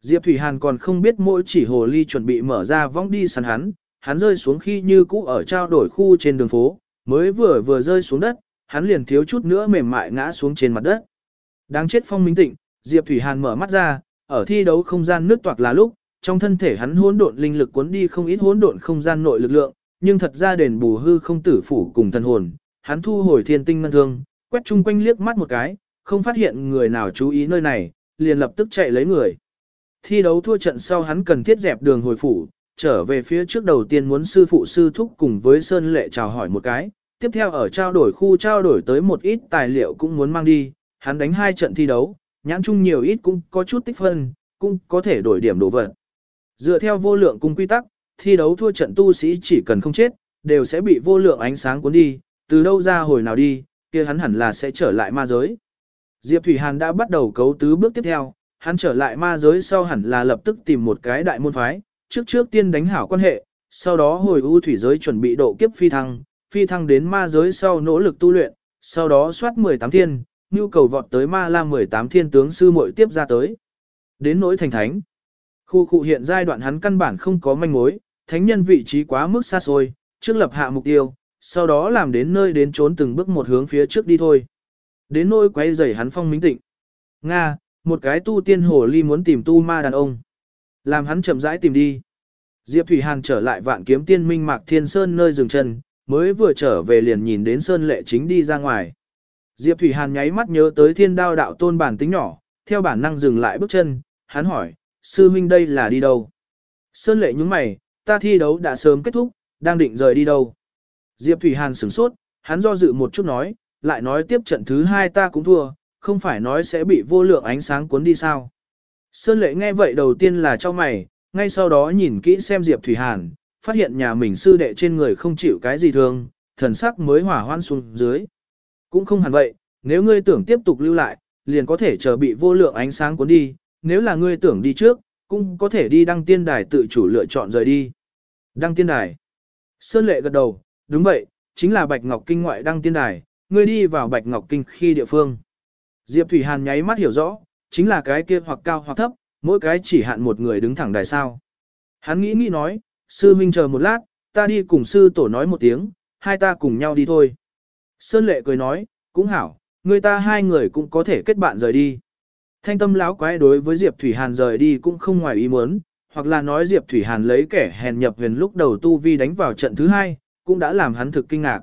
Diệp Thủy Hàn còn không biết mỗi chỉ hồ ly chuẩn bị mở ra vong đi săn hắn, hắn rơi xuống khi như cũ ở trao đổi khu trên đường phố, mới vừa vừa rơi xuống đất, hắn liền thiếu chút nữa mềm mại ngã xuống trên mặt đất. Đáng chết phong minh tịnh, Diệp Thủy Hàn mở mắt ra, ở thi đấu không gian nước toạc là lúc, trong thân thể hắn hỗn độn linh lực cuốn đi không ít hỗn độn không gian nội lực lượng, nhưng thật ra đền bù hư không tử phủ cùng thần hồn, hắn thu hồi thiên tinh ngân thương, quét chung quanh liếc mắt một cái, không phát hiện người nào chú ý nơi này, liền lập tức chạy lấy người. Thi đấu thua trận sau hắn cần thiết dẹp đường hồi phủ, trở về phía trước đầu tiên muốn sư phụ sư thúc cùng với Sơn Lệ chào hỏi một cái, tiếp theo ở trao đổi khu trao đổi tới một ít tài liệu cũng muốn mang đi, hắn đánh hai trận thi đấu, nhãn chung nhiều ít cũng có chút tích phân, cũng có thể đổi điểm đồ vật. Dựa theo vô lượng cung quy tắc, thi đấu thua trận tu sĩ chỉ cần không chết, đều sẽ bị vô lượng ánh sáng cuốn đi, từ đâu ra hồi nào đi, kia hắn hẳn là sẽ trở lại ma giới. Diệp Thủy Hàn đã bắt đầu cấu tứ bước tiếp theo, hắn trở lại ma giới sau hẳn là lập tức tìm một cái đại môn phái, trước trước tiên đánh hảo quan hệ, sau đó hồi ưu thủy giới chuẩn bị độ kiếp phi thăng, phi thăng đến ma giới sau nỗ lực tu luyện, sau đó soát 18 thiên, nhu cầu vọt tới ma la 18 thiên tướng sư muội tiếp ra tới. Đến nỗi thành thánh. Khu khu hiện giai đoạn hắn căn bản không có manh mối, thánh nhân vị trí quá mức xa xôi, trước lập hạ mục tiêu, sau đó làm đến nơi đến trốn từng bước một hướng phía trước đi thôi. Đến nỗi quay rầy hắn phong minh tịnh. Nga, một cái tu tiên hồ ly muốn tìm tu ma đàn ông. Làm hắn chậm rãi tìm đi. Diệp Thủy Hàn trở lại vạn kiếm tiên minh mạc thiên sơn nơi dừng chân, mới vừa trở về liền nhìn đến sơn lệ chính đi ra ngoài. Diệp Thủy Hàn nháy mắt nhớ tới thiên đao đạo tôn bản tính nhỏ, theo bản năng dừng lại bước chân, hắn hỏi, sư huynh đây là đi đâu? Sơn lệ nhúng mày, ta thi đấu đã sớm kết thúc, đang định rời đi đâu? Diệp Thủy Hàn sửng sốt, hắn do dự một chút nói, lại nói tiếp trận thứ hai ta cũng thua, không phải nói sẽ bị vô lượng ánh sáng cuốn đi sao? Sơn lệ nghe vậy đầu tiên là cho mày, ngay sau đó nhìn kỹ xem Diệp Thủy Hàn, phát hiện nhà mình sư đệ trên người không chịu cái gì thương, thần sắc mới hỏa hoan xuống dưới. Cũng không hẳn vậy, nếu ngươi tưởng tiếp tục lưu lại, liền có thể chờ bị vô lượng ánh sáng cuốn đi, nếu là ngươi tưởng đi trước, cũng có thể đi đăng tiên đài tự chủ lựa chọn rời đi. Đăng tiên đài. Sơn lệ gật đầu, đúng vậy, chính là Bạch Ngọc Kinh ngoại đăng tiên đài, ngươi đi vào Bạch Ngọc Kinh khi địa phương. Diệp Thủy Hàn nháy mắt hiểu rõ, chính là cái kia hoặc cao hoặc thấp, mỗi cái chỉ hạn một người đứng thẳng đài sao. Hắn nghĩ nghĩ nói, sư minh chờ một lát, ta đi cùng sư tổ nói một tiếng, hai ta cùng nhau đi thôi. Sơn lệ cười nói, cũng hảo, người ta hai người cũng có thể kết bạn rời đi. Thanh tâm lão quái đối với Diệp Thủy Hàn rời đi cũng không ngoài ý muốn, hoặc là nói Diệp Thủy Hàn lấy kẻ hèn nhập huyền lúc đầu tu vi đánh vào trận thứ hai, cũng đã làm hắn thực kinh ngạc.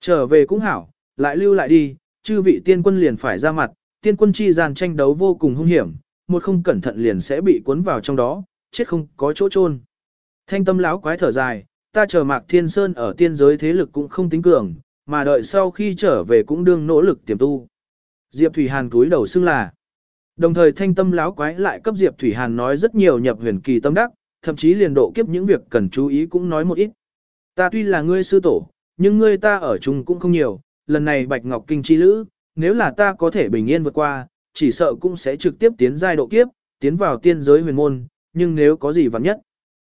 Trở về cũng hảo, lại lưu lại đi, chư vị tiên quân liền phải ra mặt, tiên quân chi gian tranh đấu vô cùng hung hiểm, một không cẩn thận liền sẽ bị cuốn vào trong đó, chết không có chỗ chôn. Thanh tâm lão quái thở dài, ta chờ Mạc Thiên Sơn ở tiên giới thế lực cũng không tính cường, mà đợi sau khi trở về cũng đương nỗ lực tiềm tu. Diệp Thủy Hàn cúi đầu xưng là. Đồng thời thanh tâm lão quái lại cấp Diệp Thủy Hàn nói rất nhiều nhập huyền kỳ tâm đắc, thậm chí liền độ kiếp những việc cần chú ý cũng nói một ít. Ta tuy là ngươi sư tổ, nhưng ngươi ta ở chung cũng không nhiều, lần này Bạch Ngọc Kinh chi lữ, nếu là ta có thể bình yên vượt qua, chỉ sợ cũng sẽ trực tiếp tiến giai độ kiếp, tiến vào tiên giới huyền môn, nhưng nếu có gì vặn nhất,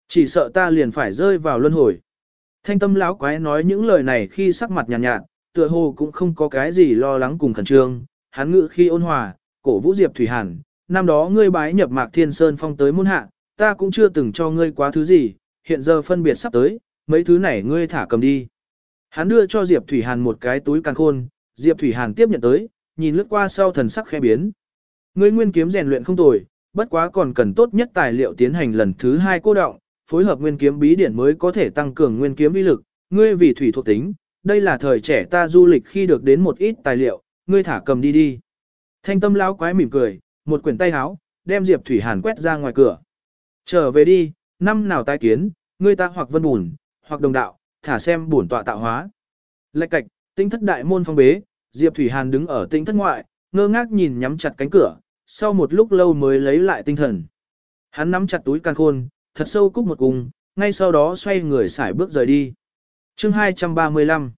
chỉ sợ ta liền phải rơi vào luân hồi. Thanh tâm lão quái nói những lời này khi sắc mặt nhàn nhạt, nhạt, tựa hồ cũng không có cái gì lo lắng cùng khẩn trương, hắn ngự khi ôn hòa, cổ vũ diệp thủy hàn, năm đó ngươi bái nhập mạc thiên sơn phong tới môn hạ, ta cũng chưa từng cho ngươi quá thứ gì, hiện giờ phân biệt sắp tới, mấy thứ này ngươi thả cầm đi. Hắn đưa cho Diệp Thủy Hàn một cái túi càng khôn, Diệp Thủy Hàn tiếp nhận tới, nhìn lướt qua sau thần sắc khẽ biến. Ngươi nguyên kiếm rèn luyện không tồi, bất quá còn cần tốt nhất tài liệu tiến hành lần thứ hai cô động, phối hợp nguyên kiếm bí điển mới có thể tăng cường nguyên kiếm uy lực. Ngươi vì thủy thuộc tính, đây là thời trẻ ta du lịch khi được đến một ít tài liệu, ngươi thả cầm đi đi. Thanh tâm lão quái mỉm cười, một quyển tay háo, đem Diệp Thủy Hàn quét ra ngoài cửa. Trở về đi, năm nào tái kiến, ngươi ta hoặc vân bùn, hoặc đồng đạo, thả xem bổn tọa tạo hóa. Lạch cạch, tinh thất đại môn phong bế, Diệp Thủy Hàn đứng ở tinh thất ngoại, ngơ ngác nhìn nhắm chặt cánh cửa, sau một lúc lâu mới lấy lại tinh thần. Hắn nắm chặt túi can khôn, thật sâu cúc một cung, ngay sau đó xoay người xải bước rời đi. chương 235